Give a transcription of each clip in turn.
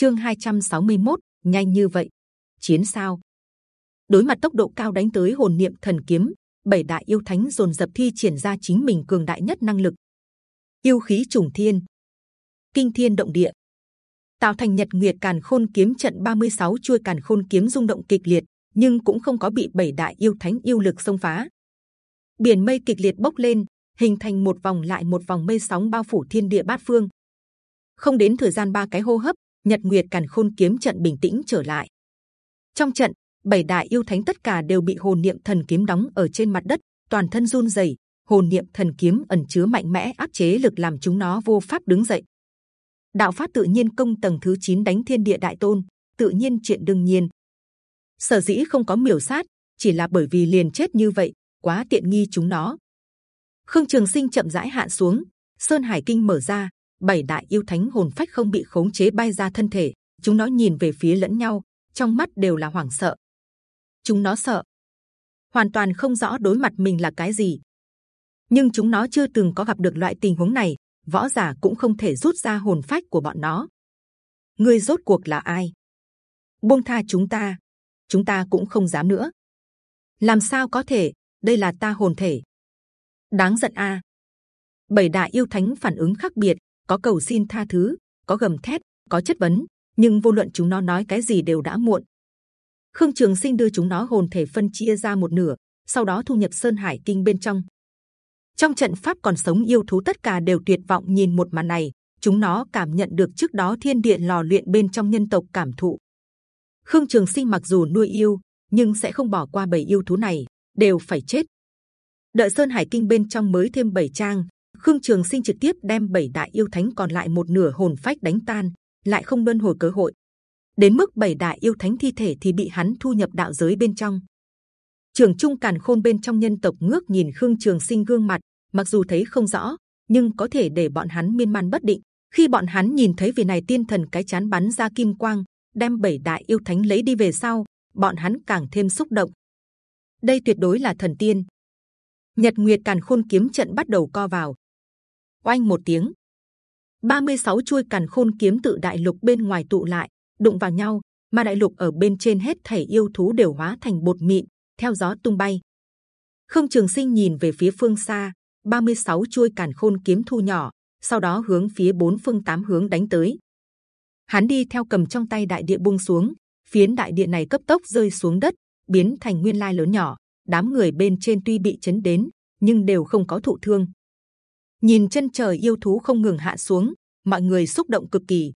Chương 261, nhanh như vậy, chiến sao? Đối mặt tốc độ cao đánh tới hồn niệm thần kiếm, bảy đại yêu thánh dồn dập thi triển ra chính mình cường đại nhất năng lực. Yêu khí trùng thiên, kinh thiên động địa, tạo thành nhật nguyệt càn khôn kiếm trận 36 chuôi càn khôn kiếm rung động kịch liệt, nhưng cũng không có bị bảy đại yêu thánh yêu lực xông phá. Biển mây kịch liệt bốc lên, hình thành một vòng lại một vòng mây sóng bao phủ thiên địa bát phương. Không đến thời gian ba cái hô hấp, nhật nguyệt càn khôn kiếm trận bình tĩnh trở lại. Trong trận, bảy đại yêu thánh tất cả đều bị hồn niệm thần kiếm đóng ở trên mặt đất, toàn thân run rẩy. Hồn niệm thần kiếm ẩn chứa mạnh mẽ áp chế lực làm chúng nó vô pháp đứng dậy. Đạo pháp tự nhiên công tầng thứ 9 đánh thiên địa đại tôn, tự nhiên chuyện đương nhiên. Sở dĩ không có miểu sát, chỉ là bởi vì liền chết như vậy, quá tiện nghi chúng nó. Khương Trường Sinh chậm rãi hạ xuống, Sơn Hải Kinh mở ra, bảy đại yêu thánh hồn phách không bị khống chế bay ra thân thể, chúng nó nhìn về phía lẫn nhau, trong mắt đều là hoảng sợ. Chúng nó sợ, hoàn toàn không rõ đối mặt mình là cái gì. Nhưng chúng nó chưa từng có gặp được loại tình huống này, võ giả cũng không thể rút ra hồn phách của bọn nó. Ngươi rốt cuộc là ai? Buông tha chúng ta, chúng ta cũng không dám nữa. Làm sao có thể? Đây là ta hồn thể. Đáng giận a! Bảy đại yêu thánh phản ứng khác biệt, có cầu xin tha thứ, có gầm thét, có chất vấn, nhưng vô luận chúng nó nói cái gì đều đã muộn. Khương Trường Sinh đưa chúng nó hồn thể phân chia ra một nửa, sau đó thu nhập Sơn Hải Kinh bên trong. Trong trận pháp còn sống yêu thú tất cả đều tuyệt vọng nhìn một màn này, chúng nó cảm nhận được trước đó thiên điện lò luyện bên trong nhân tộc cảm thụ. Khương Trường Sinh mặc dù nuôi yêu, nhưng sẽ không bỏ qua bảy yêu thú này, đều phải chết. Đợi Sơn Hải Kinh bên trong mới thêm bảy trang, Khương Trường Sinh trực tiếp đem bảy đại yêu thánh còn lại một nửa hồn phách đánh tan, lại không đơn hồi cơ hội. Đến mức bảy đại yêu thánh thi thể thì bị hắn thu nhập đạo giới bên trong. Trường Trung Càn Khôn bên trong nhân tộc ngước nhìn Khương Trường Sinh gương mặt, mặc dù thấy không rõ, nhưng có thể để bọn hắn miên man bất định. Khi bọn hắn nhìn thấy vị này tiên thần cái chán bắn ra kim quang, đem bảy đại yêu thánh lấy đi về sau, bọn hắn càng thêm xúc động. Đây tuyệt đối là thần tiên. Nhật Nguyệt Càn Khôn kiếm trận bắt đầu co vào. Oanh một tiếng, 36 chuôi Càn Khôn kiếm tự đại lục bên ngoài tụ lại, đụng vào nhau, mà đại lục ở bên trên hết thảy yêu thú đều hóa thành bột mịn, theo gió tung bay. Khương Trường Sinh nhìn về phía phương xa, 36 chuôi Càn Khôn kiếm thu nhỏ, sau đó hướng phía bốn phương tám hướng đánh tới. Hắn đi theo cầm trong tay đại địa buông xuống, phiến đại địa này cấp tốc rơi xuống đất, biến thành nguyên lai lớn nhỏ. Đám người bên trên tuy bị chấn đến, nhưng đều không có thụ thương. Nhìn chân trời yêu thú không ngừng hạ xuống, mọi người xúc động cực kỳ.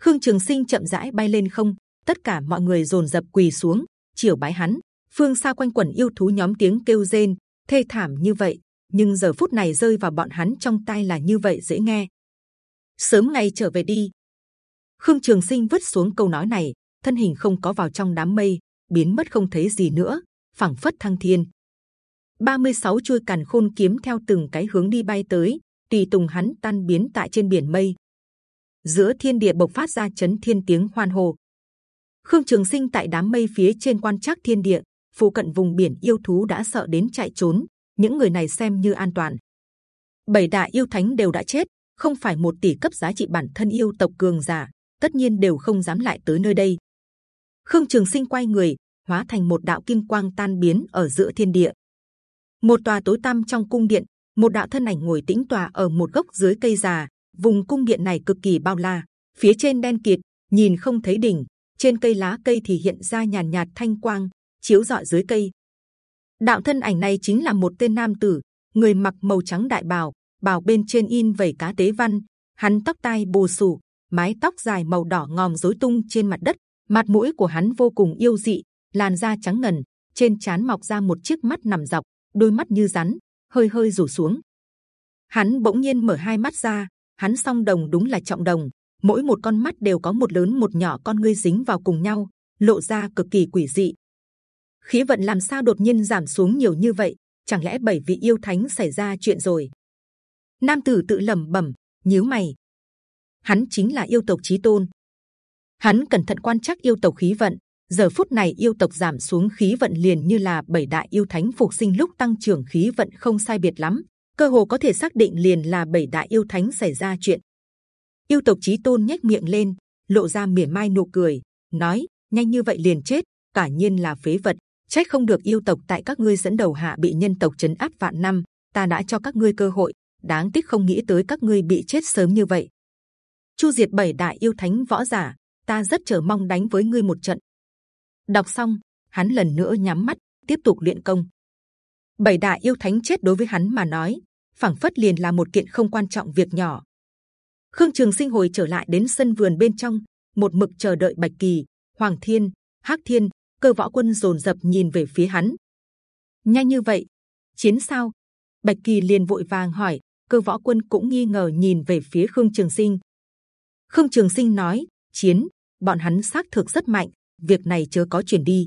Khương Trường Sinh chậm rãi bay lên không, tất cả mọi người rồn rập quỳ xuống, chiều bái hắn. Phương xa quanh quẩn yêu thú nhóm tiếng kêu rên, thê thảm như vậy, nhưng giờ phút này rơi vào bọn hắn trong tai là như vậy dễ nghe. Sớm ngày trở về đi. Khương Trường Sinh vứt xuống câu nói này, thân hình không có vào trong đám mây, biến mất không thấy gì nữa, phẳng phất thăng thiên. 36 chuôi càn khôn kiếm theo từng cái hướng đi bay tới, tùy tùng hắn tan biến tại trên biển mây. Giữa thiên địa bộc phát ra chấn thiên tiếng hoan hô. Khương Trường Sinh tại đám mây phía trên quan trắc thiên địa, phụ cận vùng biển yêu thú đã sợ đến chạy trốn. Những người này xem như an toàn. Bảy đại yêu thánh đều đã chết, không phải một tỷ cấp giá trị bản thân yêu tộc cường giả, tất nhiên đều không dám lại tới nơi đây. Khương Trường Sinh quay người, hóa thành một đạo kim quang tan biến ở giữa thiên địa. Một tòa tối tăm trong cung điện, một đạo thân ảnh ngồi tĩnh tòa ở một gốc dưới cây già. Vùng cung điện này cực kỳ bao la, phía trên đen kịt, nhìn không thấy đỉnh. Trên cây lá cây thì hiện ra nhàn nhạt, thanh quang, chiếu rọi dưới cây. Đạo thân ảnh này chính là một tên nam tử, người mặc màu trắng đại bào, bào bên trên in vảy cá tế văn. Hắn tóc tai bù xù, mái tóc dài màu đỏ ngòm rối tung trên mặt đất. Mặt mũi của hắn vô cùng yêu dị, làn da trắng ngần, trên trán mọc ra một chiếc mắt nằm dọc, đôi mắt như rắn, hơi hơi rủ xuống. Hắn bỗng nhiên mở hai mắt ra, hắn song đồng đúng là trọng đồng, mỗi một con mắt đều có một lớn một nhỏ con ngươi dính vào cùng nhau, lộ ra cực kỳ quỷ dị. Khí vận làm sao đột nhiên giảm xuống nhiều như vậy? Chẳng lẽ bảy vị yêu thánh xảy ra chuyện rồi? Nam tử tự lẩm bẩm, nhíu mày. Hắn chính là yêu tộc chí tôn. Hắn cẩn thận quan chắc yêu tộc khí vận, giờ phút này yêu tộc giảm xuống khí vận liền như là bảy đại yêu thánh phục sinh lúc tăng trưởng khí vận không sai biệt lắm cơ hồ có thể xác định liền là bảy đại yêu thánh xảy ra chuyện yêu tộc chí tôn nhếch miệng lên lộ ra mỉa mai nụ cười, nói: nhanh như vậy liền chết, cả nhiên là phế vật. Trách không được yêu tộc tại các ngươi dẫn đầu hạ bị nhân tộc chấn áp vạn năm, ta đã cho các ngươi cơ hội, đáng tiếc không nghĩ tới các ngươi bị chết sớm như vậy. Chu diệt bảy đại yêu thánh võ giả, ta rất chờ mong đánh với ngươi một trận. Đọc xong, hắn lần nữa nhắm mắt, tiếp tục luyện công. Bảy đại yêu thánh chết đối với hắn mà nói, phảng phất liền là một kiện không quan trọng việc nhỏ. Khương Trường Sinh hồi trở lại đến sân vườn bên trong, một mực chờ đợi Bạch Kỳ, Hoàng Thiên, Hắc Thiên, Cơ Võ Quân rồn rập nhìn về phía hắn. Nhanh như vậy, chiến sao? Bạch Kỳ liền vội vàng hỏi. Cơ Võ Quân cũng nghi ngờ nhìn về phía Khương Trường Sinh. Khương Trường Sinh nói: chiến, bọn hắn xác thực rất mạnh, việc này chưa có truyền đi.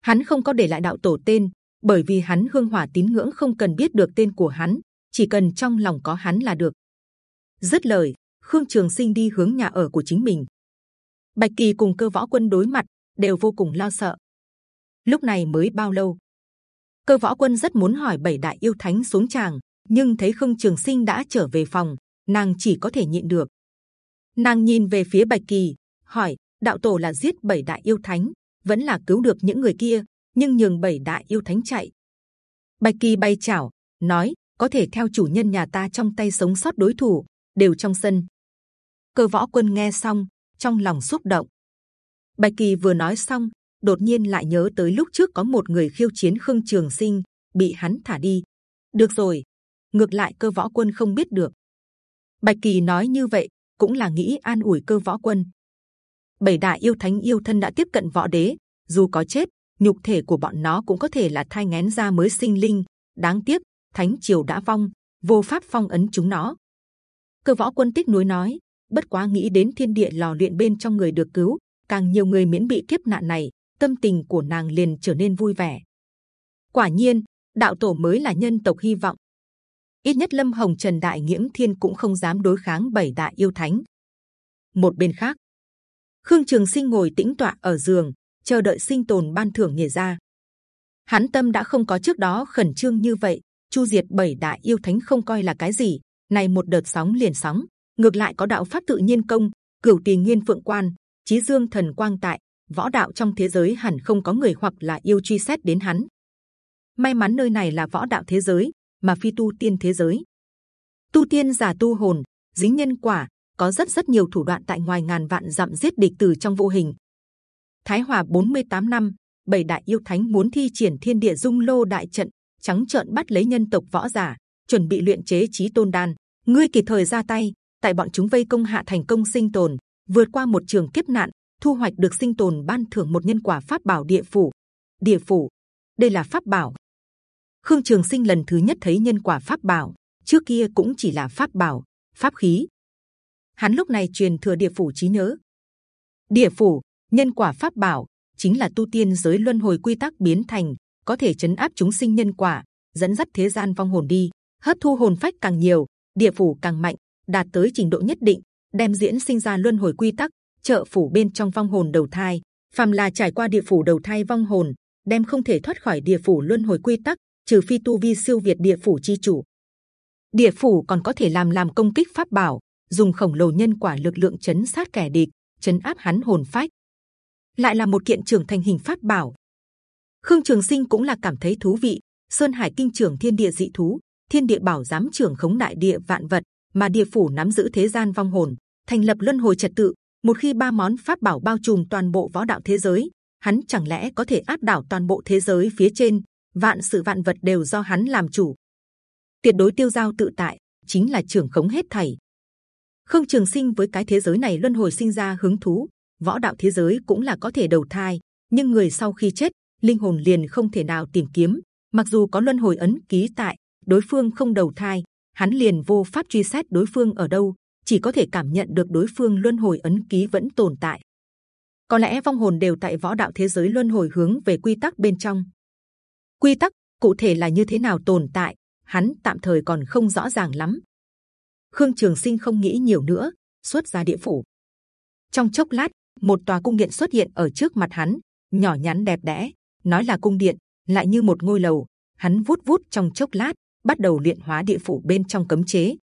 Hắn không có để lại đạo tổ tên, bởi vì hắn hương hỏa tín ngưỡng không cần biết được tên của hắn, chỉ cần trong lòng có hắn là được. Dứt lời, Khương Trường Sinh đi hướng nhà ở của chính mình. Bạch Kỳ cùng Cơ Võ Quân đối mặt đều vô cùng lo sợ. Lúc này mới bao lâu? Cơ Võ Quân rất muốn hỏi bảy đại yêu thánh xuống tràng, nhưng thấy Khương Trường Sinh đã trở về phòng, nàng chỉ có thể nhịn được. Nàng nhìn về phía Bạch Kỳ, hỏi: đạo tổ là giết bảy đại yêu thánh, vẫn là cứu được những người kia, nhưng nhường bảy đại yêu thánh chạy. Bạch Kỳ bay chảo, nói: có thể theo chủ nhân nhà ta trong tay sống sót đối thủ đều trong sân. Cơ võ quân nghe xong, trong lòng xúc động. Bạch Kỳ vừa nói xong, đột nhiên lại nhớ tới lúc trước có một người khiêu chiến Khương Trường Sinh, bị hắn thả đi. Được rồi, ngược lại cơ võ quân không biết được. Bạch Kỳ nói như vậy cũng là nghĩ an ủi cơ võ quân. Bảy đại yêu thánh yêu thân đã tiếp cận võ đế, dù có chết, nhục thể của bọn nó cũng có thể là thai ngén ra mới sinh linh. Đáng tiếc, thánh triều đã vong, vô pháp phong ấn chúng nó. Cơ võ quân tích núi nói, bất quá nghĩ đến thiên địa lò luyện bên trong người được cứu, càng nhiều người miễn bị kiếp nạn này, tâm tình của nàng liền trở nên vui vẻ. Quả nhiên, đạo tổ mới là nhân tộc hy vọng. Ít nhất Lâm Hồng Trần Đại Nghiễm Thiên cũng không dám đối kháng bảy đại yêu thánh. Một bên khác, Khương Trường Sinh ngồi tĩnh tọa ở giường, chờ đợi sinh tồn ban thưởng nghề ra. Hắn tâm đã không có trước đó khẩn trương như vậy. Chu diệt bảy đại yêu thánh không coi là cái gì, này một đợt sóng liền sóng, ngược lại có đạo pháp tự nhiên công, cửu tỳ nguyên phượng quan, chí dương thần quang tại võ đạo trong thế giới hẳn không có người hoặc là yêu truy xét đến hắn. May mắn nơi này là võ đạo thế giới, mà phi tu tiên thế giới. Tu tiên giả tu hồn, dính nhân quả, có rất rất nhiều thủ đoạn tại ngoài ngàn vạn dặm giết địch từ trong vô hình. Thái Hòa 48 năm, bảy đại yêu thánh muốn thi triển thiên địa dung lô đại trận, trắng trợn bắt lấy nhân tộc võ giả, chuẩn bị luyện chế chí tôn đan. Ngươi kịp thời ra tay, tại bọn chúng vây công hạ thành công sinh tồn, vượt qua một trường kiếp nạn, thu hoạch được sinh tồn ban thưởng một nhân quả pháp bảo địa phủ. Địa phủ, đây là pháp bảo. Khương Trường Sinh lần thứ nhất thấy nhân quả pháp bảo, trước kia cũng chỉ là pháp bảo, pháp khí. Hắn lúc này truyền thừa địa phủ trí nhớ. Địa phủ, nhân quả pháp bảo chính là tu tiên giới luân hồi quy tắc biến thành, có thể chấn áp chúng sinh nhân quả, dẫn dắt thế gian vong hồn đi, hấp thu hồn phách càng nhiều, địa phủ càng mạnh, đạt tới trình độ nhất định, đem diễn sinh ra luân hồi quy tắc, trợ phủ bên trong vong hồn đầu thai. Phàm là trải qua địa phủ đầu thai vong hồn, đem không thể thoát khỏi địa phủ luân hồi quy tắc, trừ phi tu vi siêu việt địa phủ chi chủ. Địa phủ còn có thể làm làm công kích pháp bảo, dùng khổng lồ nhân quả lực lượng chấn sát kẻ địch, chấn áp hắn hồn phách. Lại là một kiện trưởng thành hình pháp bảo. Khương Trường Sinh cũng là cảm thấy thú vị. Sơn Hải Kinh trưởng thiên địa dị thú, thiên địa bảo giám trưởng khống đại địa vạn vật, mà địa phủ nắm giữ thế gian vong hồn, thành lập luân hồi trật tự. Một khi ba món pháp bảo bao trùm toàn bộ võ đạo thế giới, hắn chẳng lẽ có thể áp đảo toàn bộ thế giới phía trên? Vạn sự vạn vật đều do hắn làm chủ, tuyệt đối tiêu giao tự tại, chính là trưởng khống hết thảy. Khương Trường Sinh với cái thế giới này luân hồi sinh ra hứng thú, võ đạo thế giới cũng là có thể đầu thai, nhưng người sau khi chết, linh hồn liền không thể nào tìm kiếm. Mặc dù có luân hồi ấn ký tại, đối phương không đầu thai, hắn liền vô pháp truy xét đối phương ở đâu, chỉ có thể cảm nhận được đối phương luân hồi ấn ký vẫn tồn tại. Có lẽ vong hồn đều tại võ đạo thế giới luân hồi hướng về quy tắc bên trong. Quy tắc cụ thể là như thế nào tồn tại, hắn tạm thời còn không rõ ràng lắm. Khương Trường Sinh không nghĩ nhiều nữa, xuất ra địa phủ. Trong chốc lát, một tòa cung điện xuất hiện ở trước mặt hắn, nhỏ nhắn đẹp đẽ, nói là cung điện, lại như một ngôi lầu. Hắn vút vút trong chốc lát, bắt đầu luyện hóa địa phủ bên trong cấm chế.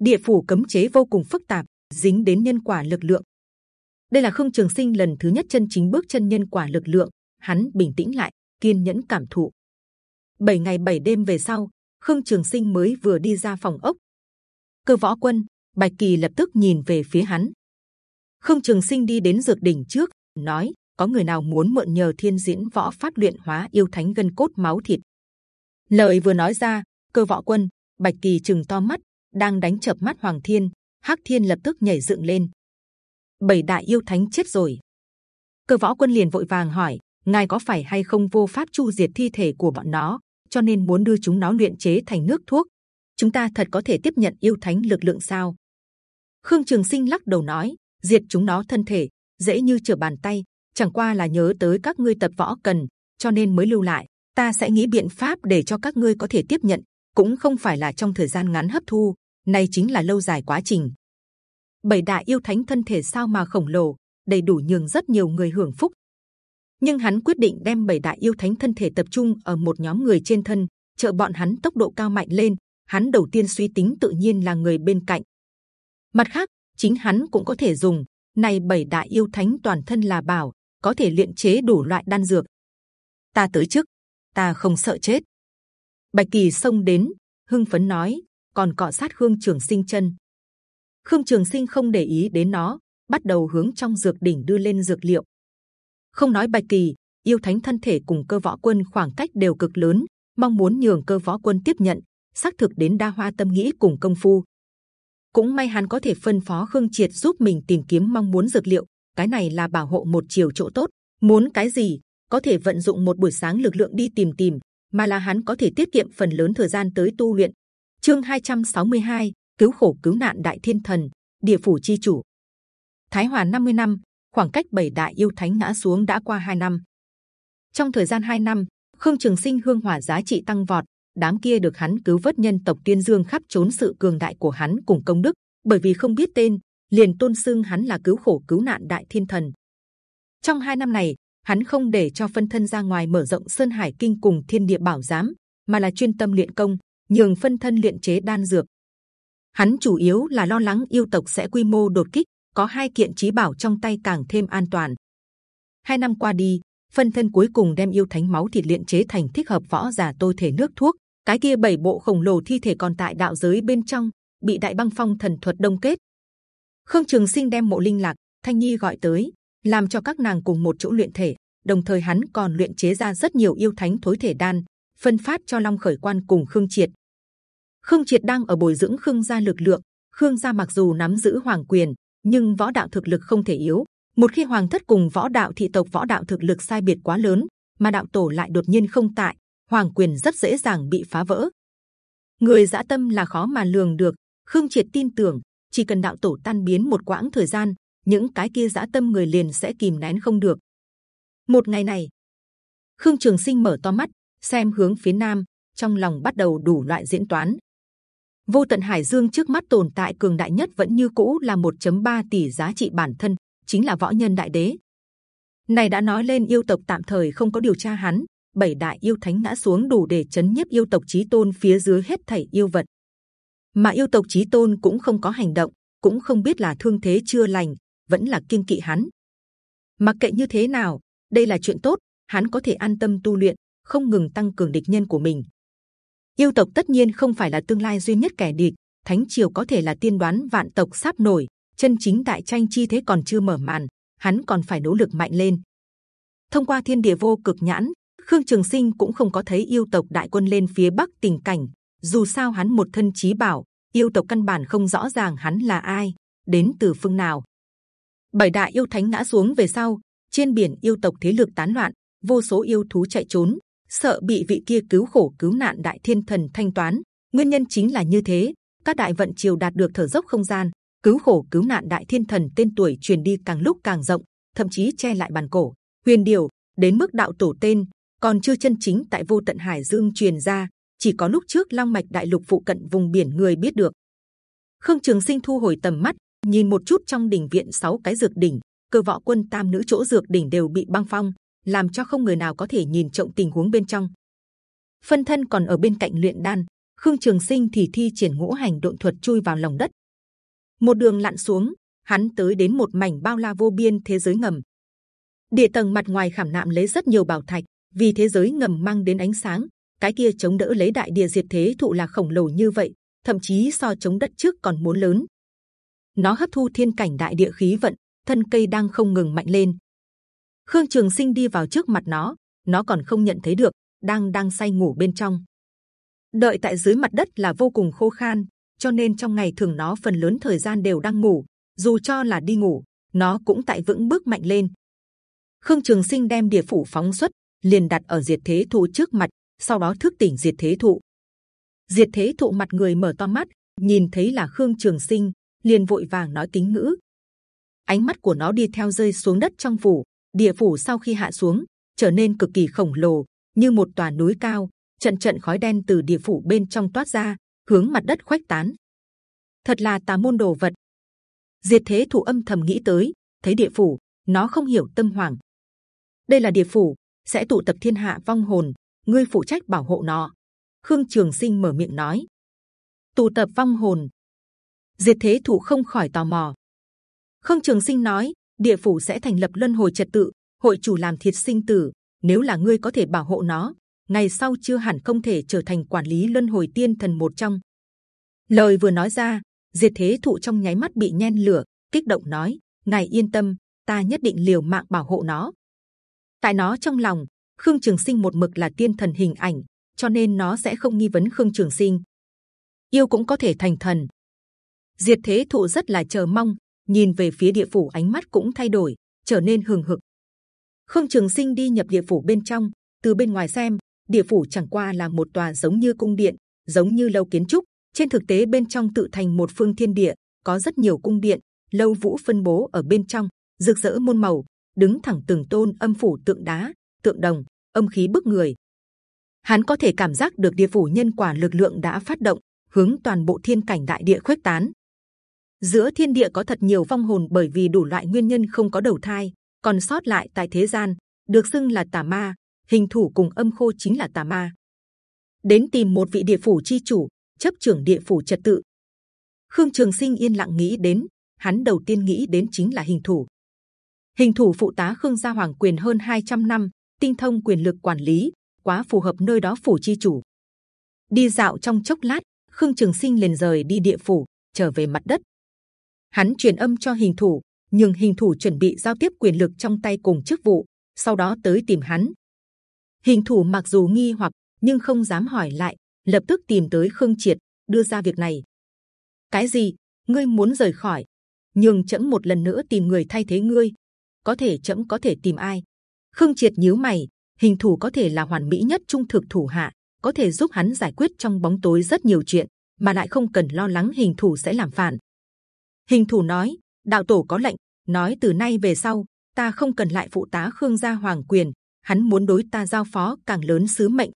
Địa phủ cấm chế vô cùng phức tạp, dính đến nhân quả lực lượng. Đây là Khương Trường Sinh lần thứ nhất chân chính bước chân nhân quả lực lượng. Hắn bình tĩnh lại, kiên nhẫn cảm thụ. Bảy ngày bảy đêm về sau, Khương Trường Sinh mới vừa đi ra phòng ốc. Cơ võ quân, Bạch Kỳ lập tức nhìn về phía hắn. Khương Trường Sinh đi đến dược đỉnh trước, nói: có người nào muốn mượn nhờ thiên diễn võ pháp luyện hóa yêu thánh gân cốt máu thịt? Lời vừa nói ra, cơ võ quân, Bạch Kỳ chừng to mắt, đang đánh chập mắt Hoàng Thiên, Hắc Thiên lập tức nhảy dựng lên. Bảy đại yêu thánh chết rồi. Cơ võ quân liền vội vàng hỏi: ngài có phải hay không vô pháp chu diệt thi thể của bọn nó, cho nên muốn đưa chúng nó luyện chế thành nước thuốc? Chúng ta thật có thể tiếp nhận yêu thánh lực lượng sao? Khương Trường Sinh lắc đầu nói: diệt chúng nó thân thể dễ như trở bàn tay, chẳng qua là nhớ tới các ngươi tập võ cần, cho nên mới lưu lại. Ta sẽ nghĩ biện pháp để cho các ngươi có thể tiếp nhận, cũng không phải là trong thời gian ngắn hấp thu, này chính là lâu dài quá trình. Bảy đại yêu thánh thân thể sao mà khổng lồ, đầy đủ nhường rất nhiều người hưởng phúc. Nhưng hắn quyết định đem bảy đại yêu thánh thân thể tập trung ở một nhóm người trên thân, trợ bọn hắn tốc độ cao mạnh lên. Hắn đầu tiên suy tính tự nhiên là người bên cạnh. Mặt khác, chính hắn cũng có thể dùng. Này bảy đại yêu thánh toàn thân là bảo, có thể luyện chế đủ loại đan dược. Ta tới trước, ta không sợ chết. Bạch kỳ xông đến, hưng phấn nói, còn cọ sát Khương Trường Sinh chân. Khương Trường Sinh không để ý đến nó, bắt đầu hướng trong dược đỉnh đưa lên dược liệu. Không nói Bạch Kỳ, yêu thánh thân thể cùng cơ võ quân khoảng cách đều cực lớn, mong muốn nhường cơ võ quân tiếp nhận, xác thực đến đa hoa tâm nghĩ cùng công phu. Cũng may hắn có thể phân phó Khương Triệt giúp mình tìm kiếm mong muốn dược liệu, cái này là bảo hộ một chiều chỗ tốt. Muốn cái gì, có thể vận dụng một buổi sáng lực lượng đi tìm tìm, mà là hắn có thể tiết kiệm phần lớn thời gian tới tu luyện. Chương 262, cứu khổ cứu nạn đại thiên thần, địa phủ chi chủ. Thái Hòa 50 năm, khoảng cách bảy đại yêu thánh ngã xuống đã qua 2 năm. Trong thời gian 2 năm, Khương Trường Sinh hương hỏa giá trị tăng vọt, đám kia được hắn cứu vớt nhân tộc tiên dương khắp trốn sự cường đại của hắn cùng công đức, bởi vì không biết tên, liền tôn sưng hắn là cứu khổ cứu nạn đại thiên thần. Trong hai năm này, hắn không để cho phân thân ra ngoài mở rộng sơn hải kinh cùng thiên địa bảo giám, mà là chuyên tâm luyện công, nhường phân thân luyện chế đan dược. Hắn chủ yếu là lo lắng yêu tộc sẽ quy mô đột kích, có hai kiện trí bảo trong tay càng thêm an toàn. Hai năm qua đi, phân thân cuối cùng đem yêu thánh máu thịt luyện chế thành thích hợp võ giả tôi thể nước thuốc. Cái kia bảy bộ khổng lồ thi thể còn tại đạo giới bên trong, bị đại băng phong thần thuật đông kết, Khương Trường Sinh đem mộ linh lạc, Thanh Nhi gọi tới, làm cho các nàng cùng một chỗ luyện thể. Đồng thời hắn còn luyện chế ra rất nhiều yêu thánh thối thể đan, phân phát cho Long Khởi Quan cùng Khương Triệt. Khương Triệt đang ở bồi dưỡng Khương gia lực lượng. Khương gia mặc dù nắm giữ hoàng quyền, nhưng võ đạo thực lực không thể yếu. Một khi hoàng thất cùng võ đạo thị tộc võ đạo thực lực sai biệt quá lớn, mà đạo tổ lại đột nhiên không tại, hoàng quyền rất dễ dàng bị phá vỡ. Người dã tâm là khó mà lường được. Khương Triệt tin tưởng chỉ cần đạo tổ tan biến một quãng thời gian, những cái kia dã tâm người liền sẽ kìm nén không được. Một ngày này, Khương Trường Sinh mở to mắt, xem hướng phía nam, trong lòng bắt đầu đủ loại diễn toán. Vô tận Hải Dương trước mắt tồn tại cường đại nhất vẫn như cũ là 1.3 tỷ giá trị bản thân, chính là võ nhân đại đế. Này đã nói lên yêu tộc tạm thời không có điều tra hắn, bảy đại yêu thánh ngã xuống đủ để chấn nhiếp yêu tộc chí tôn phía dưới hết thảy yêu vật mà yêu tộc chí tôn cũng không có hành động, cũng không biết là thương thế chưa lành, vẫn là kiên kỵ hắn. Mặc kệ như thế nào, đây là chuyện tốt, hắn có thể an tâm tu luyện, không ngừng tăng cường địch nhân của mình. Yêu tộc tất nhiên không phải là tương lai duy nhất kẻ địch, thánh triều có thể là tiên đoán vạn tộc sắp nổi, chân chính đại tranh chi thế còn chưa mở màn, hắn còn phải nỗ lực mạnh lên. Thông qua thiên địa vô cực nhãn, Khương Trường Sinh cũng không có thấy yêu tộc đại quân lên phía bắc tình cảnh, dù sao hắn một thân trí bảo yêu tộc căn bản không rõ ràng hắn là ai đến từ phương nào. Bảy đại yêu thánh ngã xuống về sau trên biển yêu tộc thế lực tán loạn vô số yêu thú chạy trốn sợ bị vị kia cứu khổ cứu nạn đại thiên thần thanh toán. Nguyên nhân chính là như thế các đại vận triều đạt được thở dốc không gian cứu khổ cứu nạn đại thiên thần tên tuổi truyền đi càng lúc càng rộng thậm chí che lại bàn cổ. Huyền điều đến mức đạo tổ tên còn chưa chân chính tại vô tận hải dương truyền ra chỉ có lúc trước long mạch đại lục phụ cận vùng biển người biết được. Khương Trường Sinh thu hồi tầm mắt, nhìn một chút trong đỉnh viện sáu cái dược đỉnh, cơ võ quân tam nữ chỗ dược đỉnh đều bị băng phong, làm cho không người nào có thể nhìn trọng tình huống bên trong. Phân thân còn ở bên cạnh luyện đan, Khương Trường Sinh thì thi triển ngũ hành độn thuật chui vào lòng đất. Một đường lặn xuống, hắn tới đến một mảnh bao la vô biên thế giới ngầm. Địa tầng mặt ngoài khảm nạm lấy rất nhiều bảo thạch, vì thế giới ngầm mang đến ánh sáng. Cái kia chống đỡ lấy đại địa diệt thế thụ là khổng lồ như vậy, thậm chí so chống đất trước còn muốn lớn. Nó hấp thu thiên cảnh đại địa khí vận, thân cây đang không ngừng mạnh lên. Khương Trường Sinh đi vào trước mặt nó, nó còn không nhận thấy được, đang đang say ngủ bên trong. Đợi tại dưới mặt đất là vô cùng khô khan, cho nên trong ngày thường nó phần lớn thời gian đều đang ngủ. Dù cho là đi ngủ, nó cũng tại vững bước mạnh lên. Khương Trường Sinh đem địa phủ phóng xuất, liền đặt ở diệt thế thụ trước mặt, sau đó thức tỉnh diệt thế thụ. Diệt thế thụ mặt người mở to mắt, nhìn thấy là Khương Trường Sinh, liền vội vàng nói kính ngữ. Ánh mắt của nó đi theo rơi xuống đất trong phủ, địa phủ sau khi hạ xuống trở nên cực kỳ khổng lồ, như một tòa núi cao. Trận trận khói đen từ địa phủ bên trong toát ra, hướng mặt đất khuếch tán. Thật là tà môn đồ vật. Diệt thế thụ âm thầm nghĩ tới, thấy địa phủ, nó không hiểu tâm hoàng. Đây là địa phủ, sẽ tụ tập thiên hạ vong hồn, ngươi phụ trách bảo hộ nó. Khương Trường Sinh mở miệng nói, tụ tập vong hồn. Diệt thế thụ không khỏi tò mò. Khương Trường Sinh nói, địa phủ sẽ thành lập luân hồi trật tự, hội chủ làm thiệt sinh tử. Nếu là ngươi có thể bảo hộ nó, ngày sau chưa hẳn không thể trở thành quản lý luân hồi tiên thần một trong. Lời vừa nói ra, diệt thế thụ trong nháy mắt bị nhen lửa, kích động nói: ngài yên tâm, ta nhất định liều mạng bảo hộ nó. Tại nó trong lòng, Khương Trường Sinh một mực là tiên thần hình ảnh, cho nên nó sẽ không nghi vấn Khương Trường Sinh. Yêu cũng có thể thành thần. Diệt thế thụ rất là chờ mong, nhìn về phía địa phủ ánh mắt cũng thay đổi, trở nên hừng hực. Khương Trường Sinh đi nhập địa phủ bên trong, từ bên ngoài xem, địa phủ chẳng qua là một tòa giống như cung điện, giống như lâu kiến trúc. Trên thực tế bên trong tự thành một phương thiên địa, có rất nhiều cung điện, lâu vũ phân bố ở bên trong, rực rỡ môn màu, đứng thẳng từng tôn âm phủ tượng đá, tượng đồng, âm khí bức người. Hắn có thể cảm giác được địa phủ nhân quả lực lượng đã phát động, hướng toàn bộ thiên cảnh đại địa khuếch tán. Giữa thiên địa có thật nhiều vong hồn bởi vì đủ loại nguyên nhân không có đầu thai, còn sót lại tại thế gian, được xưng là tà ma. Hình thủ cùng âm khô chính là tà ma. Đến tìm một vị địa phủ chi chủ, chấp trưởng địa phủ trật tự. Khương Trường Sinh yên lặng nghĩ đến, hắn đầu tiên nghĩ đến chính là hình thủ. Hình thủ phụ tá Khương gia hoàng quyền hơn 200 năm, tinh thông quyền lực quản lý, quá phù hợp nơi đó phủ chi chủ. Đi dạo trong chốc lát, Khương Trường Sinh liền rời đi địa phủ, trở về mặt đất. Hắn truyền âm cho hình thủ, nhưng hình thủ chuẩn bị giao tiếp quyền lực trong tay cùng chức vụ, sau đó tới tìm hắn. Hình thủ mặc dù nghi hoặc nhưng không dám hỏi lại, lập tức tìm tới Khương Triệt, đưa ra việc này. Cái gì? Ngươi muốn rời khỏi? Nhưng chẵn một lần nữa tìm người thay thế ngươi. Có thể chậm có thể tìm ai? Khương Triệt nhíu mày. Hình thủ có thể là hoàn mỹ nhất trung thực thủ hạ, có thể giúp hắn giải quyết trong bóng tối rất nhiều chuyện, mà lại không cần lo lắng hình thủ sẽ làm phản. Hình thủ nói, đạo tổ có lệnh, nói từ nay về sau ta không cần lại phụ tá khương gia hoàng quyền, hắn muốn đối ta giao phó càng lớn sứ mệnh.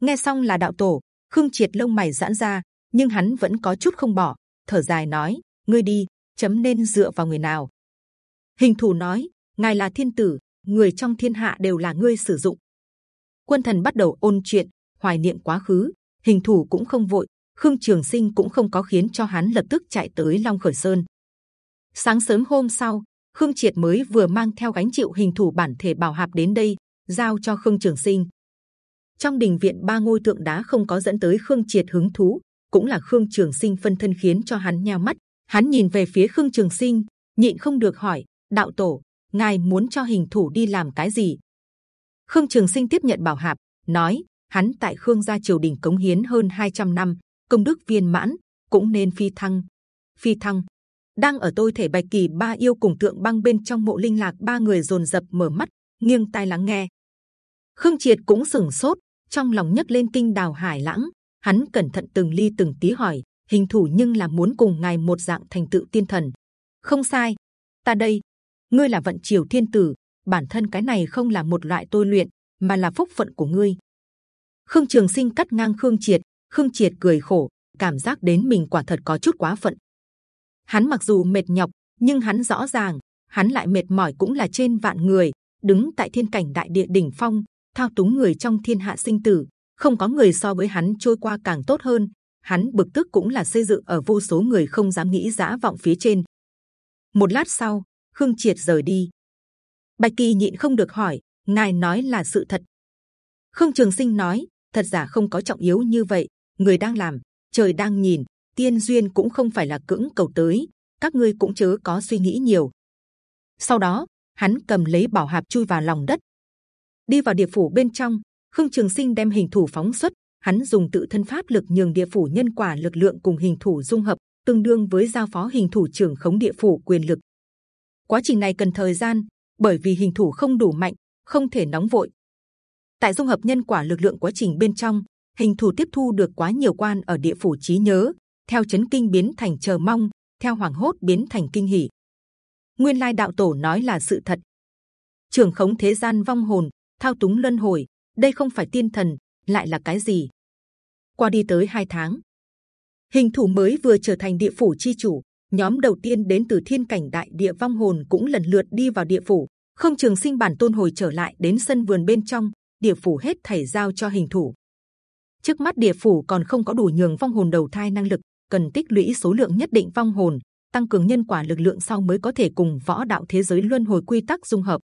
Nghe xong là đạo tổ, khương triệt lông mày giãn ra, nhưng hắn vẫn có chút không bỏ, thở dài nói: ngươi đi, chấm nên dựa vào người nào? Hình thủ nói: ngài là thiên tử, người trong thiên hạ đều là ngươi sử dụng. Quân thần bắt đầu ôn chuyện, hoài niệm quá khứ. Hình thủ cũng không vội, Khương Trường Sinh cũng không có khiến cho hắn lập tức chạy tới Long Khởi Sơn. Sáng sớm hôm sau, Khương Triệt mới vừa mang theo gánh chịu hình thủ bản thể bảo hạp đến đây, giao cho Khương Trường Sinh. Trong đình viện ba ngôi tượng đá không có dẫn tới Khương Triệt hứng thú, cũng là Khương Trường Sinh phân thân khiến cho hắn nhao mắt. Hắn nhìn về phía Khương Trường Sinh, nhịn không được hỏi: Đạo tổ, ngài muốn cho hình thủ đi làm cái gì? Khương Trường Sinh tiếp nhận bảo hạp, nói: hắn tại Khương gia triều đình cống hiến hơn 200 năm, công đức viên mãn, cũng nên phi thăng. Phi thăng. Đang ở tôi thể bạch kỳ ba yêu cùng tượng băng bên trong mộ linh lạc ba người rồn rập mở mắt, nghiêng tai lắng nghe. Khương Triệt cũng sừng sốt, trong lòng nhấc lên kinh đào hải lãng. Hắn cẩn thận từng ly từng tí hỏi, hình thủ nhưng là muốn cùng ngài một dạng thành tựu tiên thần. Không sai, ta đây, ngươi là vận triều thiên tử, bản thân cái này không là một loại tôi luyện, mà là phúc phận của ngươi. Khương Trường Sinh cắt ngang Khương Triệt, Khương Triệt cười khổ, cảm giác đến mình quả thật có chút quá phận. Hắn mặc dù mệt nhọc, nhưng hắn rõ ràng, hắn lại mệt mỏi cũng là trên vạn người, đứng tại thiên cảnh đại địa đỉnh phong, thao túng người trong thiên hạ sinh tử, không có người so với hắn trôi qua càng tốt hơn. Hắn bực tức cũng là xây dựng ở vô số người không dám nghĩ dã vọng phía trên. Một lát sau, Khương Triệt rời đi. Bạch Kỳ nhịn không được hỏi, ngài nói là sự thật. Khương Trường Sinh nói, thật giả không có trọng yếu như vậy. Người đang làm, trời đang nhìn, tiên duyên cũng không phải là cưỡng cầu tới. Các ngươi cũng chớ có suy nghĩ nhiều. Sau đó, hắn cầm lấy bảo hạp chui vào lòng đất, đi vào địa phủ bên trong. Khương Trường Sinh đem hình thủ phóng xuất, hắn dùng tự thân pháp lực nhường địa phủ nhân quả lực lượng cùng hình thủ dung hợp, tương đương với giao phó hình thủ trưởng khống địa phủ quyền lực. Quá trình này cần thời gian, bởi vì hình thủ không đủ mạnh, không thể nóng vội. Tại dung hợp nhân quả lực lượng quá trình bên trong, hình thủ tiếp thu được quá nhiều quan ở địa phủ trí nhớ, theo chấn kinh biến thành chờ mong, theo hoàng hốt biến thành kinh hỉ. Nguyên lai đạo tổ nói là sự thật. Trường khống thế gian vong hồn, thao túng luân hồi, đây không phải tiên thần, lại là cái gì? Qua đi tới hai tháng, hình thủ mới vừa trở thành địa phủ chi chủ, nhóm đầu tiên đến từ thiên cảnh đại địa vong hồn cũng lần lượt đi vào địa phủ. Không trường sinh bản tôn hồi trở lại đến sân vườn bên trong, địa phủ hết thảy giao cho hình thủ. Trước mắt địa phủ còn không có đủ nhường vong hồn đầu thai năng lực, cần tích lũy số lượng nhất định vong hồn, tăng cường nhân quả lực lượng sau mới có thể cùng võ đạo thế giới luân hồi quy tắc dung hợp.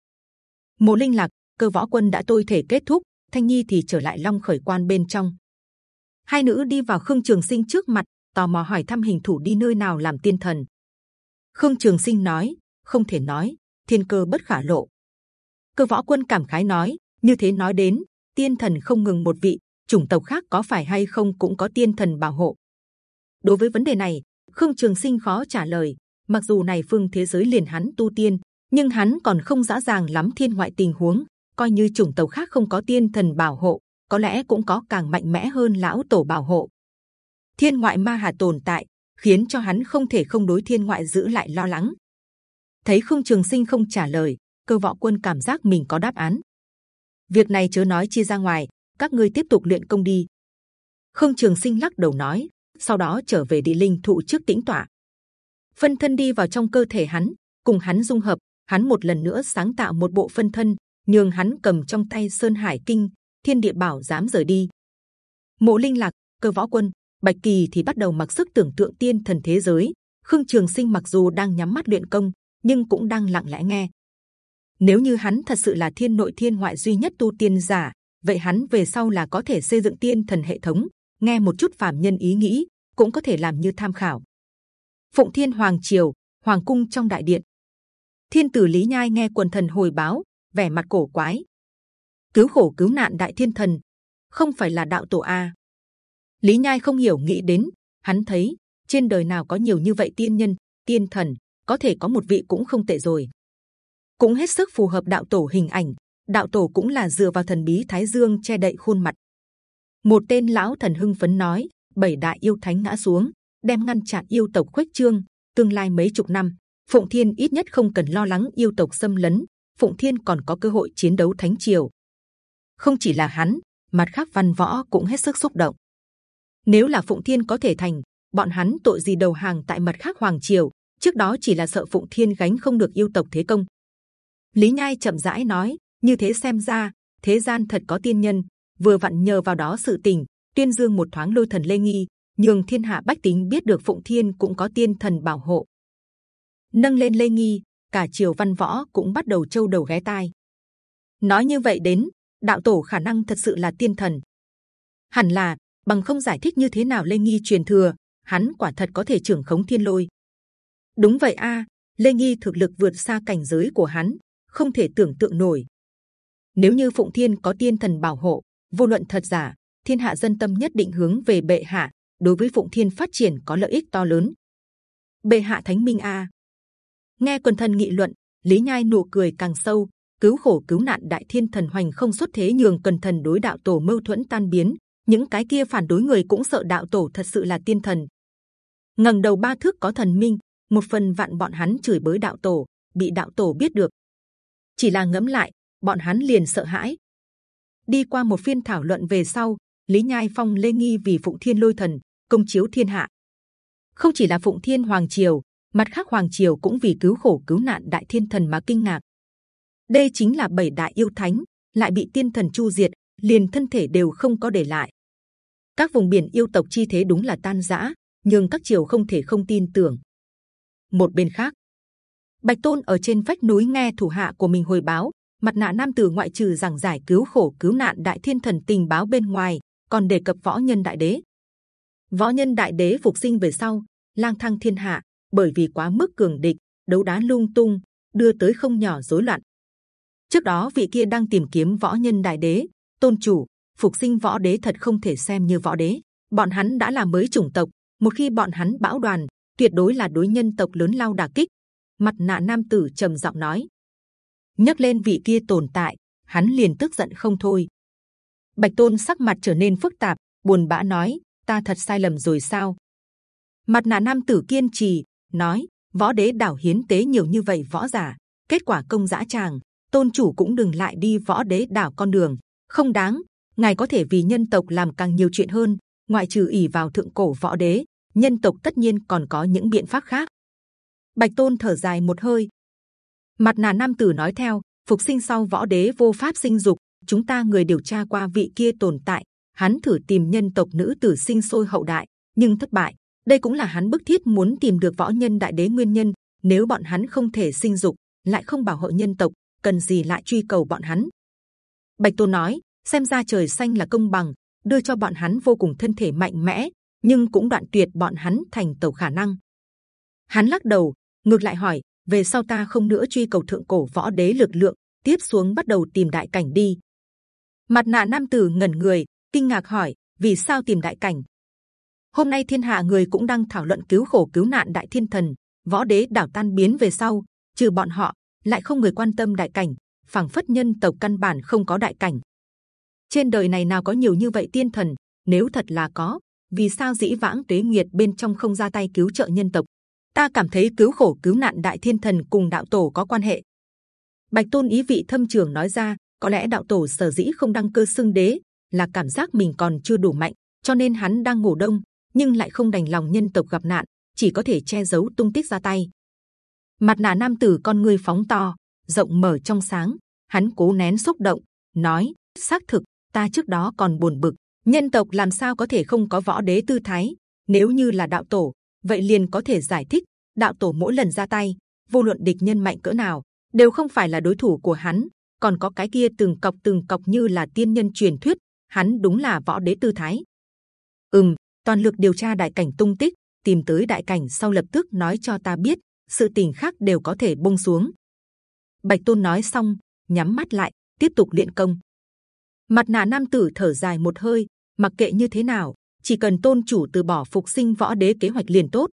Mộ linh lạc, cơ võ quân đã tôi thể kết thúc, thanh nhi thì trở lại long khởi quan bên trong. Hai nữ đi vào khương trường sinh trước mặt, tò mò hỏi thăm hình thủ đi nơi nào làm tiên thần. Khương Trường Sinh nói, không thể nói, thiên cơ bất khả lộ. Cơ võ quân cảm khái nói, như thế nói đến, tiên thần không ngừng một vị, chủng tộc khác có phải hay không cũng có tiên thần bảo hộ. Đối với vấn đề này, Khương Trường Sinh khó trả lời. Mặc dù này phương thế giới liền hắn tu tiên, nhưng hắn còn không rõ ràng lắm thiên ngoại tình huống. Coi như chủng tộc khác không có tiên thần bảo hộ, có lẽ cũng có càng mạnh mẽ hơn lão tổ bảo hộ thiên ngoại ma hà tồn tại, khiến cho hắn không thể không đối thiên ngoại giữ lại lo lắng. Thấy không trường sinh không trả lời, cơ võ quân cảm giác mình có đáp án. Việc này chớ nói chia ra ngoài, các ngươi tiếp tục luyện công đi. Không trường sinh lắc đầu nói, sau đó trở về địa linh thụ trước tĩnh tọa. Phân thân đi vào trong cơ thể hắn, cùng hắn dung hợp, hắn một lần nữa sáng tạo một bộ phân thân, nhường hắn cầm trong tay sơn hải kinh, thiên địa bảo dám rời đi. Mộ linh lạc, cơ võ quân Bạch Kỳ thì bắt đầu mặc sức tưởng tượng tiên thần thế giới. Khương Trường Sinh mặc dù đang nhắm mắt luyện công, nhưng cũng đang lặng lẽ nghe. Nếu như hắn thật sự là thiên nội thiên ngoại duy nhất tu tiên giả, vậy hắn về sau là có thể xây dựng tiên thần hệ thống. Nghe một chút phàm nhân ý nghĩ, cũng có thể làm như tham khảo. Phụng Thiên Hoàng Triều, Hoàng cung trong đại điện. Thiên tử Lý Nhai nghe quần thần hồi báo, vẻ mặt cổ quái. Cứu khổ cứu nạn đại thiên thần, không phải là đạo tổ a? Lý Nhai không hiểu nghĩ đến, hắn thấy trên đời nào có nhiều như vậy tiên nhân, tiên thần, có thể có một vị cũng không tệ rồi, cũng hết sức phù hợp đạo tổ hình ảnh. Đạo tổ cũng là dựa vào thần bí Thái Dương che đậy khuôn mặt. Một tên lão thần hưng phấn nói: bảy đại yêu thánh ngã xuống, đem ngăn chặn yêu tộc khuếch trương. Tương lai mấy chục năm, Phụng Thiên ít nhất không cần lo lắng yêu tộc xâm lấn. Phụng Thiên còn có cơ hội chiến đấu thánh triều. Không chỉ là hắn, mặt khác văn võ cũng hết sức xúc động. Nếu là Phụng Thiên có thể thành, bọn hắn tội gì đầu hàng tại mật khác hoàng triều? Trước đó chỉ là sợ Phụng Thiên gánh không được yêu tộc thế công. Lý Nhai chậm rãi nói, như thế xem ra thế gian thật có tiên nhân, vừa vặn nhờ vào đó sự tình, tuyên dương một thoáng lôi thần lê nghi, nhường thiên hạ bách tính biết được Phụng Thiên cũng có tiên thần bảo hộ. Nâng lên lê nghi, cả triều văn võ cũng bắt đầu châu đầu ghé tai. Nói như vậy đến, đạo tổ khả năng thật sự là tiên thần. Hẳn là bằng không giải thích như thế nào lê nghi truyền thừa, hắn quả thật có thể trưởng khống thiên lôi. Đúng vậy a, lê nghi thực lực vượt xa cảnh giới của hắn, không thể tưởng tượng nổi. Nếu như phụng thiên có tiên thần bảo hộ, vô luận thật giả, thiên hạ dân tâm nhất định hướng về bệ hạ, đối với phụng thiên phát triển có lợi ích to lớn. Bệ hạ thánh minh a. Nghe quần thần nghị luận, lý nhai nụ cười càng sâu, cứu khổ cứu nạn đại thiên thần hoành không xuất thế nhường cần thần đối đạo tổ mâu thuẫn tan biến những cái kia phản đối người cũng sợ đạo tổ thật sự là tiên thần. Ngẩng đầu ba thước có thần minh, một phần vạn bọn hắn chửi bới đạo tổ, bị đạo tổ biết được. Chỉ là ngẫm lại, bọn hắn liền sợ hãi. Đi qua một phiên thảo luận về sau, lý nhai phong, lê nghi vì phụng thiên lôi thần, công chiếu thiên hạ. Không chỉ là phụng thiên hoàng triều, mặt khác hoàng triều cũng vì cứu khổ cứu nạn đại thiên thần mà kinh ngạc. Đây chính là bảy đại yêu thánh, lại bị tiên thần chu diệt liền thân thể đều không có để lại. Các vùng biển yêu tộc chi thế đúng là tan rã, nhưng các triều không thể không tin tưởng. Một bên khác, Bạch Tôn ở trên vách núi nghe thủ hạ của mình hồi báo, mặt nạ nam tử ngoại trừ giảng giải cứu khổ cứu nạn đại thiên thần tình báo bên ngoài, còn đề cập võ nhân đại đế. Võ nhân đại đế phục sinh về sau, lang thang thiên hạ, bởi vì quá mức cường địch, đấu đá lung tung, đưa tới không nhỏ rối loạn. Trước đó vị kia đang tìm kiếm võ nhân đại đế, tôn chủ, phục sinh võ đế thật không thể xem như võ đế. Bọn hắn đã là mới chủng tộc, một khi bọn hắn bão đoàn, tuyệt đối là đối nhân tộc lớn lao đả kích. Mặt nạ nam tử trầm giọng nói, nhắc lên vị kia tồn tại, hắn liền tức giận không thôi. Bạch tôn sắc mặt trở nên phức tạp, buồn bã nói: ta thật sai lầm rồi sao? Mặt nạ nam tử kiên trì nói: võ đế đảo hiến tế nhiều như vậy võ giả, kết quả công dã tràng, tôn chủ cũng đừng lại đi võ đế đảo con đường, không đáng. Ngài có thể vì nhân tộc làm càng nhiều chuyện hơn, ngoại trừ ỷ vào thượng cổ võ đế, nhân tộc tất nhiên còn có những biện pháp khác. Bạch tôn thở dài một hơi, mặt nà nam tử nói theo phục sinh sau võ đế vô pháp sinh dục chúng ta người điều tra qua vị kia tồn tại hắn thử tìm nhân tộc nữ tử sinh sôi hậu đại nhưng thất bại đây cũng là hắn bức thiết muốn tìm được võ nhân đại đế nguyên nhân nếu bọn hắn không thể sinh dục lại không bảo hộ nhân tộc cần gì lại truy cầu bọn hắn bạch tôn nói, xem ra trời xanh là công bằng, đưa cho bọn hắn vô cùng thân thể mạnh mẽ, nhưng cũng đoạn tuyệt bọn hắn thành tàu khả năng. Hắn lắc đầu, ngược lại hỏi, về sau ta không nữa truy cầu thượng cổ võ đế lực lượng, tiếp xuống bắt đầu tìm đại cảnh đi. Mặt nạ nam tử ngẩn người, kinh ngạc hỏi, vì sao tìm đại cảnh? Hôm nay thiên hạ người cũng đang thảo luận cứu khổ cứu nạn đại thiên thần, võ đế đảo tan biến về sau, trừ bọn họ, lại không người quan tâm đại cảnh phảng phất nhân tộc căn bản không có đại cảnh. Trên đời này nào có nhiều như vậy tiên thần? Nếu thật là có, vì sao dĩ vãng tuế nguyệt bên trong không ra tay cứu trợ nhân tộc? Ta cảm thấy cứu khổ, cứu nạn đại thiên thần cùng đạo tổ có quan hệ. Bạch tôn ý vị thâm trường nói ra, có lẽ đạo tổ sở dĩ không đăng cơ xưng đế là cảm giác mình còn chưa đủ mạnh, cho nên hắn đang ngủ đông, nhưng lại không đành lòng nhân tộc gặp nạn, chỉ có thể che giấu tung tích ra tay. Mặt nạ nam tử con người phóng to, rộng mở trong sáng hắn cố nén xúc động, nói, xác thực, ta trước đó còn buồn bực. Nhân tộc làm sao có thể không có võ đế tư thái? Nếu như là đạo tổ, vậy liền có thể giải thích. Đạo tổ mỗi lần ra tay, vô luận địch nhân mạnh cỡ nào, đều không phải là đối thủ của hắn. Còn có cái kia từng cọc từng cọc như là tiên nhân truyền thuyết, hắn đúng là võ đế tư thái. Ừm, toàn lực điều tra đại cảnh tung tích, tìm tới đại cảnh sau lập tức nói cho ta biết, sự tình khác đều có thể buông xuống. Bạch tôn nói xong nhắm mắt lại tiếp tục luyện công mặt nạ nam tử thở dài một hơi mặc kệ như thế nào chỉ cần tôn chủ từ bỏ phục sinh võ đế kế hoạch liền tốt.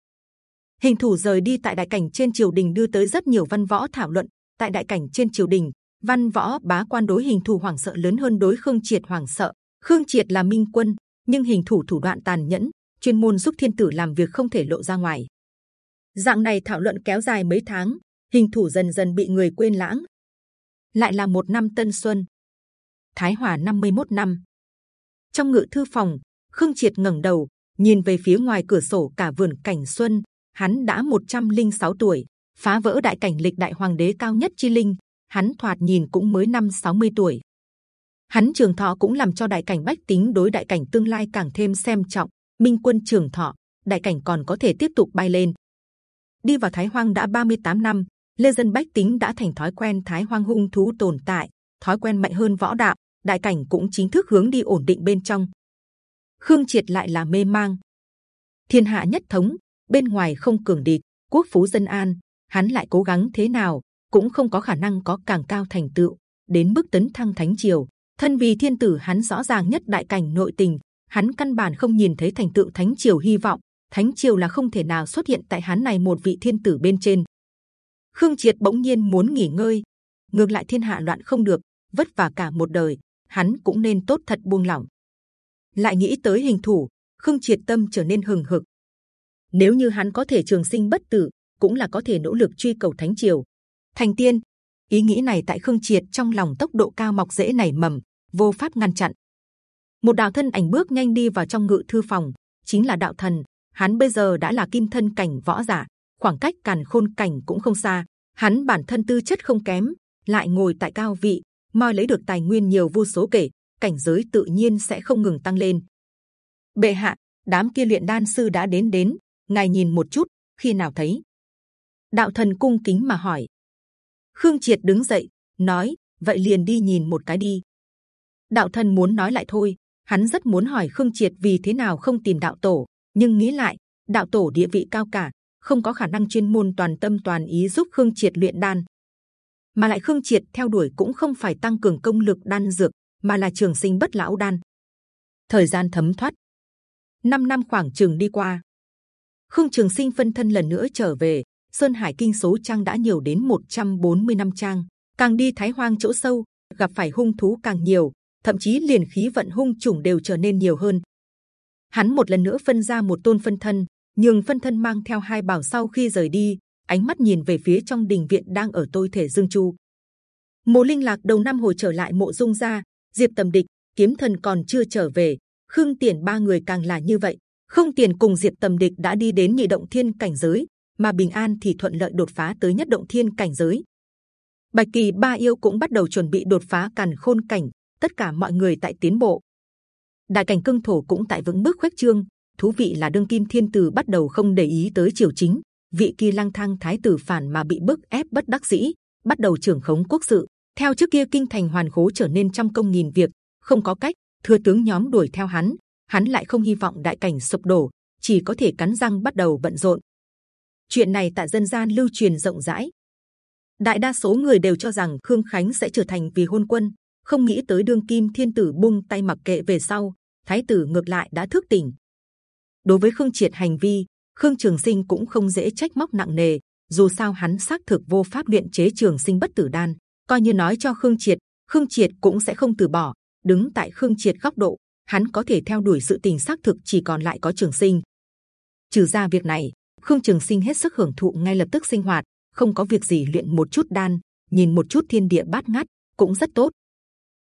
Hình thủ rời đi tại đại cảnh trên triều đình đưa tới rất nhiều văn võ thảo luận. Tại đại cảnh trên triều đình, văn võ bá quan đối hình thủ hoảng sợ lớn hơn đối khương triệt hoảng sợ. Khương triệt là minh quân, nhưng hình thủ thủ đoạn tàn nhẫn, chuyên môn giúp thiên tử làm việc không thể lộ ra ngoài. Dạng này thảo luận kéo dài mấy tháng, hình thủ dần dần bị người quên lãng. Lại là một năm tân xuân, Thái Hòa 51 năm. Trong ngự thư phòng, Khương Triệt ngẩng đầu, nhìn về phía ngoài cửa sổ cả vườn cảnh xuân. Hắn đã 106 tuổi, phá vỡ đại cảnh lịch đại hoàng đế cao nhất chi linh. Hắn thoạt nhìn cũng mới năm 60 tuổi. Hắn trường thọ cũng làm cho đại cảnh bách tính đối đại cảnh tương lai càng thêm xem trọng. Minh quân trường thọ, đại cảnh còn có thể tiếp tục bay lên. Đi vào Thái Hoang đã 38 năm, lê dân bách tính đã thành thói quen Thái Hoang hung thú tồn tại, thói quen mạnh hơn võ đạo. Đại cảnh cũng chính thức hướng đi ổn định bên trong. Khương Triệt lại là mê mang. Thiên hạ nhất thống, bên ngoài không cường địch, quốc phú dân an, hắn lại cố gắng thế nào cũng không có khả năng có càng cao thành tựu. Đến mức tấn thăng thánh triều, thân vì thiên tử hắn rõ ràng nhất đại cảnh nội tình, hắn căn bản không nhìn thấy thành tựu thánh triều hy vọng. Thánh triều là không thể nào xuất hiện tại hắn này một vị thiên tử bên trên. Khương Triệt bỗng nhiên muốn nghỉ ngơi, ngược lại thiên hạ loạn không được, vất vả cả một đời, hắn cũng nên tốt thật buông lỏng. Lại nghĩ tới hình thủ khương triệt tâm trở nên hừng hực. Nếu như hắn có thể trường sinh bất tử cũng là có thể nỗ lực truy cầu thánh triều. Thành tiên ý nghĩ này tại khương triệt trong lòng tốc độ cao mọc dễ nảy mầm vô pháp ngăn chặn. Một đạo thân ảnh bước nhanh đi vào trong ngự thư phòng chính là đạo thần hắn bây giờ đã là kim thân cảnh võ giả khoảng cách càn khôn cảnh cũng không xa hắn bản thân tư chất không kém lại ngồi tại cao vị moi lấy được tài nguyên nhiều vô số kể cảnh giới tự nhiên sẽ không ngừng tăng lên. Bệ hạ, đám kia luyện đan sư đã đến đến, ngài nhìn một chút, khi nào thấy? đạo thần cung kính mà hỏi khương triệt đứng dậy nói vậy liền đi nhìn một cái đi đạo thần muốn nói lại thôi hắn rất muốn hỏi khương triệt vì thế nào không tìm đạo tổ nhưng nghĩ lại đạo tổ địa vị cao cả không có khả năng chuyên môn toàn tâm toàn ý giúp khương triệt luyện đan, mà lại khương triệt theo đuổi cũng không phải tăng cường công lực đan dược, mà là trường sinh bất lão đan. Thời gian thấm thoát 5 năm khoảng trường đi qua, khương trường sinh phân thân lần nữa trở về. Sơn hải kinh số trang đã nhiều đến 140 năm trang, càng đi thái hoang chỗ sâu, gặp phải hung thú càng nhiều, thậm chí liền khí vận hung trùng đều trở nên nhiều hơn. Hắn một lần nữa phân ra một tôn phân thân nhường phân thân mang theo hai bảo sau khi rời đi, ánh mắt nhìn về phía trong đình viện đang ở tôi thể dương chu mộ linh lạc đầu năm hồi trở lại mộ dung gia, diệp tầm địch, kiếm thần còn chưa trở về. Khương tiền ba người càng là như vậy. Không tiền cùng diệp tầm địch đã đi đến nhị động thiên cảnh giới, mà bình an thì thuận lợi đột phá tới nhất động thiên cảnh giới. Bạch kỳ ba yêu cũng bắt đầu chuẩn bị đột phá càn khôn cảnh, tất cả mọi người tại tiến bộ. Đại cảnh cương thổ cũng tại vững bước khuếch trương thú vị là đương kim thiên tử bắt đầu không để ý tới triều chính. Vị kia lang thang thái tử phản mà bị bức ép bất đắc dĩ, bắt đầu trưởng khống quốc sự. Theo trước kia kinh thành hoàn khố trở nên trăm công nghìn việc, không có cách, thừa tướng nhóm đuổi theo hắn. Hắn lại không hy vọng đại cảnh sụp đổ, chỉ có thể cắn răng bắt đầu bận rộn. Chuyện này tại dân gian lưu truyền rộng rãi. Đại đa số người đều cho rằng khương khánh sẽ trở thành vì hôn quân, không nghĩ tới đương kim thiên tử buông tay mặc kệ về sau. Thái tử ngược lại đã thức tỉnh đối với khương triệt hành vi, khương trường sinh cũng không dễ trách móc nặng nề, dù sao hắn xác thực vô pháp luyện chế trường sinh bất tử đan. Coi như nói cho khương triệt khương triệt cũng sẽ không từ bỏ. Đứng tại khương triệt góc độ, hắn có thể theo đuổi sự tình xác thực chỉ còn lại có trường sinh. Trừ ra việc này, khương trường sinh hết sức hưởng thụ ngay lập tức sinh hoạt, không có việc gì luyện một chút đan, nhìn một chút thiên địa bát ngát, cũng rất tốt.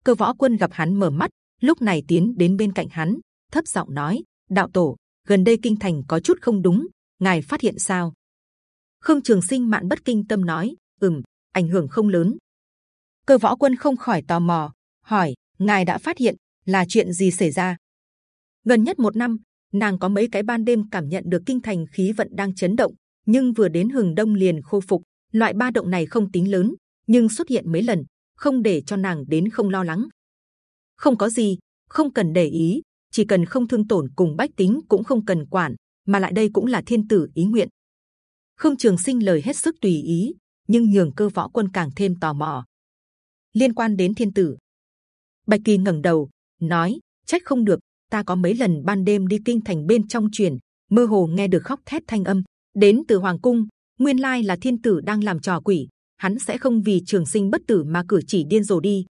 Cơ võ quân gặp hắn mở mắt, lúc này tiến đến bên cạnh hắn, thấp giọng nói, đạo tổ gần đây kinh thành có chút không đúng, ngài phát hiện sao? Khương trường sinh mạn bất kinh tâm nói, ừm, ảnh hưởng không lớn. Cơ võ quân không khỏi tò mò, hỏi, ngài đã phát hiện là chuyện gì xảy ra? Gần nhất một năm, nàng có mấy cái ban đêm cảm nhận được kinh thành khí vận đang chấn động, nhưng vừa đến hừng đông liền khôi phục. Loại ba động này không tính lớn, nhưng xuất hiện mấy lần, không để cho nàng đến không lo lắng. Không có gì, không cần để ý chỉ cần không thương tổn cùng bách tính cũng không cần quản, mà lại đây cũng là thiên tử ý nguyện. Khương trường sinh lời hết sức tùy ý, nhưng nhường cơ võ quân càng thêm tò mò. Liên quan đến thiên tử. Bạch kỳ ngẩng đầu, nói, trách không được, ta có mấy lần ban đêm đi kinh thành bên trong truyền, mơ hồ nghe được khóc thét thanh âm. Đến từ hoàng cung, nguyên lai là thiên tử đang làm trò quỷ, hắn sẽ không vì trường sinh bất tử mà cử chỉ điên rồ đi.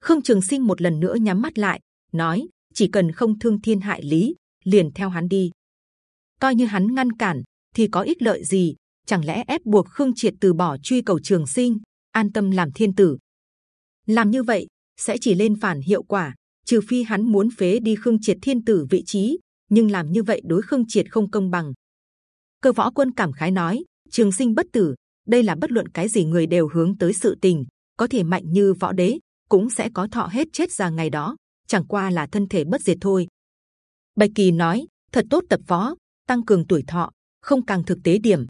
Khương trường sinh một lần nữa nhắm mắt lại, nói chỉ cần không thương thiên hại lý, liền theo hắn đi. Coi như hắn ngăn cản, thì có ích lợi gì? Chẳng lẽ ép buộc khương triệt từ bỏ truy cầu trường sinh, an tâm làm thiên tử? Làm như vậy, sẽ chỉ lên phản hiệu quả, trừ phi hắn muốn phế đi khương triệt thiên tử vị trí, nhưng làm như vậy đối khương triệt không công bằng. Cơ võ quân cảm khái nói, trường sinh bất tử, đây là bất luận cái gì người đều hướng tới sự tình, có thể mạnh như võ đế, cũng sẽ có thọ hết chết ra ngày đó chẳng qua là thân thể bất diệt thôi. Bạch kỳ nói, thật tốt tập võ, tăng cường tuổi thọ, không càng thực tế điểm.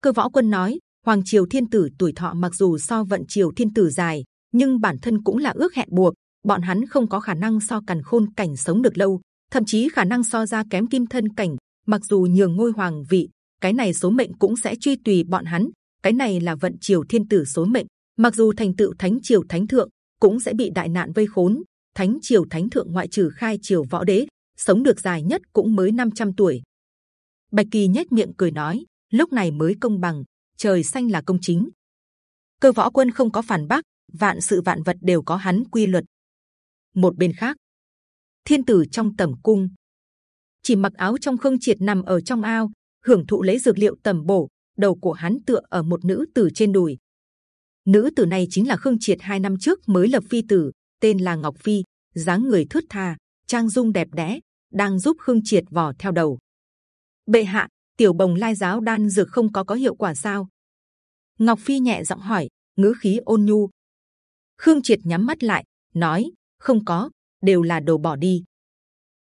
Cơ võ quân nói, hoàng triều thiên tử tuổi thọ mặc dù so vận triều thiên tử dài, nhưng bản thân cũng là ước hẹn buộc, bọn hắn không có khả năng so càn khôn cảnh sống được lâu, thậm chí khả năng so ra kém kim thân cảnh, mặc dù nhường ngôi hoàng vị, cái này số mệnh cũng sẽ truy tùy bọn hắn, cái này là vận triều thiên tử số mệnh, mặc dù thành tựu thánh triều thánh thượng cũng sẽ bị đại nạn vây khốn thánh triều thánh thượng ngoại trừ khai triều võ đế, sống được dài nhất cũng mới 500 tuổi. Bạch kỳ nhếch miệng cười nói, lúc này mới công bằng, trời xanh là công chính. Cơ võ quân không có phản bác, vạn sự vạn vật đều có hắn quy luật. Một bên khác, thiên tử trong tẩm cung, chỉ mặc áo trong khương triệt nằm ở trong ao, hưởng thụ lấy dược liệu tầm bổ, đầu của hắn tựa ở một nữ tử trên đùi. Nữ tử này chính là khương triệt hai năm trước mới lập phi tử tên là ngọc phi dáng người thướt tha trang dung đẹp đẽ đang giúp khương triệt vò theo đầu. Bệ hạ tiểu bồng lai giáo đan dược không có có hiệu quả sao? Ngọc phi nhẹ giọng hỏi ngữ khí ôn nhu. Khương triệt nhắm mắt lại nói không có đều là đồ bỏ đi.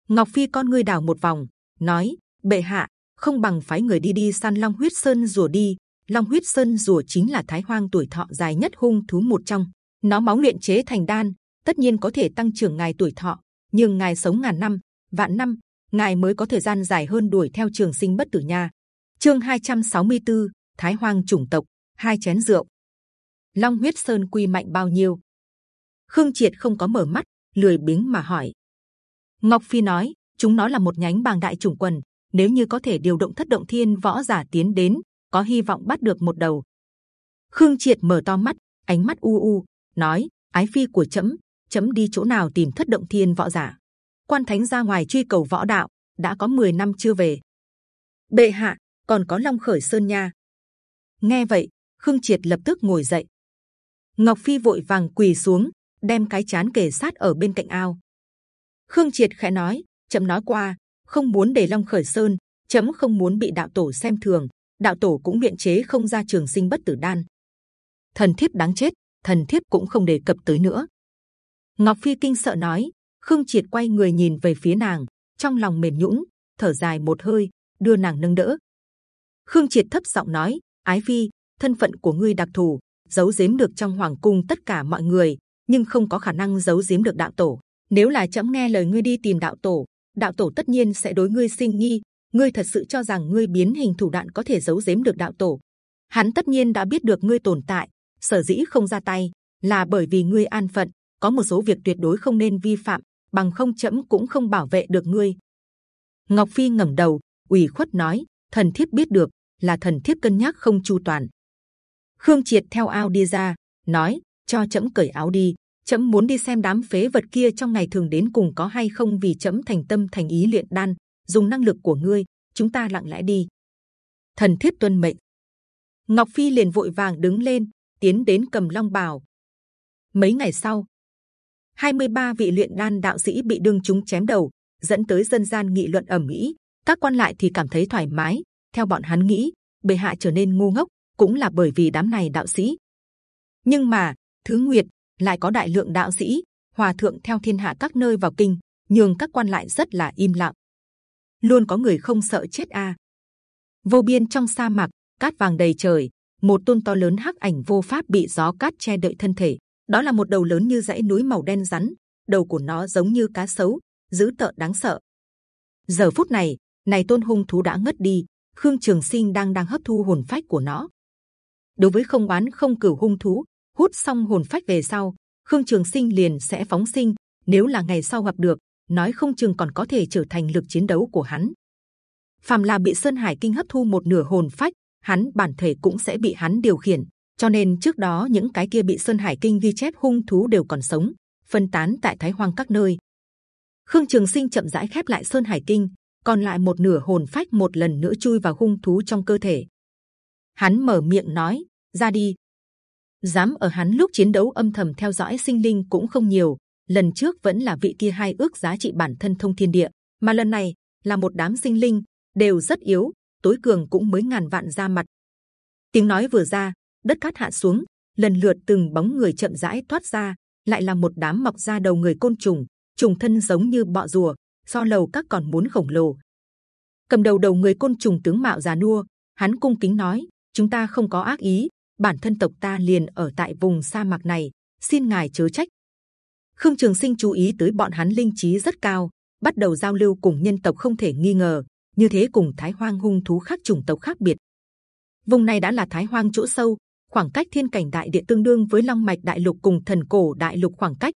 Ngọc phi con ngươi đảo một vòng nói bệ hạ không bằng phái người đi đi săn long huyết sơn rùa đi. Long huyết sơn rùa chính là Thái Hoang tuổi thọ dài nhất hung thú một trong. Nó máu luyện chế thành đan, tất nhiên có thể tăng trưởng ngài tuổi thọ. Nhưng ngài sống ngàn năm, vạn năm, ngài mới có thời gian dài hơn đuổi theo trường sinh bất tử nha. Chương 264, Thái Hoang chủng tộc, hai chén rượu. Long huyết sơn quy mạnh bao nhiêu? Khương Triệt không có mở mắt, lười biếng mà hỏi. Ngọc Phi nói, chúng nó là một nhánh bàng đại chủng quần. Nếu như có thể điều động thất động thiên võ giả tiến đến, có hy vọng bắt được một đầu. Khương Triệt mở to mắt, ánh mắt u u, nói: Ái phi của chấm, chấm đi chỗ nào tìm thất động thiên võ giả? Quan Thánh ra ngoài truy cầu võ đạo, đã có 10 năm chưa về. Bệ hạ, còn có Long Khởi Sơn nha. Nghe vậy, Khương Triệt lập tức ngồi dậy. Ngọc Phi vội vàng quỳ xuống, đem cái chán kề sát ở bên cạnh ao. Khương Triệt khẽ nói, chấm nói qua, không muốn để Long Khởi Sơn, chấm không muốn bị đạo tổ xem thường, đạo tổ cũng biện chế không ra trường sinh bất tử đan. Thần thiếp đáng chết, thần thiếp cũng không đề cập tới nữa. Ngọc Phi kinh sợ nói, Khương Triệt quay người nhìn về phía nàng, trong lòng mềm nhũn, thở dài một hơi, đưa nàng nâng đỡ. Khương Triệt thấp giọng nói, Ái Phi, thân phận của ngươi đặc thù, giấu giếm được trong hoàng cung tất cả mọi người, nhưng không có khả năng giấu giếm được đạo tổ. Nếu là chậm nghe lời ngươi đi tìm đạo tổ, đạo tổ tất nhiên sẽ đối ngươi sinh nghi. Ngươi thật sự cho rằng ngươi biến hình thủ đoạn có thể giấu giếm được đạo tổ? Hắn tất nhiên đã biết được ngươi tồn tại, sở dĩ không ra tay là bởi vì ngươi an phận. Có một số việc tuyệt đối không nên vi phạm, bằng không chấm cũng không bảo vệ được ngươi. Ngọc Phi ngẩng đầu, ủy khuất nói: Thần thiếp biết được, là thần thiếp cân nhắc không chu toàn. Khương Triệt theo ao đi ra, nói: cho chấm cởi áo đi. Chấm muốn đi xem đám phế vật kia trong ngày thường đến cùng có hay không vì chấm thành tâm thành ý luyện đan, dùng năng lực của ngươi, chúng ta lặng lẽ đi. Thần thiếp tuân mệnh. Ngọc Phi liền vội vàng đứng lên, tiến đến cầm long bào. Mấy ngày sau, 23 vị luyện đan đạo sĩ bị đương chúng chém đầu, dẫn tới dân gian nghị luận ẩm ĩ. Các quan lại thì cảm thấy thoải mái. Theo bọn hắn nghĩ, bệ hạ trở nên ngu ngốc cũng là bởi vì đám này đạo sĩ. Nhưng mà thứ nguyệt lại có đại lượng đạo sĩ, hòa thượng theo thiên hạ các nơi vào kinh, nhường các quan lại rất là im lặng. Luôn có người không sợ chết a. À. Vô biên trong sa mạc, cát vàng đầy trời, một tôn to lớn hắc ảnh vô pháp bị gió cát che đậy thân thể. Đó là một đầu lớn như dãy núi màu đen rắn, đầu của nó giống như cá sấu, dữ tợn đáng sợ. Giờ phút này, này tôn hung thú đã ngất đi, Khương Trường Sinh đang đang hấp thu hồn phách của nó. Đối với không oán không cửu hung thú, hút xong hồn phách về sau, Khương Trường Sinh liền sẽ phóng sinh. Nếu là ngày sau gặp được, nói không chừng còn có thể trở thành lực chiến đấu của hắn. Phàm là bị Sơn Hải Kinh hấp thu một nửa hồn phách, hắn bản thể cũng sẽ bị hắn điều khiển. Cho nên trước đó những cái kia bị Sơn Hải Kinh ghi chép hung thú đều còn sống, phân tán tại Thái Hoang các nơi. Khương Trường Sinh chậm rãi khép lại Sơn Hải Kinh, còn lại một nửa hồn phách một lần nữa chui vào hung thú trong cơ thể. Hắn mở miệng nói: ra đi, dám ở hắn lúc chiến đấu âm thầm theo dõi sinh linh cũng không nhiều. Lần trước vẫn là vị kia hai ước giá trị bản thân thông thiên địa, mà lần này là một đám sinh linh đều rất yếu, tối cường cũng mới ngàn vạn ra mặt. Tiếng nói vừa ra, đất cát hạ xuống, lần lượt từng bóng người chậm rãi thoát ra, lại là một đám mọc ra đầu người côn trùng, trùng thân giống như bọ rùa, so lầu các còn muốn khổng lồ. Cầm đầu đầu người côn trùng tướng mạo già nua, hắn cung kính nói: chúng ta không có ác ý, bản thân tộc ta liền ở tại vùng sa mạc này, xin ngài chớ trách. Khương Trường Sinh chú ý tới bọn hắn linh trí rất cao, bắt đầu giao lưu cùng nhân tộc không thể nghi ngờ, như thế cùng Thái Hoang hung thú khác chủng tộc khác biệt. Vùng này đã là Thái Hoang chỗ sâu, khoảng cách thiên cảnh đại địa tương đương với Long mạch đại lục cùng thần cổ đại lục khoảng cách.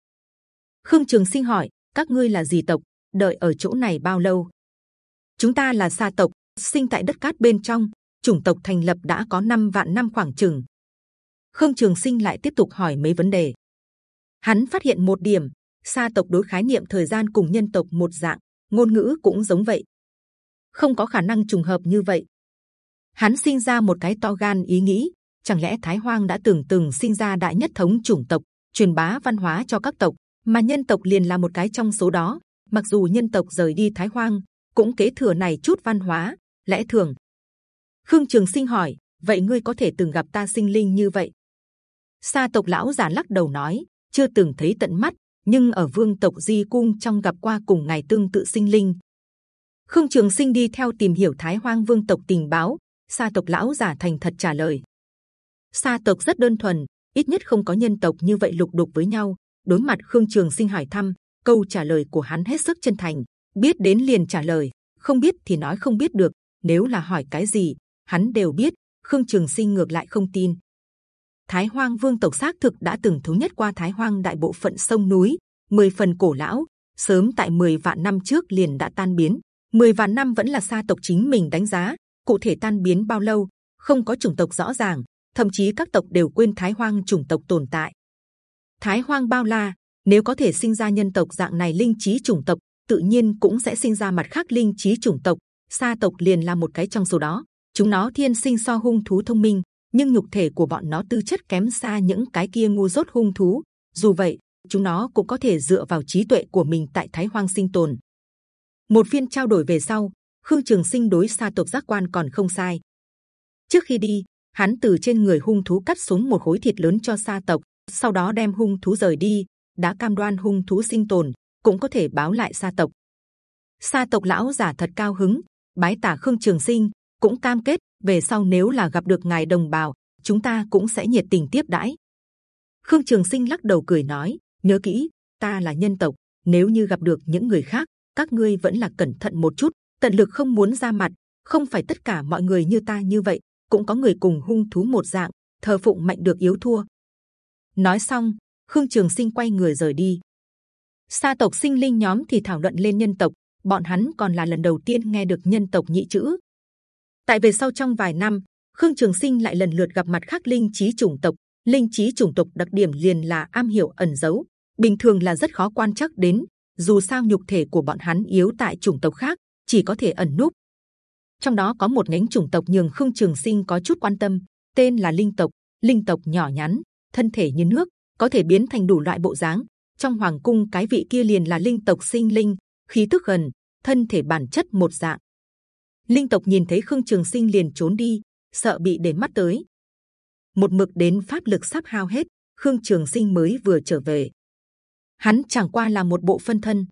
Khương Trường Sinh hỏi: các ngươi là gì tộc? Đợi ở chỗ này bao lâu? Chúng ta là Sa tộc, sinh tại đất cát bên trong, chủng tộc thành lập đã có 5 vạn năm khoảng chừng. Khương Trường Sinh lại tiếp tục hỏi mấy vấn đề. Hắn phát hiện một điểm, Sa tộc đối khái niệm thời gian cùng nhân tộc một dạng, ngôn ngữ cũng giống vậy, không có khả năng trùng hợp như vậy. Hắn sinh ra một cái to gan ý nghĩ, chẳng lẽ Thái Hoang đã từng từng sinh ra đại nhất thống chủng tộc, truyền bá văn hóa cho các tộc, mà nhân tộc liền là một cái trong số đó. Mặc dù nhân tộc rời đi Thái Hoang, cũng kế thừa này chút văn hóa, lẽ thường. Khương Trường Sinh hỏi, vậy ngươi có thể từng gặp ta sinh linh như vậy? Sa tộc lão già lắc đầu nói, chưa từng thấy tận mắt, nhưng ở vương tộc di cung trong gặp qua cùng ngày tương tự sinh linh. Khương Trường Sinh đi theo tìm hiểu Thái Hoang vương tộc tình báo, Sa tộc lão già thành thật trả lời. Sa tộc rất đơn thuần, ít nhất không có nhân tộc như vậy lục đục với nhau. Đối mặt Khương Trường Sinh hỏi thăm, câu trả lời của hắn hết sức chân thành. Biết đến liền trả lời, không biết thì nói không biết được. Nếu là hỏi cái gì, hắn đều biết. Khương Trường Sinh ngược lại không tin. Thái Hoang Vương tộc xác thực đã từng thống nhất qua Thái Hoang đại bộ phận sông núi, 10 phần cổ lão, sớm tại 10 vạn năm trước liền đã tan biến. 10 vạn năm vẫn là xa tộc chính mình đánh giá, cụ thể tan biến bao lâu, không có chủng tộc rõ ràng, thậm chí các tộc đều quên Thái Hoang chủng tộc tồn tại. Thái Hoang bao la, nếu có thể sinh ra nhân tộc dạng này linh trí chủng tộc, tự nhiên cũng sẽ sinh ra mặt khác linh trí chủng tộc. Sa tộc liền là một cái trong số đó. Chúng nó thiên sinh so hung thú thông minh, nhưng nhục thể của bọn nó tư chất kém xa những cái kia ngu dốt hung thú. Dù vậy, chúng nó cũng có thể dựa vào trí tuệ của mình tại Thái Hoang sinh tồn. Một phiên trao đổi về sau, Khương Trường Sinh đối Sa tộc giác quan còn không sai. Trước khi đi, hắn từ trên người hung thú cắt xuống một khối thịt lớn cho Sa tộc, sau đó đem hung thú rời đi, đã cam đoan hung thú sinh tồn, cũng có thể báo lại Sa tộc. Sa tộc lão giả thật cao hứng, bái tả Khương Trường Sinh, cũng cam kết về sau nếu là gặp được ngài đồng bào, chúng ta cũng sẽ nhiệt tình tiếp đãi. Khương Trường Sinh lắc đầu cười nói, nhớ kỹ, ta là nhân tộc, nếu như gặp được những người khác, các ngươi vẫn là cẩn thận một chút, tận lực không muốn ra mặt. Không phải tất cả mọi người như ta như vậy, cũng có người cùng hung thú một dạng, thờ phụng mạnh được yếu thua. Nói xong, Khương Trường Sinh quay người rời đi. Sa tộc sinh linh nhóm thì thảo luận lên nhân tộc, bọn hắn còn là lần đầu tiên nghe được nhân tộc nhị chữ. Tại về sau trong vài năm, Khương Trường Sinh lại lần lượt gặp mặt khác linh trí chủng tộc. Linh trí chủng tộc đặc điểm liền là am hiểu ẩn giấu, bình thường là rất khó quan chắc đến. Dù sao nhục thể của bọn hắn yếu tại chủng tộc khác, chỉ có thể ẩn núp. Trong đó có một nhánh chủng tộc nhường Khương Trường Sinh có chút quan tâm, tên là linh tộc. Linh tộc nhỏ nhắn, thân thể như nước, có thể biến thành đủ loại bộ dáng. Trong hoàng cung cái vị kia liền là linh tộc sinh linh, khí tức gần, thân thể bản chất một dạng. Linh tộc nhìn thấy Khương Trường Sinh liền trốn đi, sợ bị để mắt tới. Một mực đến pháp lực sắp hao hết, Khương Trường Sinh mới vừa trở về. Hắn chẳng qua là một bộ phân thân.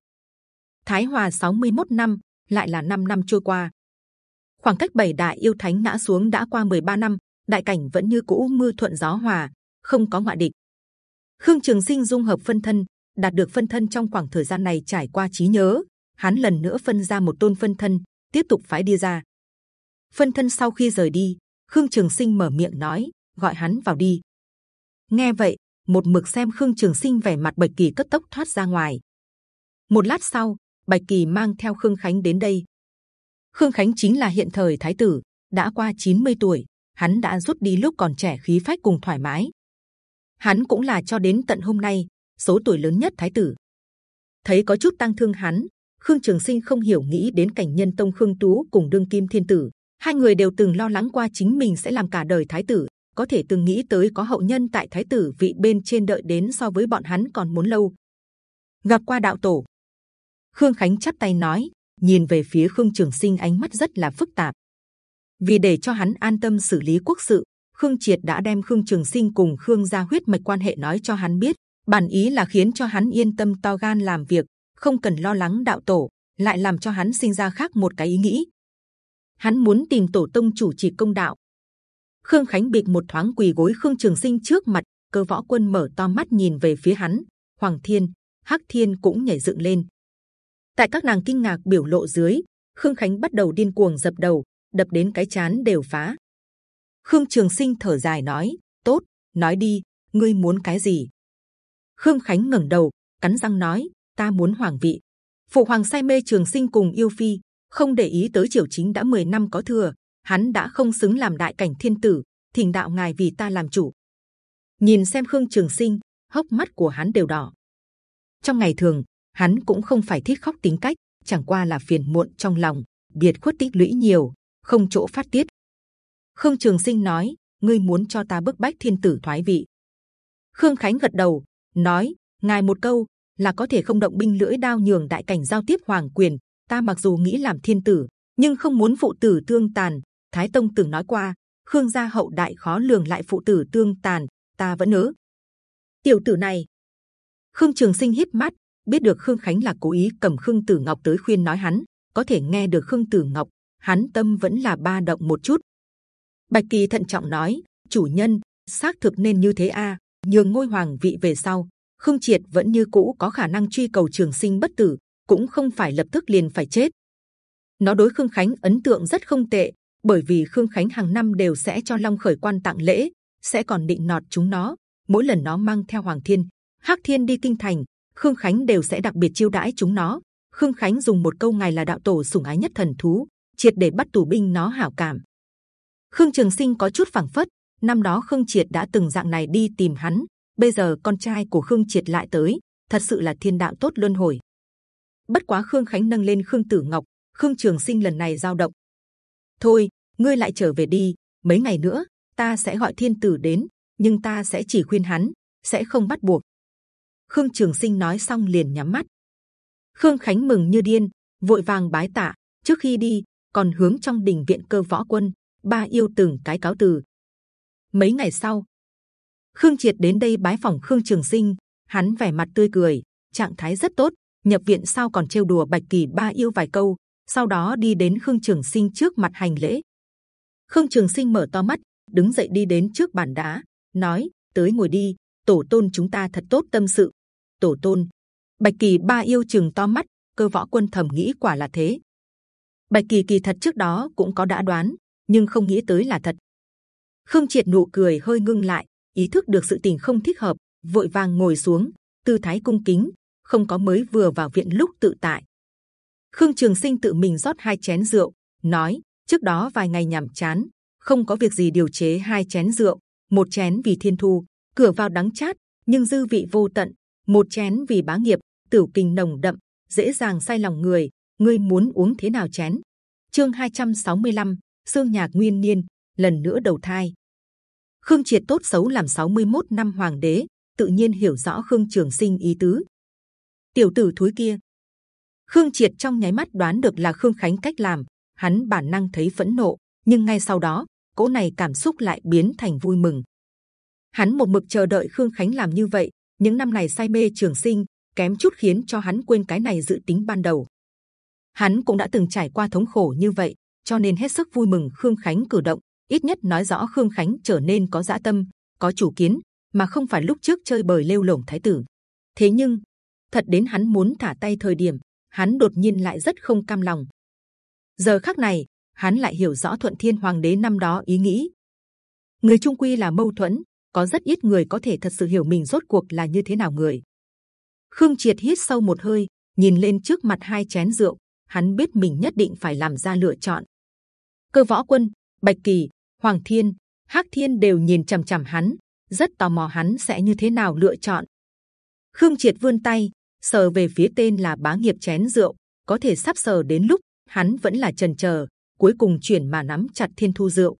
Thái Hòa 61 năm, lại là 5 năm trôi qua. Khoảng cách bảy đại yêu thánh ngã xuống đã qua 13 năm, đại cảnh vẫn như cũ mưa thuận gió hòa, không có ngoại địch. Khương Trường Sinh dung hợp phân thân, đạt được phân thân trong khoảng thời gian này trải qua trí nhớ, hắn lần nữa phân ra một tôn phân thân, tiếp tục phái đi ra. Phân thân sau khi rời đi, Khương Trường Sinh mở miệng nói, gọi hắn vào đi. Nghe vậy, một mực xem Khương Trường Sinh vẻ mặt bạch kỳ cất tốc thoát ra ngoài. Một lát sau, bạch kỳ mang theo Khương Khánh đến đây. Khương Khánh chính là hiện thời Thái tử, đã qua 90 tuổi, hắn đã rút đi lúc còn trẻ khí phách cùng thoải mái. Hắn cũng là cho đến tận hôm nay số tuổi lớn nhất Thái tử. Thấy có chút tăng thương hắn, Khương Trường Sinh không hiểu nghĩ đến cảnh nhân tông Khương Tú cùng đương kim thiên tử, hai người đều từng lo lắng qua chính mình sẽ làm cả đời Thái tử, có thể từng nghĩ tới có hậu nhân tại Thái tử vị bên trên đợi đến so với bọn hắn còn muốn lâu. Gặp qua đạo tổ, Khương Khánh chắp tay nói, nhìn về phía Khương Trường Sinh ánh mắt rất là phức tạp. Vì để cho hắn an tâm xử lý quốc sự, Khương Triệt đã đem Khương Trường Sinh cùng Khương gia huyết mạch quan hệ nói cho hắn biết, bản ý là khiến cho hắn yên tâm to gan làm việc, không cần lo lắng đạo tổ, lại làm cho hắn sinh ra khác một cái ý nghĩ. Hắn muốn tìm tổ tông chủ trì công đạo. Khương Khánh bịch một thoáng quỳ gối Khương Trường Sinh trước mặt, cơ võ quân mở to mắt nhìn về phía hắn. Hoàng Thiên, Hắc Thiên cũng nhảy dựng lên. Tại các nàng kinh ngạc biểu lộ dưới, Khương Khánh bắt đầu điên cuồng dập đầu, đập đến cái chán đều phá. Khương Trường Sinh thở dài nói: tốt, nói đi, ngươi muốn cái gì? Khương Khánh ngẩng đầu, cắn răng nói: ta muốn hoàng vị. Phụ hoàng say mê Trường Sinh cùng yêu phi, không để ý tới triều chính đã 10 năm có thừa, hắn đã không xứng làm đại cảnh thiên tử. Thỉnh đạo ngài vì ta làm chủ. Nhìn xem Khương Trường Sinh, hốc mắt của hắn đều đỏ. Trong ngày thường, hắn cũng không phải thiết khóc tính cách, chẳng qua là phiền muộn trong lòng, biệt khuất tích lũy nhiều, không chỗ phát tiết. Khương Trường Sinh nói, ngươi muốn cho ta bức bách thiên tử thoái vị. Khương Khánh gật đầu, nói, ngài một câu là có thể không động binh lưỡi đao nhường đại cảnh giao tiếp hoàng quyền. Ta mặc dù nghĩ làm thiên tử, nhưng không muốn phụ tử tương tàn. Thái Tông từng nói qua, Khương gia hậu đại khó lường lại phụ tử tương tàn. Ta vẫn nhớ. Tiểu tử này, Khương Trường Sinh hít mắt, biết được Khương Khánh là cố ý cầm Khương Tử Ngọc tới khuyên nói hắn, có thể nghe được Khương Tử Ngọc, hắn tâm vẫn là ba động một chút. Bạch Kỳ thận trọng nói: chủ nhân, xác thực nên như thế a. nhường ngôi hoàng vị về sau, Khương Triệt vẫn như cũ có khả năng truy cầu trường sinh bất tử, cũng không phải lập tức liền phải chết. Nó đối Khương Khánh ấn tượng rất không tệ, bởi vì Khương Khánh hàng năm đều sẽ cho Long Khởi Quan tặng lễ, sẽ còn định nọt chúng nó. Mỗi lần nó mang theo Hoàng Thiên, Hắc Thiên đi kinh thành, Khương Khánh đều sẽ đặc biệt chiêu đãi chúng nó. Khương Khánh dùng một câu ngài là đạo tổ sủng ái nhất thần thú, triệt để bắt tù binh nó hảo cảm. Khương Trường Sinh có chút phảng phất, năm đó Khương Triệt đã từng dạng này đi tìm hắn, bây giờ con trai của Khương Triệt lại tới, thật sự là thiên đạo tốt luân hồi. Bất quá Khương Khánh nâng lên Khương Tử Ngọc, Khương Trường Sinh lần này dao động. Thôi, ngươi lại trở về đi. Mấy ngày nữa, ta sẽ gọi Thiên Tử đến, nhưng ta sẽ chỉ khuyên hắn, sẽ không bắt buộc. Khương Trường Sinh nói xong liền nhắm mắt. Khương Khánh mừng như điên, vội vàng bái tạ. Trước khi đi, còn hướng trong đình viện cơ võ quân ba yêu từng cái cáo từ. Mấy ngày sau, Khương Triệt đến đây bái phòng Khương Trường Sinh, hắn vẻ mặt tươi cười, trạng thái rất tốt. Nhập viện sau còn trêu đùa Bạch Kỳ ba yêu vài câu, sau đó đi đến Khương Trường Sinh trước mặt hành lễ. Khương Trường Sinh mở to mắt, đứng dậy đi đến trước bàn đá, nói: tới ngồi đi, tổ tôn chúng ta thật tốt tâm sự. Tổ tôn, Bạch Kỳ ba yêu chừng to mắt, cơ võ quân thầm nghĩ quả là thế. Bạch Kỳ kỳ thật trước đó cũng có đã đoán, nhưng không nghĩ tới là thật. Khương Triệt nụ cười hơi ngưng lại, ý thức được sự tình không thích hợp, vội vàng ngồi xuống, tư thái cung kính, không có mới vừa vào viện lúc tự tại. Khương Trường Sinh tự mình rót hai chén rượu, nói: trước đó vài ngày nhảm chán, không có việc gì điều chế hai chén rượu, một chén vì thiên thu, cửa vào đắng chát, nhưng dư vị vô tận, một chén vì bá nghiệp, tiểu kình nồng đậm, dễ dàng say lòng người. Ngươi muốn uống thế nào chén? Chương 265, xương nhạc nguyên niên lần nữa đầu thai. Khương Triệt tốt xấu làm 61 năm hoàng đế, tự nhiên hiểu rõ Khương Trường Sinh ý tứ. Tiểu tử thúi kia, Khương Triệt trong nháy mắt đoán được là Khương Khánh cách làm, hắn bản năng thấy phẫn nộ, nhưng ngay sau đó, cỗ này cảm xúc lại biến thành vui mừng. Hắn một mực chờ đợi Khương Khánh làm như vậy, những năm này say mê Trường Sinh, kém chút khiến cho hắn quên cái này dự tính ban đầu. Hắn cũng đã từng trải qua thống khổ như vậy, cho nên hết sức vui mừng Khương Khánh cử động. Ít nhất nói rõ Khương Khánh trở nên có dạ tâm, có chủ kiến, mà không phải lúc trước chơi bời lêu lổng thái tử. Thế nhưng, thật đến hắn muốn thả tay thời điểm, hắn đột nhiên lại rất không cam lòng. Giờ khắc này, hắn lại hiểu rõ Thuận Thiên Hoàng đế năm đó ý nghĩ. Người trung quy là mâu thuẫn, có rất ít người có thể thật sự hiểu mình rốt cuộc là như thế nào người. Khương Triệt hít sâu một hơi, nhìn lên trước mặt hai chén rượu, hắn biết mình nhất định phải làm ra lựa chọn. Cơ võ quân, Bạch Kỳ, Hoàng Thiên, Hắc Thiên đều nhìn c h ầ m c h ầ m hắn, rất tò mò hắn sẽ như thế nào lựa chọn. Khương Triệt vươn tay, sờ về phía tên là bá nghiệp chén rượu, có thể sắp sờ đến lúc hắn vẫn là chần chờ, cuối cùng chuyển mà nắm chặt thiên thu rượu.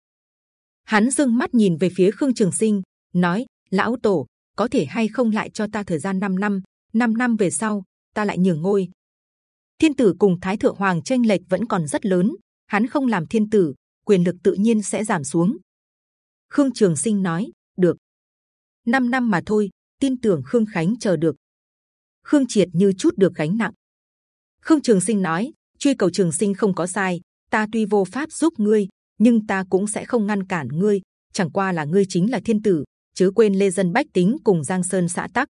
Hắn dưng mắt nhìn về phía Khương Trường Sinh, nói: Lão Tổ, có thể hay không lại cho ta thời gian 5 năm, 5 năm về sau ta lại nhường ngôi, thiên tử cùng thái thượng hoàng tranh lệch vẫn còn rất lớn hắn không làm thiên tử quyền lực tự nhiên sẽ giảm xuống. Khương trường sinh nói được. 5 năm mà thôi tin tưởng khương khánh chờ được. Khương triệt như chút được gánh nặng. Khương trường sinh nói truy cầu trường sinh không có sai ta tuy vô pháp giúp ngươi nhưng ta cũng sẽ không ngăn cản ngươi chẳng qua là ngươi chính là thiên tử chớ quên lê dân bách tính cùng giang sơn xã tắc.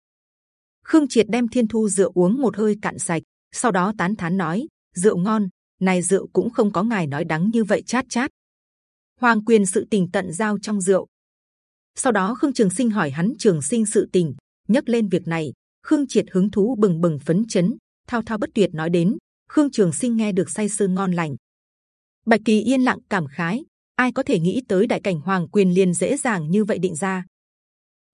Khương triệt đem thiên thu rượu uống một hơi cạn sạch, sau đó tán thán nói, rượu ngon, này rượu cũng không có ngài nói đắng như vậy chát chát. Hoàng quyền sự tình tận giao trong rượu. Sau đó khương trường sinh hỏi hắn trường sinh sự tình, nhắc lên việc này, khương triệt hứng thú bừng bừng phấn chấn, thao thao bất tuyệt nói đến, khương trường sinh nghe được say sưa ngon lành. Bạch kỳ yên lặng cảm khái, ai có thể nghĩ tới đại cảnh hoàng quyền liền dễ dàng như vậy định ra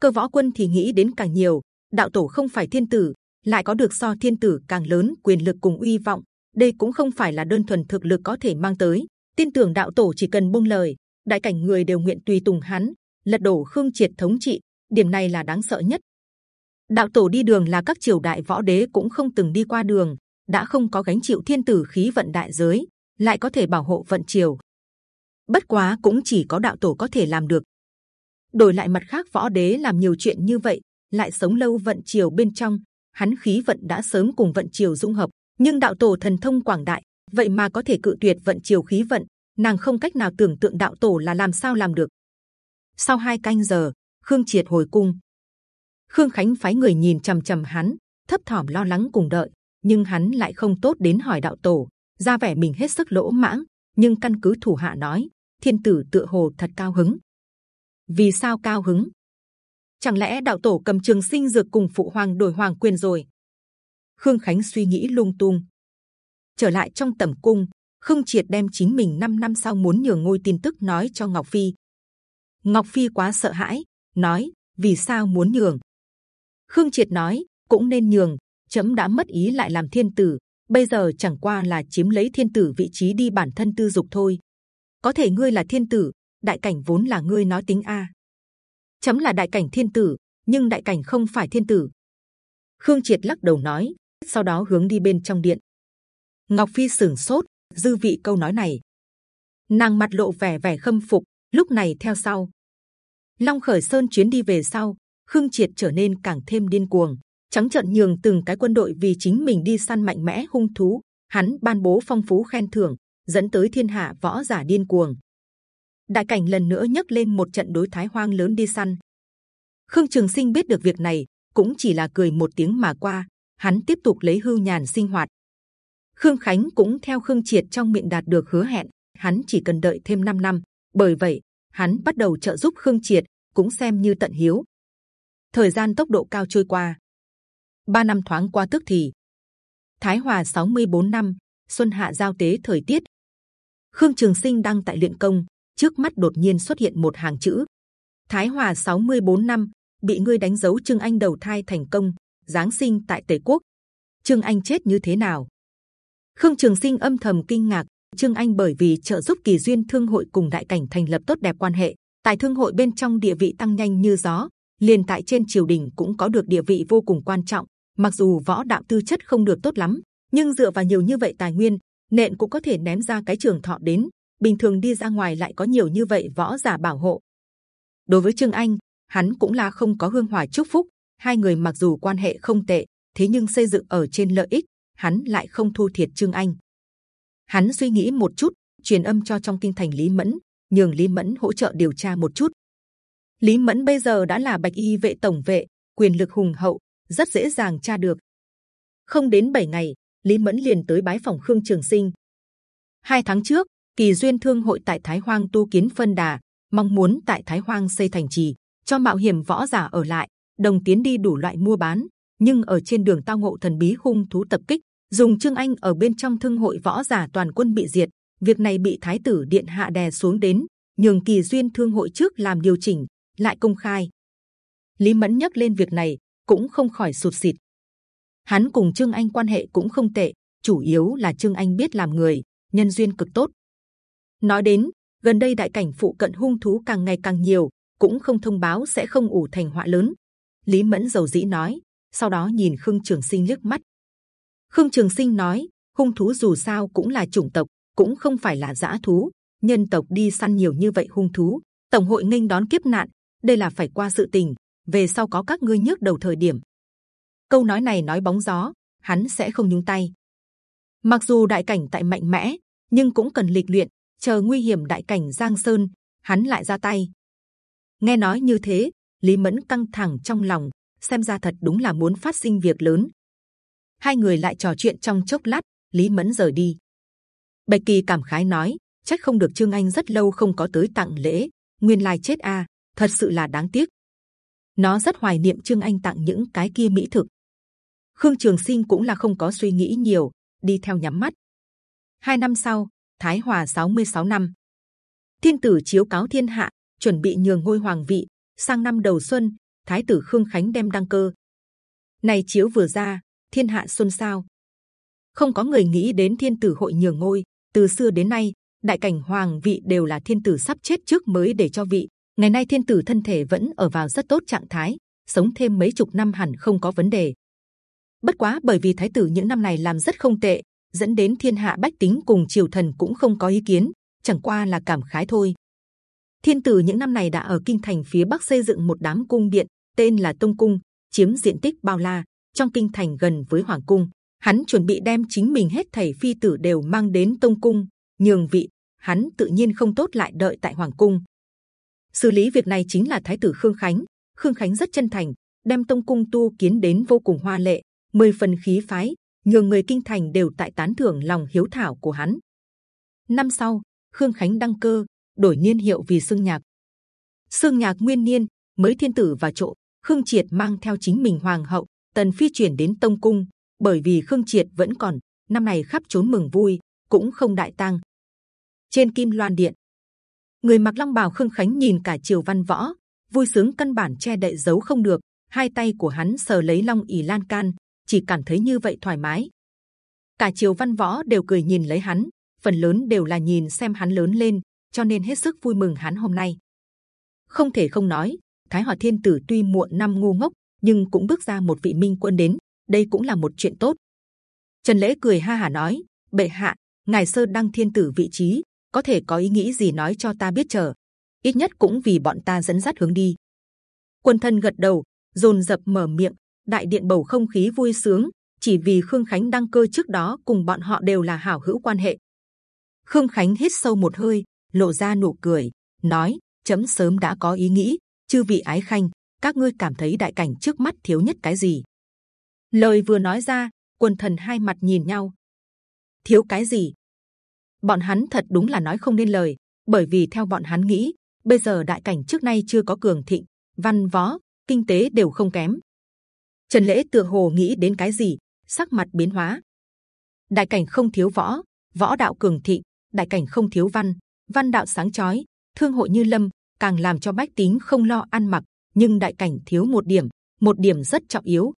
cơ võ quân thì nghĩ đến càng nhiều. Đạo tổ không phải thiên tử, lại có được so thiên tử càng lớn quyền lực cùng uy vọng. Đây cũng không phải là đơn thuần thực lực có thể mang tới. Tin tưởng đạo tổ chỉ cần buông lời, đại cảnh người đều nguyện tùy tùng hắn, lật đổ khương triệt thống trị, điểm này là đáng sợ nhất. Đạo tổ đi đường là các triều đại võ đế cũng không từng đi qua đường, đã không có gánh chịu thiên tử khí vận đại giới, lại có thể bảo hộ vận triều. Bất quá cũng chỉ có đạo tổ có thể làm được đổi lại mặt khác võ đế làm nhiều chuyện như vậy lại sống lâu vận triều bên trong hắn khí vận đã sớm cùng vận triều dung hợp nhưng đạo tổ thần thông quảng đại vậy mà có thể cự tuyệt vận triều khí vận nàng không cách nào tưởng tượng đạo tổ là làm sao làm được. Sau hai canh giờ, Khương Triệt hồi cung. Khương Khánh phái người nhìn trầm trầm hắn, thấp thỏm lo lắng cùng đợi, nhưng hắn lại không tốt đến hỏi đạo tổ, ra vẻ mình hết sức lỗ mãng, nhưng căn cứ thủ hạ nói, thiên tử tựa hồ thật cao hứng. Vì sao cao hứng? Chẳng lẽ đạo tổ cầm trường sinh dược cùng phụ hoàng đổi hoàng quyền rồi? Khương Khánh suy nghĩ lung tung. Trở lại trong tẩm cung, Khương Triệt đem chính mình 5 năm sau muốn nhường ngôi tin tức nói cho Ngọc Phi. Ngọc Phi quá sợ hãi, nói vì sao muốn nhường? Khương Triệt nói cũng nên nhường. Chấm đã mất ý lại làm thiên tử, bây giờ chẳng qua là chiếm lấy thiên tử vị trí đi bản thân tư dục thôi. Có thể ngươi là thiên tử, đại cảnh vốn là ngươi nói tính a. Chấm là đại cảnh thiên tử, nhưng đại cảnh không phải thiên tử. Khương Triệt lắc đầu nói, sau đó hướng đi bên trong điện. Ngọc Phi sửng sốt, dư vị câu nói này, nàng mặt lộ vẻ vẻ khâm phục. Lúc này theo sau, Long Khởi Sơn chuyến đi về sau, Khương Triệt trở nên càng thêm điên cuồng, trắng trợn nhường từng cái quân đội vì chính mình đi săn mạnh mẽ hung thú. Hắn ban bố phong phú khen thưởng, dẫn tới thiên hạ võ giả điên cuồng. Đại cảnh lần nữa nhấc lên một trận đối thái hoang lớn đi săn. Khương Trường Sinh biết được việc này, cũng chỉ là cười một tiếng mà qua. Hắn tiếp tục lấy hưu nhàn sinh hoạt. Khương Khánh cũng theo Khương Triệt trong miệng đạt được hứa hẹn, hắn chỉ cần đợi thêm 5 năm. Bởi vậy, hắn bắt đầu trợ giúp Khương Triệt, cũng xem như tận hiếu. Thời gian tốc độ cao trôi qua, ba năm thoáng qua tức thì. Thái Hòa 64 năm, xuân hạ giao tế thời tiết. Khương Trường Sinh đang tại luyện công, trước mắt đột nhiên xuất hiện một hàng chữ. Thái Hòa 64 năm, bị ngươi đánh dấu Trương Anh đầu thai thành công, giáng sinh tại Tề Quốc. Trương Anh chết như thế nào? Khương Trường Sinh âm thầm kinh ngạc. Trương Anh bởi vì trợ giúp kỳ duyên thương hội cùng đại cảnh thành lập tốt đẹp quan hệ, tại thương hội bên trong địa vị tăng nhanh như gió, liền tại trên triều đình cũng có được địa vị vô cùng quan trọng. Mặc dù võ đạo tư chất không được tốt lắm, nhưng dựa vào nhiều như vậy tài nguyên, nện cũng có thể ném ra cái trường thọ đến. Bình thường đi ra ngoài lại có nhiều như vậy võ giả bảo hộ. Đối với Trương Anh, hắn cũng là không có hương hòa chúc phúc. Hai người mặc dù quan hệ không tệ, thế nhưng xây dựng ở trên lợi ích, hắn lại không thu thiệt Trương Anh. Hắn suy nghĩ một chút, truyền âm cho trong kinh thành Lý Mẫn, nhường Lý Mẫn hỗ trợ điều tra một chút. Lý Mẫn bây giờ đã là bạch y vệ tổng vệ, quyền lực hùng hậu, rất dễ dàng tra được. Không đến 7 ngày, Lý Mẫn liền tới bái phòng Khương Trường Sinh. Hai tháng trước, Kỳ duyên thương hội tại Thái Hoang tu kiến phân đà, mong muốn tại Thái Hoang xây thành trì, cho mạo hiểm võ giả ở lại, đồng tiến đi đủ loại mua bán. Nhưng ở trên đường tao ngộ thần bí hung thú tập kích, dùng Trương Anh ở bên trong thương hội võ giả toàn quân bị diệt. Việc này bị Thái tử điện hạ đè xuống đến, nhường Kỳ duyên thương hội trước làm điều chỉnh, lại công khai. Lý Mẫn nhắc lên việc này, cũng không khỏi sụt sịt. Hắn cùng Trương Anh quan hệ cũng không tệ, chủ yếu là Trương Anh biết làm người, nhân duyên cực tốt. Nói đến gần đây đại cảnh phụ cận hung thú càng ngày càng nhiều, cũng không thông báo sẽ không ủ thành họa lớn. Lý Mẫn dầu dĩ nói, sau đó nhìn Khương Trường Sinh liếc mắt. Khương Trường Sinh nói, hung thú dù sao cũng là chủng tộc, cũng không phải là dã thú. Nhân tộc đi săn nhiều như vậy hung thú, tổng hội nghênh đón kiếp nạn, đây là phải qua sự tình về sau có các ngươi nhức đầu thời điểm. Câu nói này nói bóng gió, hắn sẽ không nhúng tay. Mặc dù đại cảnh tại mạnh mẽ, nhưng cũng cần lịch luyện. Chờ nguy hiểm đại cảnh giang sơn, hắn lại ra tay. Nghe nói như thế, Lý Mẫn căng thẳng trong lòng, xem ra thật đúng là muốn phát sinh việc lớn. Hai người lại trò chuyện trong chốc lát, Lý Mẫn rời đi. Bạch Kỳ cảm khái nói, chắc không được Trương Anh rất lâu không có tới tặng lễ, nguyên lai chết a, thật sự là đáng tiếc nó rất hoài niệm trương anh tặng những cái kia mỹ thực khương trường sinh cũng là không có suy nghĩ nhiều đi theo nhắm mắt hai năm sau thái hòa 66 năm. Thiên tử chiếu cáo thiên hạ, chuẩn bị nhường ngôi hoàng vị, sang năm đầu xuân, thái tử khương khánh đem đăng cơ. Này chiếu vừa ra, thiên hạ xuân sao không có người nghĩ đến thiên tử hội nhường ngôi. Từ xưa đến nay, đại cảnh hoàng vị đều là thiên tử sắp chết trước mới để cho vị. Ngày nay thiên tử thân thể vẫn ở vào rất tốt trạng thái, sống thêm mấy chục năm hẳn không có vấn đề. Bất quá bởi vì thái tử những năm này làm rất không tệ dẫn đến thiên hạ bách tính cùng triều thần cũng không có ý kiến chẳng qua là cảm khái thôi thiên tử những năm này đã ở kinh thành phía bắc xây dựng một đám cung điện tên là tông cung chiếm diện tích bao la trong kinh thành gần với hoàng cung hắn chuẩn bị đem chính mình hết thảy phi tử đều mang đến tông cung nhường vị hắn tự nhiên không tốt lại đợi tại hoàng cung. xử lý việc này chính là thái tử khương khánh. khương khánh rất chân thành, đem tông cung tu kiến đến vô cùng hoa lệ, mười phần khí phái, nhiều người kinh thành đều tại tán thưởng lòng hiếu thảo của hắn. Năm sau, khương khánh đăng cơ, đổi niên hiệu vì sương nhạc. Sương nhạc nguyên niên mới thiên tử và chỗ khương triệt mang theo chính mình hoàng hậu tần phi chuyển đến tông cung, bởi vì khương triệt vẫn còn năm này khắp trốn mừng vui, cũng không đại tăng. Trên kim loan điện, người mặc long bào khương khánh nhìn cả triều văn võ, vui sướng căn bản che đậy giấu không được. Hai tay của hắn sờ lấy long ỉ lan can, chỉ cảm thấy như vậy thoải mái. Cả triều văn võ đều cười nhìn lấy hắn, phần lớn đều là nhìn xem hắn lớn lên, cho nên hết sức vui mừng hắn hôm nay. Không thể không nói, Thái Hòa Thiên Tử tuy muộn năm ngu ngốc, nhưng cũng bước ra một vị minh quân đến, đây cũng là một chuyện tốt. Trần Lễ cười ha hà nói: bệ hạ, ngài sơ đăng thiên tử vị trí, có thể có ý nghĩ gì nói cho ta biết chờ. ít nhất cũng vì bọn ta dẫn dắt hướng đi. Quân thân gật đầu, dồn dập mở miệng. Đại điện bầu không khí vui sướng, chỉ vì Khương Khánh đăng cơ trước đó cùng bọn họ đều là hảo hữu quan hệ. Khương Khánh hít sâu một hơi, lộ ra nụ cười, nói: chấm sớm đã có ý nghĩ, chư vị ái khanh, các ngươi cảm thấy đại cảnh trước mắt thiếu nhất cái gì? Lời vừa nói ra, quần thần hai mặt nhìn nhau. Thiếu cái gì? Bọn hắn thật đúng là nói không nên lời, bởi vì theo bọn hắn nghĩ, bây giờ đại cảnh trước nay chưa có cường thịnh, văn võ, kinh tế đều không kém. Trần lễ tựa hồ nghĩ đến cái gì, sắc mặt biến hóa. Đại cảnh không thiếu võ, võ đạo cường thịnh, đại cảnh không thiếu văn, văn đạo sáng chói, thương hội như lâm, càng làm cho bách tính không lo ăn mặc. Nhưng đại cảnh thiếu một điểm, một điểm rất trọng yếu.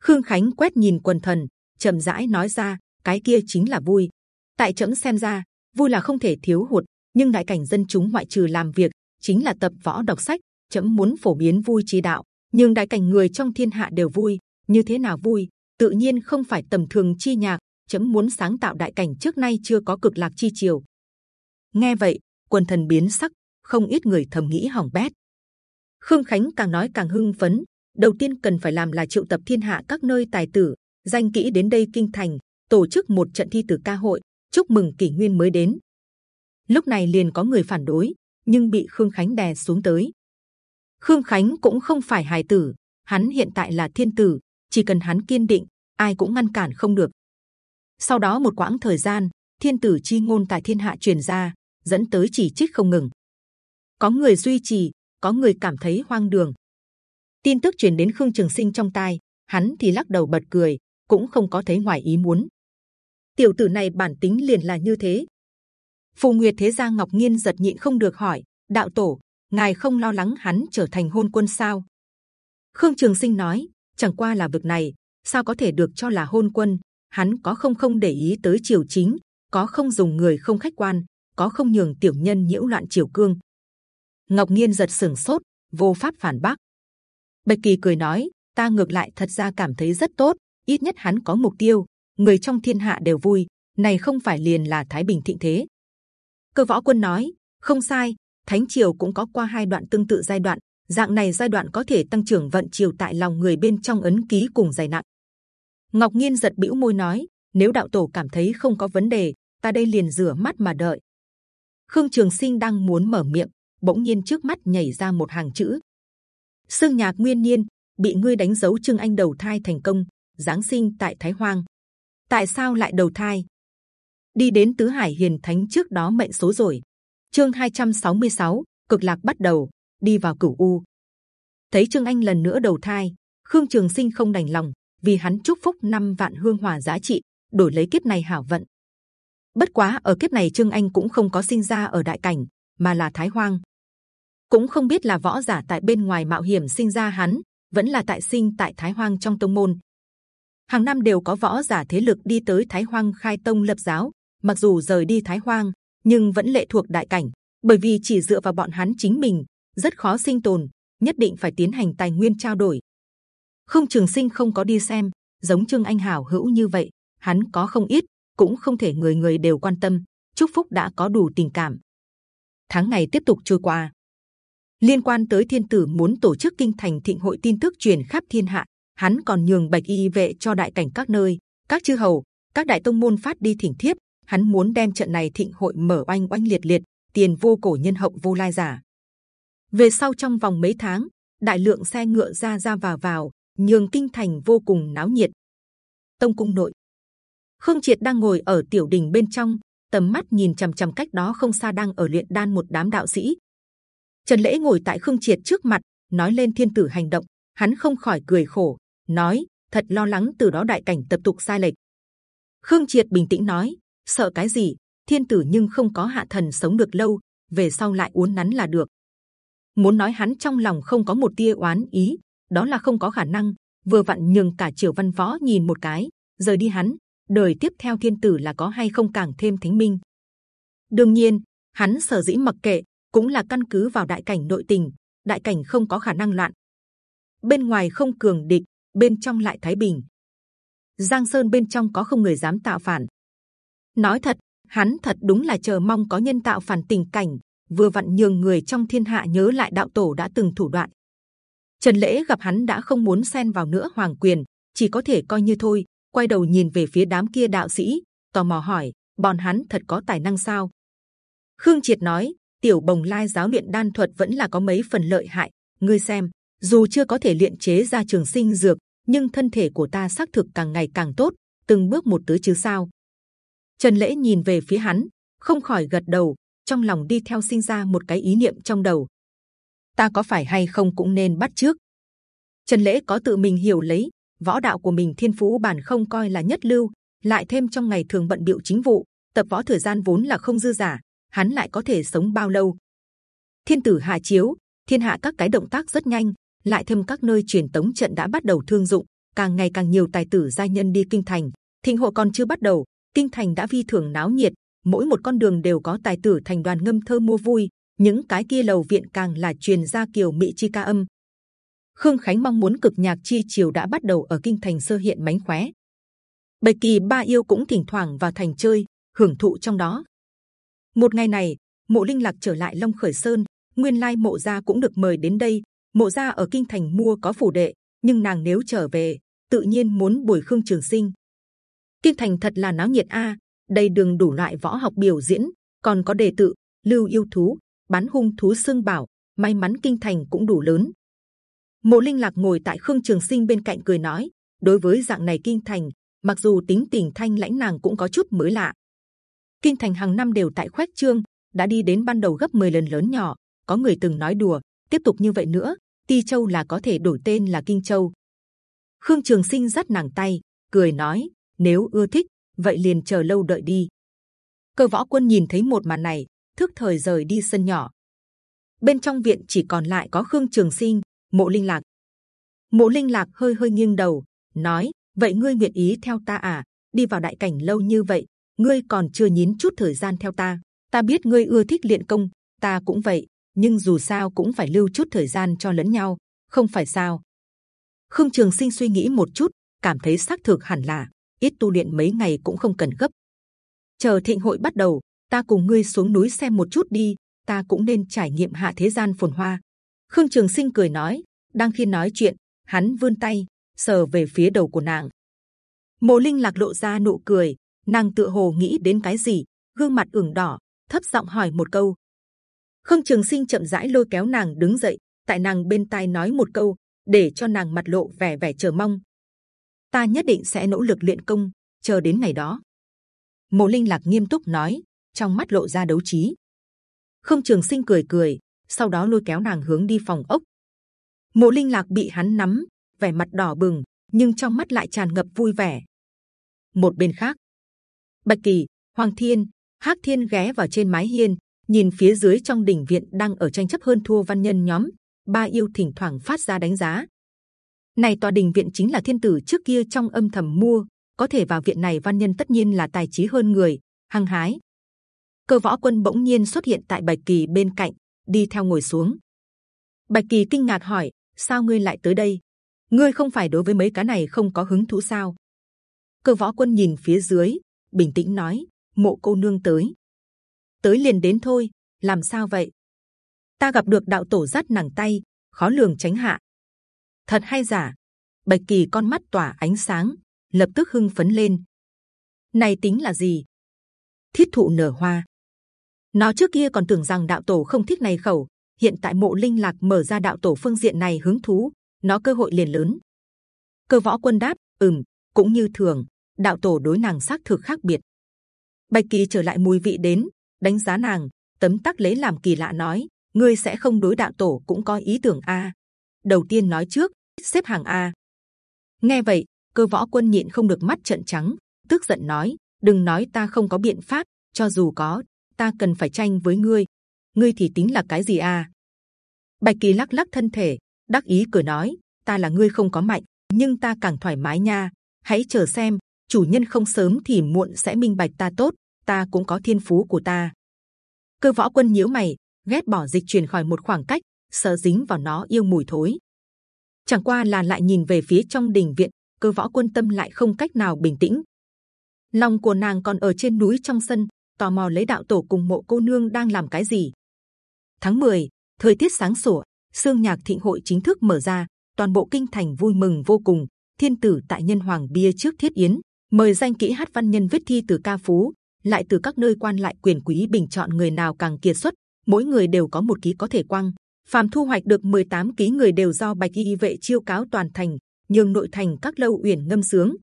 Khương Khánh quét nhìn quần thần, chậm rãi nói ra, cái kia chính là vui. Tại chấm xem ra, vui là không thể thiếu hụt. Nhưng đại cảnh dân chúng ngoại trừ làm việc, chính là tập võ đọc sách. Chấm muốn phổ biến vui trí đạo, nhưng đại cảnh người trong thiên hạ đều vui. Như thế nào vui? Tự nhiên không phải tầm thường chi nhạc. Chấm muốn sáng tạo đại cảnh trước nay chưa có cực lạc chi chiều Nghe vậy, quần thần biến sắc, không ít người thầm nghĩ hỏng bét. Khương Khánh càng nói càng hưng phấn. Đầu tiên cần phải làm là triệu tập thiên hạ các nơi tài tử, danh kỹ đến đây kinh thành, tổ chức một trận thi tử ca hội, chúc mừng kỷ nguyên mới đến. Lúc này liền có người phản đối, nhưng bị Khương Khánh đè xuống tới. Khương Khánh cũng không phải hài tử, hắn hiện tại là thiên tử, chỉ cần hắn kiên định, ai cũng ngăn cản không được. Sau đó một quãng thời gian, thiên tử chi ngôn tại thiên hạ truyền ra, dẫn tới chỉ trích không ngừng. Có người duy trì, có người cảm thấy hoang đường. Tin tức truyền đến Khương Trường Sinh trong tai, hắn thì lắc đầu bật cười, cũng không có thấy ngoài ý muốn. Tiểu tử này bản tính liền là như thế. Phù Nguyệt Thế Gia Ngọc Nhiên giật nhịn không được hỏi, đạo tổ, ngài không lo lắng hắn trở thành hôn quân sao? Khương Trường Sinh nói, chẳng qua là việc này, sao có thể được cho là hôn quân? Hắn có không không để ý tới triều chính, có không dùng người không khách quan, có không nhường tiểu nhân nhiễu loạn triều cương. Ngọc Nhiên giật sừng sốt, vô pháp phản bác. Bạch Kỳ cười nói, ta ngược lại thật ra cảm thấy rất tốt, ít nhất hắn có mục tiêu, người trong thiên hạ đều vui, này không phải liền là thái bình thịnh thế. Cơ võ quân nói, không sai, thánh triều cũng có qua hai đoạn tương tự giai đoạn, dạng này giai đoạn có thể tăng trưởng vận triều tại lòng người bên trong ấn ký cùng dày nặng. Ngọc Nghiên giật bĩu môi nói, nếu đạo tổ cảm thấy không có vấn đề, ta đây liền rửa mắt mà đợi. Khương Trường Sinh đang muốn mở miệng, bỗng nhiên trước mắt nhảy ra một hàng chữ: Sương Nhạc Nguyên Niên bị ngươi đánh dấu Trương Anh đầu thai thành công, giáng sinh tại Thái Hoang. Tại sao lại đầu thai? Đi đến tứ Hải Hiền Thánh trước đó mệnh số rồi. Chương 266, cực lạc bắt đầu, đi vào cửu u. Thấy Trương Anh lần nữa đầu thai, Khương Trường Sinh không đành lòng, vì hắn chúc phúc năm vạn hương hỏa giá trị, đổi lấy kiếp này hảo vận. Bất quá ở kiếp này Trương Anh cũng không có sinh ra ở đại cảnh, mà là Thái Hoang. Cũng không biết là võ giả tại bên ngoài mạo hiểm sinh ra hắn, vẫn là tại sinh tại Thái Hoang trong tông môn. Hàng năm đều có võ giả thế lực đi tới Thái Hoang khai tông lập giáo. Mặc dù rời đi Thái Hoang, nhưng vẫn lệ thuộc đại cảnh, bởi vì chỉ dựa vào bọn hắn chính mình rất khó sinh tồn, nhất định phải tiến hành tài nguyên trao đổi. Không Trường Sinh không có đi xem, giống Trương Anh Hảo hữu như vậy, hắn có không ít, cũng không thể người người đều quan tâm. Chúc phúc đã có đủ tình cảm. Tháng ngày tiếp tục trôi qua, liên quan tới thiên tử muốn tổ chức kinh thành thịnh hội tin tức truyền khắp thiên hạ, hắn còn nhường bạch y vệ cho đại cảnh các nơi, các chư hầu, các đại tông môn phát đi thỉnh thiếp, hắn muốn đem trận này thịnh hội mở oanh oanh liệt liệt, tiền vô cổ nhân hậu vô lai giả. Về sau trong vòng mấy tháng, đại lượng xe ngựa ra ra vào vào, nhường kinh thành vô cùng náo nhiệt. Tông cung nội, Khương Triệt đang ngồi ở tiểu đình bên trong, tầm mắt nhìn c h ầ m c h ầ m cách đó không xa đang ở luyện đan một đám đạo sĩ. Trần lễ ngồi tại Khương Triệt trước mặt, nói lên thiên tử hành động, hắn không khỏi cười khổ, nói thật lo lắng từ đó đại cảnh tập tục sai lệch. Khương Triệt bình tĩnh nói, sợ cái gì? Thiên tử nhưng không có hạ thần sống được lâu, về sau lại uốn nắn là được. Muốn nói hắn trong lòng không có một tia oán ý, đó là không có khả năng. Vừa vặn nhường cả triều văn võ nhìn một cái, rời đi hắn, đời tiếp theo thiên tử là có hay không càng thêm thánh minh. đương nhiên, hắn sở dĩ mặc kệ cũng là căn cứ vào đại cảnh nội tình. đại cảnh không có khả năng loạn, bên ngoài không cường địch, bên trong lại thái bình. Giang sơn bên trong có không người dám tạo phản nói thật, hắn thật đúng là chờ mong có nhân tạo phản tình cảnh, vừa vặn nhường người trong thiên hạ nhớ lại đạo tổ đã từng thủ đoạn. Trần lễ gặp hắn đã không muốn xen vào nữa hoàng quyền, chỉ có thể coi như thôi quay đầu nhìn về phía đám kia đạo sĩ, tò mò hỏi: bọn hắn thật có tài năng sao? Khương Triệt nói: tiểu bồng lai giáo luyện đan thuật vẫn là có mấy phần lợi hại. Ngươi xem, dù chưa có thể luyện chế ra trường sinh dược, nhưng thân thể của ta xác thực càng ngày càng tốt, từng bước một tứ chứ sao? Trần lễ nhìn về phía hắn, không khỏi gật đầu, trong lòng đi theo sinh ra một cái ý niệm trong đầu. Ta có phải hay không cũng nên bắt trước. Trần lễ có tự mình hiểu lấy, võ đạo của mình thiên phú bản không coi là nhất lưu, lại thêm trong ngày thường bận biệu chính vụ, tập võ thời gian vốn là không dư giả, hắn lại có thể sống bao lâu? Thiên tử hạ chiếu, thiên hạ các cái động tác rất nhanh, lại thêm các nơi truyền tống trận đã bắt đầu thương dụng, càng ngày càng nhiều tài tử gia nhân đi kinh thành. Thịnh hội còn chưa bắt đầu, kinh thành đã vi thưởng náo nhiệt, mỗi một con đường đều có tài tử thành đoàn ngâm thơ mua vui, những cái kia lầu viện càng là truyền ra kiều mỹ chi ca âm, Khương Khánh mong muốn cực nhạc chi triều đã bắt đầu ở kinh thành sơ hiện mánh khóe. Bạch kỳ ba yêu cũng thỉnh thoảng vào thành chơi, hưởng thụ trong đó. Một ngày này, mộ linh lạc trở lại Long Khởi Sơn, nguyên lai mộ gia cũng được mời đến đây. Mộ gia ở kinh thành mua có phủ đệ, nhưng nàng nếu trở về, tự nhiên muốn bồi Khương Trường Sinh. Kinh thành thật là náo nhiệt a, đây đường đủ loại võ học biểu diễn, còn có đề tự, lưu yêu thú, bắn hung thú xương bảo. May mắn kinh thành cũng đủ lớn, Mộ Linh Lạc ngồi tại Khương Trường Sinh bên cạnh cười nói: đối với dạng này kinh thành, mặc dù tính tình thanh lãnh nàng cũng có chút mới lạ. Kinh thành hàng năm đều tại khoét trương, đã đi đến ban đầu gấp 10 lần lớn nhỏ. Có người từng nói đùa, tiếp tục như vậy nữa, Ti Châu là có thể đổi tên là Kinh Châu. Khương Trường Sinh dắt nàng tay, cười nói: nếu ưa thích, vậy liền chờ lâu đợi đi. Cơ võ quân nhìn thấy một màn này, thức thời rời đi sân nhỏ. Bên trong viện chỉ còn lại có Khương Trường Sinh, mộ linh lạc mộ linh lạc hơi hơi nghiêng đầu nói vậy ngươi nguyện ý theo ta à đi vào đại cảnh lâu như vậy ngươi còn chưa nhín chút thời gian theo ta ta biết ngươi ưa thích luyện công ta cũng vậy nhưng dù sao cũng phải lưu chút thời gian cho lẫn nhau không phải sao khương trường sinh suy nghĩ một chút cảm thấy xác thực hẳn là ít tu luyện mấy ngày cũng không cần gấp chờ thịnh hội bắt đầu ta cùng ngươi xuống núi xem một chút đi ta cũng nên trải nghiệm hạ thế gian phồn hoa Khương Trường Sinh cười nói, đang khi nói chuyện, hắn vươn tay sờ về phía đầu của nàng. Mộ Linh lạc lộ ra nụ cười, nàng tựa hồ nghĩ đến cái gì, gương mặt ửng đỏ, thấp giọng hỏi một câu. Khương Trường Sinh chậm rãi lôi kéo nàng đứng dậy, tại nàng bên tai nói một câu, để cho nàng mặt lộ vẻ vẻ chờ mong. Ta nhất định sẽ nỗ lực luyện công, chờ đến ngày đó. Mộ Linh lạc nghiêm túc nói, trong mắt lộ ra đấu trí. Khương Trường Sinh cười cười, sau đó lôi kéo nàng hướng đi phòng ốc. Mộ Linh Lạc bị hắn nắm, vẻ mặt đỏ bừng, nhưng trong mắt lại tràn ngập vui vẻ. Một bên khác, Bạch Kỳ, Hoàng Thiên, Hắc Thiên ghé vào trên mái hiên, nhìn phía dưới trong đỉnh viện đang ở tranh chấp hơn thua văn nhân nhóm. Ba yêu thỉnh thoảng phát ra đánh giá. Này tòa đình viện chính là thiên tử trước kia trong âm thầm mua, có thể vào viện này văn nhân tất nhiên là tài trí hơn người, hăng hái. Cơ võ quân bỗng nhiên xuất hiện tại Bạch Kỳ bên cạnh, đi theo ngồi xuống. Bạch Kỳ kinh ngạc hỏi: sao ngươi lại tới đây? Ngươi không phải đối với mấy cái này không có hứng thú sao? Cơ võ quân nhìn phía dưới, bình tĩnh nói: mộ cô nương tới, tới liền đến thôi. Làm sao vậy? Ta gặp được đạo tổ dắt nàng tay, khó lường tránh hạ. Thật hay giả? Bạch Kỳ con mắt tỏa ánh sáng, lập tức hưng phấn lên. Này tính là gì? thiết thụ nở hoa. Nó trước kia còn tưởng rằng đạo tổ không thích này khẩu, hiện tại mộ linh lạc mở ra đạo tổ phương diện này hứng thú, nó cơ hội liền lớn. Cơ võ quân đáp, ừm, cũng như thường, đạo tổ đối nàng xác thực khác biệt. Bạch kỳ trở lại mùi vị đến, đánh giá nàng, tấm tắc lấy làm kỳ lạ nói, ngươi sẽ không đối đạo tổ cũng có ý tưởng a. Đầu tiên nói trước, xếp hàng a. Nghe vậy, cơ võ quân nhịn không được mắt trợn trắng, tức giận nói, đừng nói ta không có biện pháp, cho dù có, ta cần phải tranh với ngươi. Ngươi thì tính là cái gì a? Bạch kỳ lắc lắc thân thể, đắc ý cười nói, ta là ngươi không có mạnh, nhưng ta càng thoải mái nha. Hãy chờ xem, chủ nhân không sớm thì muộn sẽ minh bạch ta tốt, ta cũng có thiên phú của ta. Cơ võ quân nhíu mày, ghét bỏ dịch chuyển khỏi một khoảng cách, sợ dính vào nó yêu mùi thối. Chẳng qua là lại nhìn về phía trong đình viện, cơ võ quân tâm lại không cách nào bình tĩnh. Lòng của nàng còn ở trên núi trong sân, tò mò lấy đạo tổ cùng mộ cô nương đang làm cái gì. Tháng 10, thời tiết sáng sủa, sương nhạc thịnh hội chính thức mở ra, toàn bộ kinh thành vui mừng vô cùng. Thiên tử tại nhân hoàng bia trước thiết yến, mời danh kỹ hát văn nhân viết thi từ ca phú, lại từ các nơi quan lại quyền quý bình chọn người nào càng kiệt xuất, mỗi người đều có một ký có thể quăng. Phàm thu hoạch được 18 ký người đều do bạch y vệ chiêu cáo toàn thành, nhường nội thành các lâu uyển ngâm sướng.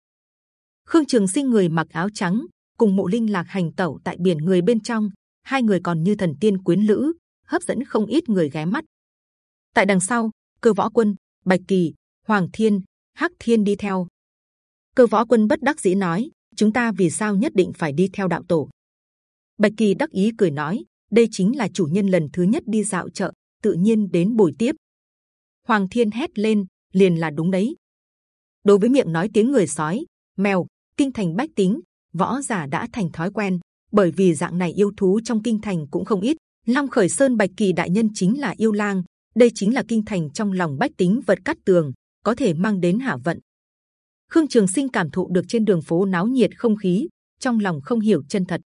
Khương Trường Sinh người mặc áo trắng, cùng Mộ Linh lạc hành tẩu tại biển người bên trong, hai người còn như thần tiên quyến lữ, hấp dẫn không ít người ghé mắt. Tại đằng sau, cơ võ quân, bạch kỳ, hoàng thiên, hắc thiên đi theo. Cơ võ quân bất đắc dĩ nói: chúng ta vì sao nhất định phải đi theo đạo tổ? Bạch kỳ đắc ý cười nói: đây chính là chủ nhân lần thứ nhất đi dạo chợ, tự nhiên đến buổi tiếp. Hoàng thiên hét lên, liền là đúng đấy. Đối với miệng nói tiếng người sói, mèo, kinh thành bách tính, võ giả đã thành thói quen. Bởi vì dạng này yêu thú trong kinh thành cũng không ít. Long khởi sơn bạch kỳ đại nhân chính là yêu lang, đây chính là kinh thành trong lòng bách tính vật cắt tường, có thể mang đến hạ vận. Khương Trường Sinh cảm thụ được trên đường phố náo nhiệt không khí, trong lòng không hiểu chân thật.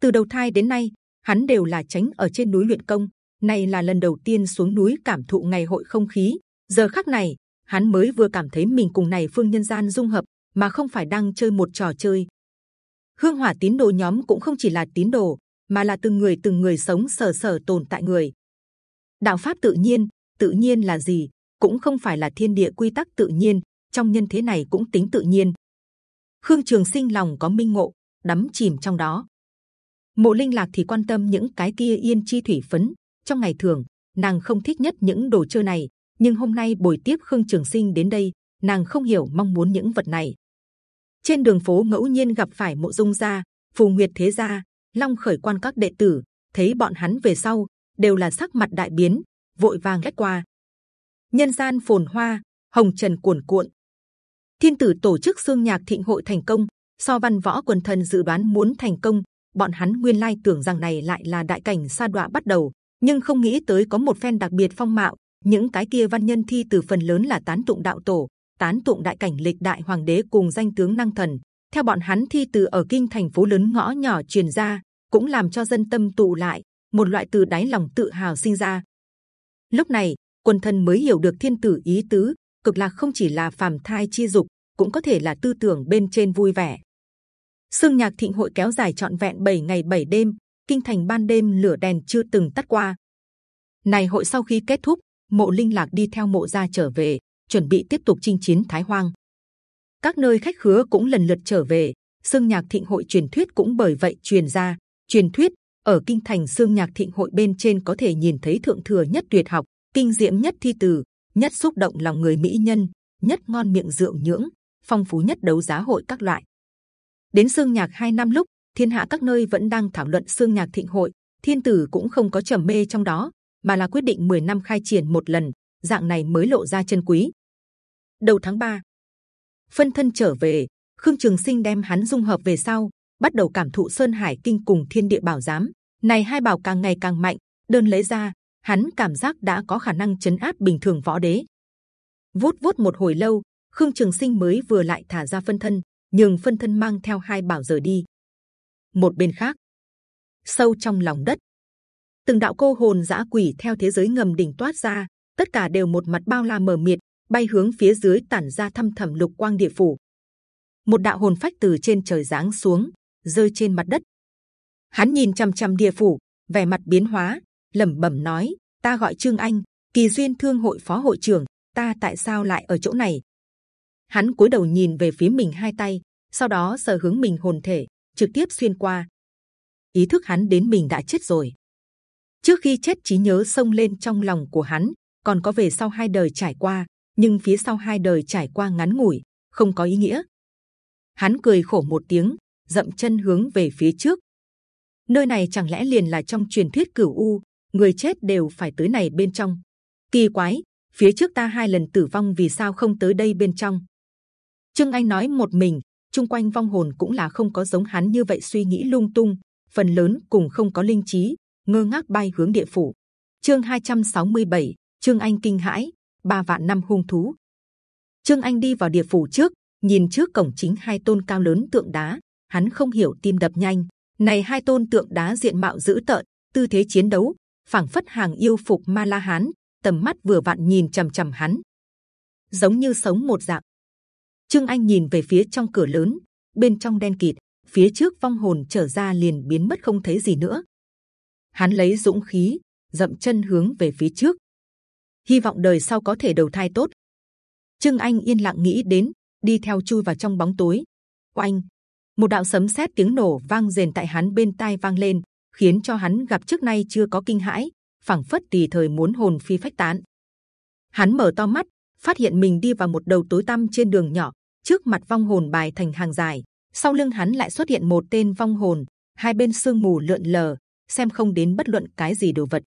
Từ đầu thai đến nay, hắn đều là tránh ở trên núi luyện công. Này là lần đầu tiên xuống núi cảm thụ ngày hội không khí. Giờ khắc này, hắn mới vừa cảm thấy mình cùng này phương nhân gian dung hợp, mà không phải đang chơi một trò chơi. Hương hỏa tín đồ nhóm cũng không chỉ là tín đồ, mà là từng người từng người sống sở sở tồn tại người. Đạo pháp tự nhiên, tự nhiên là gì? Cũng không phải là thiên địa quy tắc tự nhiên, trong nhân thế này cũng tính tự nhiên. Khương Trường Sinh lòng có minh ngộ, đắm chìm trong đó. Mộ Linh Lạc thì quan tâm những cái kia yên chi thủy phấn. Trong ngày thường, nàng không thích nhất những đồ chơi này, nhưng hôm nay buổi tiếp Khương Trường Sinh đến đây, nàng không hiểu mong muốn những vật này. Trên đường phố ngẫu nhiên gặp phải mộ dung gia, phù nguyệt thế gia, long khởi quan các đệ tử, thấy bọn hắn về sau đều là sắc mặt đại biến, vội vàng lách qua. Nhân gian phồn hoa, hồng trần cuồn cuộn. Thiên tử tổ chức xương nhạc thịnh hội thành công, so văn võ quần thần dự đoán muốn thành công, bọn hắn nguyên lai tưởng rằng này lại là đại cảnh sa đọa bắt đầu, nhưng không nghĩ tới có một phen đặc biệt phong mạo. Những cái kia văn nhân thi từ phần lớn là tán tụng đạo tổ, tán tụng đại cảnh lịch đại hoàng đế cùng danh tướng năng thần. Theo bọn hắn thi từ ở kinh thành phố lớn ngõ nhỏ truyền ra, cũng làm cho dân tâm tụ lại, một loại từ đáy lòng tự hào sinh ra. Lúc này, quần thần mới hiểu được thiên tử ý tứ, cực lạc không chỉ là phàm thai chi dục, cũng có thể là tư tưởng bên trên vui vẻ. Sương nhạc thịnh hội kéo dài trọn vẹn 7 ngày 7 đêm, kinh thành ban đêm lửa đèn chưa từng tắt qua. Này hội sau khi kết thúc, mộ linh lạc đi theo mộ gia trở về, chuẩn bị tiếp tục chinh chiến Thái Hoang. Các nơi khách khứa cũng lần lượt trở về, Sương Nhạc Thịnh hội truyền thuyết cũng bởi vậy truyền ra. Truyền thuyết ở kinh thành Sương Nhạc Thịnh hội bên trên có thể nhìn thấy thượng thừa nhất tuyệt học, kinh diễm nhất thi từ, nhất xúc động lòng người mỹ nhân, nhất ngon miệng rượu nhưỡng, phong phú nhất đấu giá hội các loại. Đến Sương Nhạc hai năm lúc, thiên hạ các nơi vẫn đang thảo luận xương Nhạc Thịnh hội, thiên tử cũng không có trầm mê trong đó, mà là quyết định 10 năm khai triển một lần, dạng này mới lộ ra chân quý. Đầu tháng 3 phân thân trở về khương trường sinh đem hắn dung hợp về sau bắt đầu cảm thụ sơn hải kinh cùng thiên địa bảo giám. Này hai bảo càng ngày càng mạnh đơn lấy ra hắn cảm giác đã có khả năng chấn áp bình thường võ đế. Vút vút một hồi lâu khương trường sinh mới vừa lại thả ra phân thân nhưng phân thân mang theo hai bảo rời đi một bên khác sâu trong lòng đất từng đạo cô hồn dã quỷ theo thế giới ngầm đỉnh toát ra tất cả đều một mặt bao la mờ mịt bay hướng phía dưới tản ra thâm thẳm lục quang địa phủ. Một đạo hồn phách từ trên trời giáng xuống, rơi trên mặt đất. hắn nhìn chăm chăm địa phủ vẻ mặt biến hóa lẩm bẩm nói ta gọi trương anh kỳ duyên thương hội phó hội trưởng ta tại sao lại ở chỗ này hắn cúi đầu nhìn về phía mình hai tay sau đó sờ hướng mình hồn thể trực tiếp xuyên qua. Ý thức hắn đến mình đã chết rồi. Trước khi chết trí nhớ sông lên trong lòng của hắn, còn có về sau hai đời trải qua, nhưng phía sau hai đời trải qua ngắn ngủi, không có ý nghĩa. Hắn cười khổ một tiếng, dậm chân hướng về phía trước. Nơi này chẳng lẽ liền là trong truyền thuyết cửu u, người chết đều phải tới này bên trong. Kỳ quái, phía trước ta hai lần tử vong vì sao không tới đây bên trong? Trương anh nói một mình chung quanh vong hồn cũng là không có giống hắn như vậy suy nghĩ lung tung phần lớn cùng không có linh trí ngơ ngác bay hướng địa phủ. Chương 267, trương anh kinh hãi ba vạn năm hung thú. Trương anh đi vào địa phủ trước nhìn trước cổng chính hai tôn cao lớn tượng đá hắn không hiểu tim đập nhanh. Này hai tôn tượng đá diện mạo dữ tợn tư thế chiến đấu phảng phất hàng yêu phục ma la hán tầm mắt vừa vặn nhìn c h ầ m c h ầ m hắn. Giống như sống một dạng trương anh nhìn về phía trong cửa lớn bên trong đen kịt phía trước vong hồn trở ra liền biến mất không thấy gì nữa hắn lấy dũng khí dậm chân hướng về phía trước hy vọng đời sau có thể đầu thai tốt trương anh yên lặng nghĩ đến đi theo chui vào trong bóng tối. Oanh! Một đạo sấm sét tiếng nổ vang rền tại hắn bên tai vang lên, khiến cho hắn gặp trước nay chưa có kinh hãi, phảng phất tùy thời muốn hồn phi phách tán. Hắn mở to mắt, phát hiện mình đi vào một đầu tối tăm trên đường nhỏ, trước mặt vong hồn bài thành hàng dài, sau lưng hắn lại xuất hiện một tên vong hồn, hai bên sương mù lượn lờ, xem không đến bất luận cái gì đồ vật.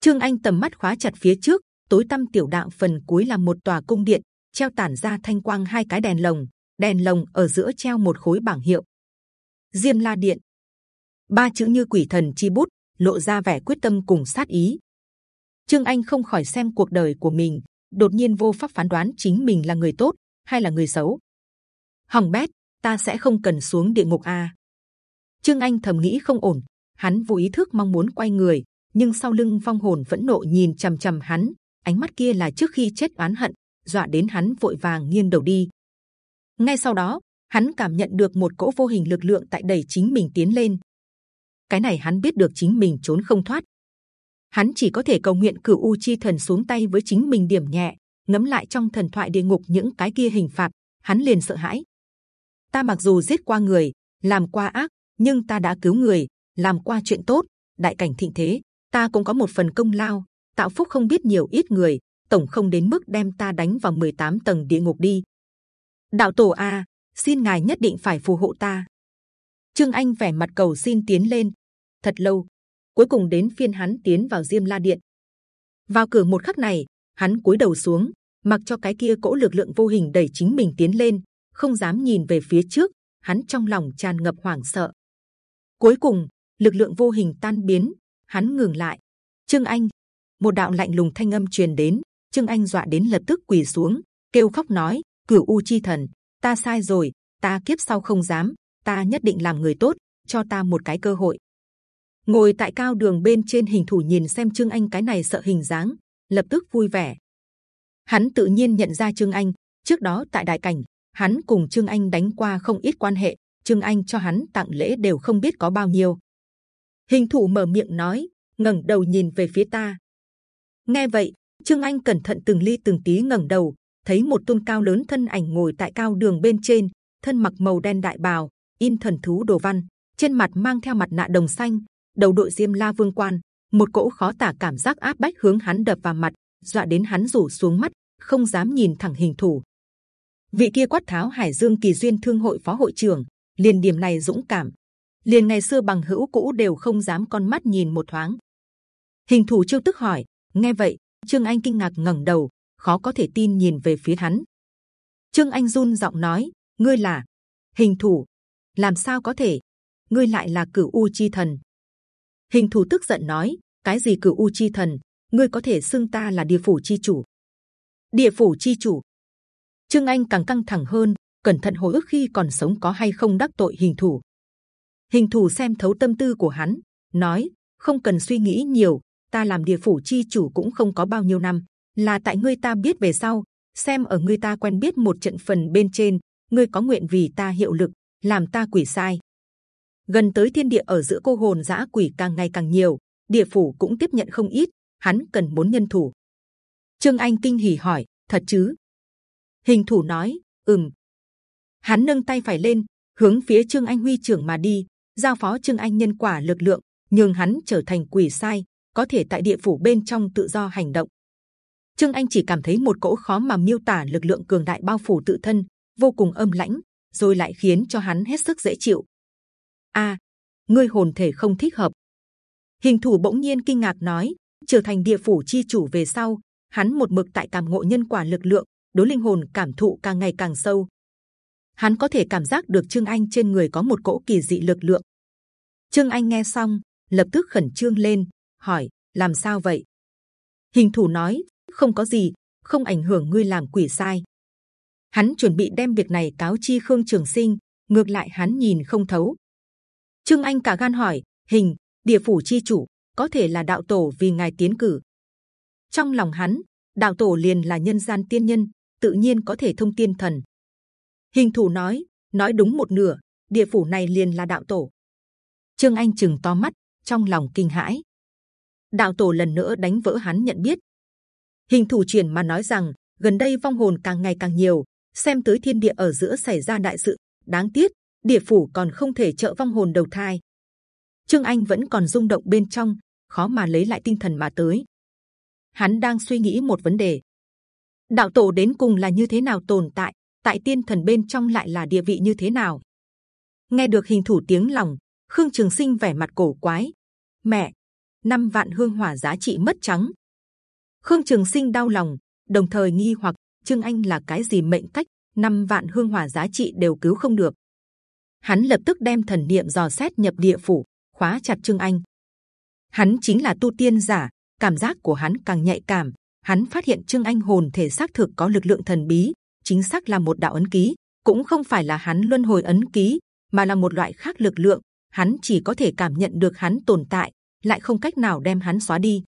Trương Anh tầm mắt khóa chặt phía trước, tối tăm tiểu đạo phần cuối là một tòa cung điện, treo tản ra thanh quang hai cái đèn lồng, đèn lồng ở giữa treo một khối bảng hiệu. Diêm La Điện, ba chữ như quỷ thần chi bút, lộ ra vẻ quyết tâm cùng sát ý. Trương Anh không khỏi xem cuộc đời của mình, đột nhiên vô pháp phán đoán chính mình là người tốt hay là người xấu. Hỏng bét, ta sẽ không cần xuống địa ngục a. Trương Anh thầm nghĩ không ổn, hắn vô ý thức mong muốn quay người, nhưng sau lưng phong hồn vẫn nộ nhìn c h ầ m c h ầ m hắn, ánh mắt kia là trước khi chết oán hận, dọa đến hắn vội vàng nghiêng đầu đi. Ngay sau đó, hắn cảm nhận được một cỗ vô hình lực lượng tại đẩy chính mình tiến lên. Cái này hắn biết được chính mình trốn không thoát. Hắn chỉ có thể cầu nguyện cửu u chi thần xuống tay với chính mình điểm nhẹ, ngấm lại trong thần thoại địa ngục những cái kia hình phạt, hắn liền sợ hãi. Ta mặc dù giết qua người, làm qua ác, nhưng ta đã cứu người, làm qua chuyện tốt, đại cảnh thịnh thế, ta cũng có một phần công lao, tạo phúc không biết nhiều ít người, tổng không đến mức đem ta đánh vào 18 tầng địa ngục đi. Đạo tổ a, xin ngài nhất định phải phù hộ ta. Trương Anh vẻ mặt cầu xin tiến lên. Thật lâu, cuối cùng đến phiên hắn tiến vào Diêm La Điện. Vào cửa một khắc này, hắn cúi đầu xuống, mặc cho cái kia cỗ lực lượng vô hình đẩy chính mình tiến lên, không dám nhìn về phía trước. Hắn trong lòng tràn ngập hoảng sợ. Cuối cùng, lực lượng vô hình tan biến, hắn ngừng lại. Trương Anh, một đạo lạnh lùng thanh âm truyền đến, Trương Anh dọa đến lập tức quỳ xuống, kêu khóc nói: Cửu U Chi Thần, ta sai rồi, ta kiếp sau không dám, ta nhất định làm người tốt, cho ta một cái cơ hội. Ngồi tại cao đường bên trên hình thủ nhìn xem Trương Anh cái này sợ hình dáng, lập tức vui vẻ. Hắn tự nhiên nhận ra Trương Anh, trước đó tại đại cảnh, hắn cùng Trương Anh đánh qua không ít quan hệ, Trương Anh cho hắn tặng lễ đều không biết có bao nhiêu. Hình thủ mở miệng nói, ngẩng đầu nhìn về phía ta. Nghe vậy, Trương Anh cẩn thận từng ly từng tí ngẩng đầu, thấy một tôn cao lớn thân ảnh ngồi tại cao đường bên trên, thân mặc màu đen đại bào, in thần thú đồ văn, trên mặt mang theo mặt nạ đồng xanh, đầu đội diêm la vương quan, một cỗ khó tả cảm giác áp bách hướng hắn đập vào mặt, dọa đến hắn rủ xuống mắt, không dám nhìn thẳng hình thủ. Vị kia quát tháo Hải Dương Kỳ duyên thương hội phó hội trưởng, liền điểm này dũng cảm, liền ngày xưa bằng hữu cũ đều không dám con mắt nhìn một thoáng. Hình thủ chiêu tức hỏi, nghe vậy Trương Anh kinh ngạc ngẩng đầu, khó có thể tin nhìn về phía hắn. Trương Anh run giọng nói: ngươi là hình thủ? Làm sao có thể? Ngươi lại là cửu u chi thần? Hình thủ tức giận nói: cái gì cửu u chi thần? Ngươi có thể xưng ta là địa phủ chi chủ? Địa phủ chi chủ? Trương Anh càng căng thẳng hơn, cẩn thận hồi ức khi còn sống có hay không đắc tội hình thủ. Hình thủ xem thấu tâm tư của hắn, nói: không cần suy nghĩ nhiều, ta làm địa phủ chi chủ cũng không có bao nhiêu năm, là tại ngươi ta biết về sau, xem ở ngươi ta quen biết một trận phần bên trên, ngươi có nguyện vì ta hiệu lực, làm ta quỷ sai. gần tới thiên địa ở giữa cô hồn dã quỷ càng ngày càng nhiều, địa phủ cũng tiếp nhận không ít, hắn cần bốn nhân thủ. Trương Anh kinh hỉ hỏi, thật chứ? Hình thủ nói, ừm. Hắn nâng tay phải lên, hướng phía Trương Anh huy trưởng mà đi, giao phó Trương Anh nhân quả lực lượng, nhường hắn trở thành quỷ sai, có thể tại địa phủ bên trong tự do hành động. Trương Anh chỉ cảm thấy một cỗ khó mà miêu tả lực lượng cường đại bao phủ tự thân, vô cùng âm lãnh, rồi lại khiến cho hắn hết sức dễ chịu. A, ngươi hồn thể không thích hợp. Hình thủ bỗng nhiên kinh ngạc nói, trở thành địa phủ chi chủ về sau, hắn một mực tại cảm ngộ nhân quả lực lượng, đối linh hồn cảm thụ càng ngày càng sâu. Hắn có thể cảm giác được Trương Anh trên người có một cỗ kỳ dị lực lượng. Trương Anh nghe xong, lập tức khẩn trương lên, hỏi: làm sao vậy? Hình thủ nói: không có gì, không ảnh hưởng ngươi làm quỷ sai. Hắn chuẩn bị đem việc này cáo chi Khương Trường Sinh, ngược lại hắn nhìn không thấu. Trương Anh cả gan hỏi: hình địa phủ chi chủ có thể là đạo tổ vì ngài tiến cử. Trong lòng hắn, đạo tổ liền là nhân gian tiên nhân, tự nhiên có thể thông tiên thần. Hình thủ nói, nói đúng một nửa, địa phủ này liền là đạo tổ. Trương Anh chừng to mắt, trong lòng kinh hãi. Đạo tổ lần nữa đánh vỡ hắn nhận biết. Hình thủ truyền mà nói rằng, gần đây vong hồn càng ngày càng nhiều, xem tới thiên địa ở giữa xảy ra đại sự, đáng tiếc địa phủ còn không thể trợ vong hồn đầu thai. Trương Anh vẫn còn rung động bên trong, khó mà lấy lại tinh thần mà tới. Hắn đang suy nghĩ một vấn đề: đạo tổ đến cùng là như thế nào tồn tại, tại tiên thần bên trong lại là địa vị như thế nào? Nghe được hình thủ tiếng lòng, Khương Trường Sinh vẻ mặt cổ quái. Mẹ, năm vạn hương hỏa giá trị mất trắng. Khương Trường Sinh đau lòng, đồng thời nghi hoặc Trương Anh là cái gì mệnh cách, năm vạn hương hỏa giá trị đều cứu không được. Hắn lập tức đem thần niệm dò xét nhập địa phủ, khóa chặt Trương Anh. Hắn chính là tu tiên giả, cảm giác của hắn càng nhạy cảm. Hắn phát hiện Trương Anh hồn thể xác thực có lực lượng thần bí, chính xác là một đạo ấn ký, cũng không phải là hắn luân hồi ấn ký, mà là một loại khác lực lượng. Hắn chỉ có thể cảm nhận được hắn tồn tại, lại không cách nào đem hắn xóa đi.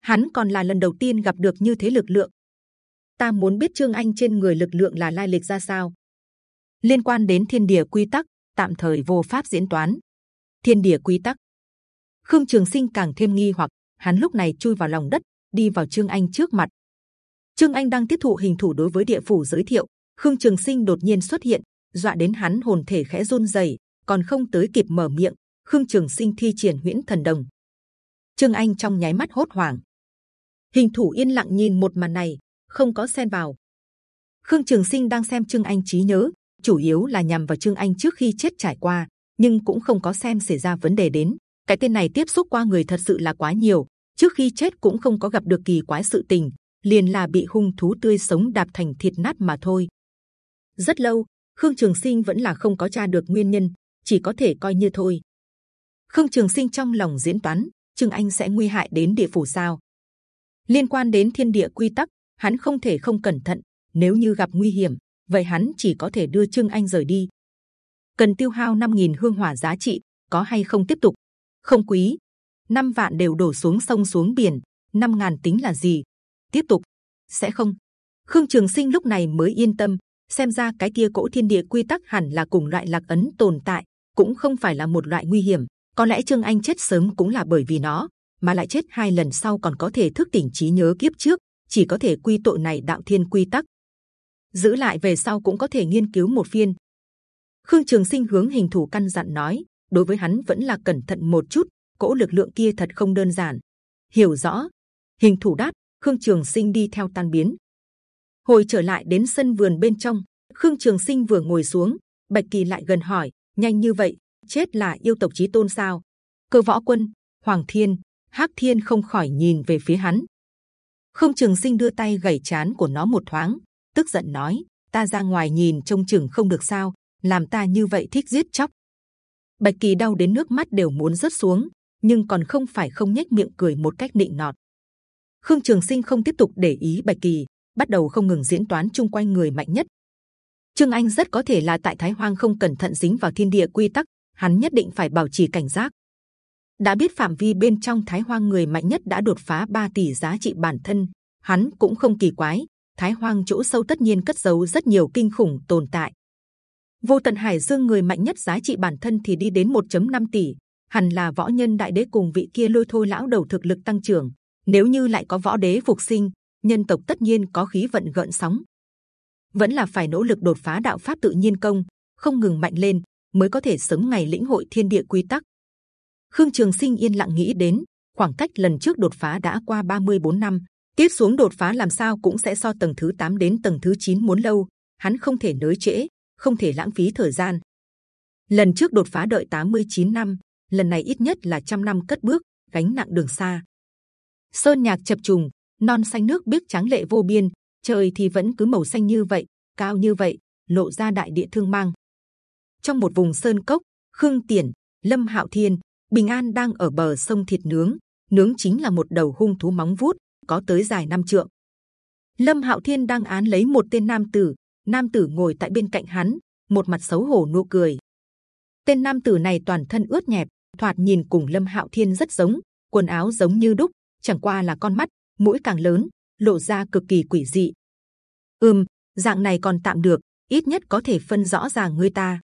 Hắn còn là lần đầu tiên gặp được như thế lực lượng. Ta muốn biết Trương Anh trên người lực lượng là lai lịch ra sao. Liên quan đến thiên địa quy tắc, tạm thời vô pháp diễn toán. Thiên địa quy tắc. Khương Trường Sinh càng thêm nghi hoặc, hắn lúc này chui vào lòng đất, đi vào Trương Anh trước mặt. Trương Anh đang tiếp thụ hình thủ đối với địa phủ giới thiệu, Khương Trường Sinh đột nhiên xuất hiện, dọa đến hắn hồn thể khẽ run rẩy, còn không tới kịp mở miệng, Khương Trường Sinh thi triển huyễn thần đồng. Trương Anh trong nháy mắt hốt hoảng, hình thủ yên lặng nhìn một màn này, không có xen vào. Khương Trường Sinh đang xem Trương Anh trí nhớ, chủ yếu là nhằm vào Trương Anh trước khi chết trải qua, nhưng cũng không có xem xảy ra vấn đề đến. Cái tên này tiếp xúc qua người thật sự là quá nhiều, trước khi chết cũng không có gặp được kỳ quái sự tình, liền là bị hung thú tươi sống đạp thành thịt nát mà thôi. Rất lâu, Khương Trường Sinh vẫn là không có tra được nguyên nhân, chỉ có thể coi như thôi. Khương Trường Sinh trong lòng diễn toán, Trương Anh sẽ nguy hại đến địa phủ sao? Liên quan đến thiên địa quy tắc, hắn không thể không cẩn thận. Nếu như gặp nguy hiểm, vậy hắn chỉ có thể đưa Trương Anh rời đi. Cần tiêu hao 5.000 hương hỏa giá trị, có hay không tiếp tục? Không quý, năm vạn đều đổ xuống sông xuống biển, năm ngàn tính là gì? Tiếp tục, sẽ không. Khương Trường Sinh lúc này mới yên tâm. Xem ra cái kia cỗ thiên địa quy tắc hẳn là cùng loại lạc ấn tồn tại, cũng không phải là một loại nguy hiểm. Có lẽ Trương Anh chết sớm cũng là bởi vì nó, mà lại chết hai lần sau còn có thể thức tỉnh trí nhớ kiếp trước, chỉ có thể quy tội này đạo thiên quy tắc. giữ lại về sau cũng có thể nghiên cứu một phiên. Khương Trường Sinh hướng hình thủ căn dặn nói, đối với hắn vẫn là cẩn thận một chút, cỗ lực lượng kia thật không đơn giản. Hiểu rõ, hình thủ đáp, Khương Trường Sinh đi theo tan biến. Hồi trở lại đến sân vườn bên trong, Khương Trường Sinh vừa ngồi xuống, Bạch Kỳ lại gần hỏi, nhanh như vậy, chết là yêu tộc chí tôn sao? Cơ võ quân, Hoàng Thiên, Hắc Thiên không khỏi nhìn về phía hắn. khương Trường Sinh đưa tay gẩy chán của nó một thoáng, tức giận nói: Ta ra ngoài nhìn trông chừng không được sao, làm ta như vậy thích giết chóc. Bạch Kỳ đau đến nước mắt đều muốn rớt xuống, nhưng còn không phải không nhếch miệng cười một cách định nọt. Khương Trường Sinh không tiếp tục để ý Bạch Kỳ, bắt đầu không ngừng diễn toán chung quanh người mạnh nhất. Trương Anh rất có thể là tại Thái Hoang không cẩn thận dính vào thiên địa quy tắc, hắn nhất định phải bảo trì cảnh giác đã biết phạm vi bên trong Thái Hoang người mạnh nhất đã đột phá 3 tỷ giá trị bản thân, hắn cũng không kỳ quái. Thái Hoang chỗ sâu tất nhiên cất giấu rất nhiều kinh khủng tồn tại vô tận hải dương người mạnh nhất giá trị bản thân thì đi đến 1.5 tỷ. Hẳn là võ nhân đại đế cùng vị kia lôi thôi lão đầu thực lực tăng trưởng. Nếu như lại có võ đế phục sinh, nhân tộc tất nhiên có khí vận gợn sóng. Vẫn là phải nỗ lực đột phá đạo pháp tự nhiên công, không ngừng mạnh lên, mới có thể sớm ngày lĩnh hội thiên địa quy tắc. Khương trường sinh yên lặng nghĩ đến, khoảng cách lần trước đột phá đã qua 34 năm, tiếp xuống đột phá làm sao cũng sẽ so tầng thứ 8 đến tầng thứ 9 muốn lâu, hắn không thể nới trễ không thể lãng phí thời gian. Lần trước đột phá đợi 89 năm, lần này ít nhất là trăm năm cất bước, gánh nặng đường xa. Sơn nhạc chập trùng, non xanh nước biếc trắng lệ vô biên, trời thì vẫn cứ màu xanh như vậy, cao như vậy, lộ ra đại địa thương mang. Trong một vùng sơn cốc, khương tiền lâm hạo thiên, bình an đang ở bờ sông thịt nướng. Nướng chính là một đầu hung thú móng vuốt, có tới dài năm trượng. Lâm hạo thiên đang án lấy một tên nam tử nam tử ngồi tại bên cạnh hắn, một mặt xấu hổ nụ cười. Tên nam tử này toàn thân ướt nhẹp, thoạt nhìn cùng lâm hạo thiên rất giống, quần áo giống như đúc, chẳng qua là con mắt, mũi càng lớn, lộ ra cực kỳ quỷ dị. Ừm, dạng này còn tạm được, ít nhất có thể phân rõ ràng người ta.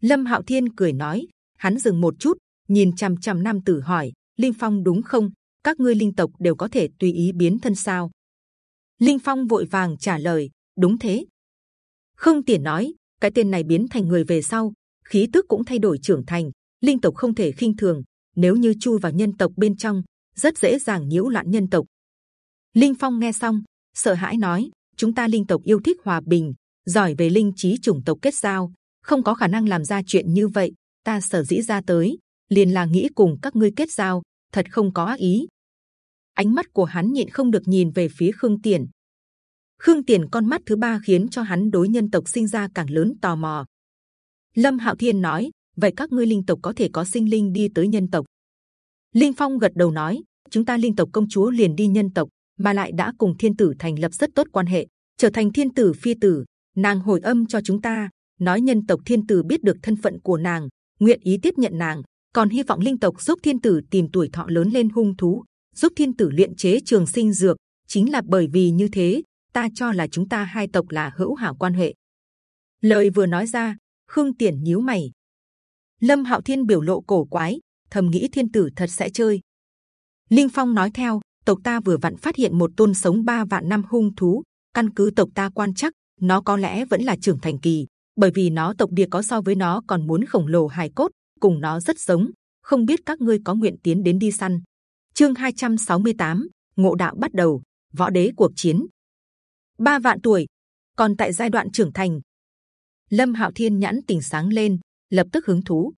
Lâm hạo thiên cười nói, hắn dừng một chút, nhìn c h m c h m nam tử hỏi, linh phong đúng không? Các ngươi linh tộc đều có thể tùy ý biến thân sao? Linh phong vội vàng trả lời, đúng thế không tiền nói cái tên này biến thành người về sau khí tức cũng thay đổi trưởng thành linh tộc không thể khinh thường nếu như chui vào nhân tộc bên trong rất dễ dàng nhiễu loạn nhân tộc linh phong nghe xong sợ hãi nói chúng ta linh tộc yêu thích hòa bình giỏi về linh trí chủng tộc kết giao không có khả năng làm ra chuyện như vậy ta sở dĩ ra tới liền là nghĩ cùng các ngươi kết giao, thật không có ác ý. Ánh mắt của hắn nhịn không được nhìn về phía Khương Tiền. Khương Tiền con mắt thứ ba khiến cho hắn đối nhân tộc sinh ra càng lớn tò mò. Lâm Hạo Thiên nói: vậy các ngươi linh tộc có thể có sinh linh đi tới nhân tộc? Linh Phong gật đầu nói: chúng ta linh tộc công chúa liền đi nhân tộc, mà lại đã cùng thiên tử thành lập rất tốt quan hệ, trở thành thiên tử phi tử. Nàng hồi âm cho chúng ta, nói nhân tộc thiên tử biết được thân phận của nàng, nguyện ý tiếp nhận nàng, còn hy vọng linh tộc giúp thiên tử tìm tuổi thọ lớn lên hung thú, giúp thiên tử luyện chế trường sinh dược. chính là bởi vì như thế, ta cho là chúng ta hai tộc là hữu hảo quan hệ. lời vừa nói ra, khương tiền nhíu mày. lâm hạo thiên biểu lộ cổ quái, thầm nghĩ thiên tử thật sẽ chơi. linh phong nói theo, tộc ta vừa vặn phát hiện một tôn sống ba vạn năm hung thú, căn cứ tộc ta quan chắc, nó có lẽ vẫn là trưởng thành kỳ, bởi vì nó tộc địa có so với nó còn muốn khổng lồ hài cốt, cùng nó rất giống. Không biết các ngươi có nguyện tiến đến đi săn? Chương 268, ngộ đạo bắt đầu, võ đế cuộc chiến. Ba vạn tuổi, còn tại giai đoạn trưởng thành. Lâm Hạo Thiên nhãn tỉnh sáng lên, lập tức hứng thú.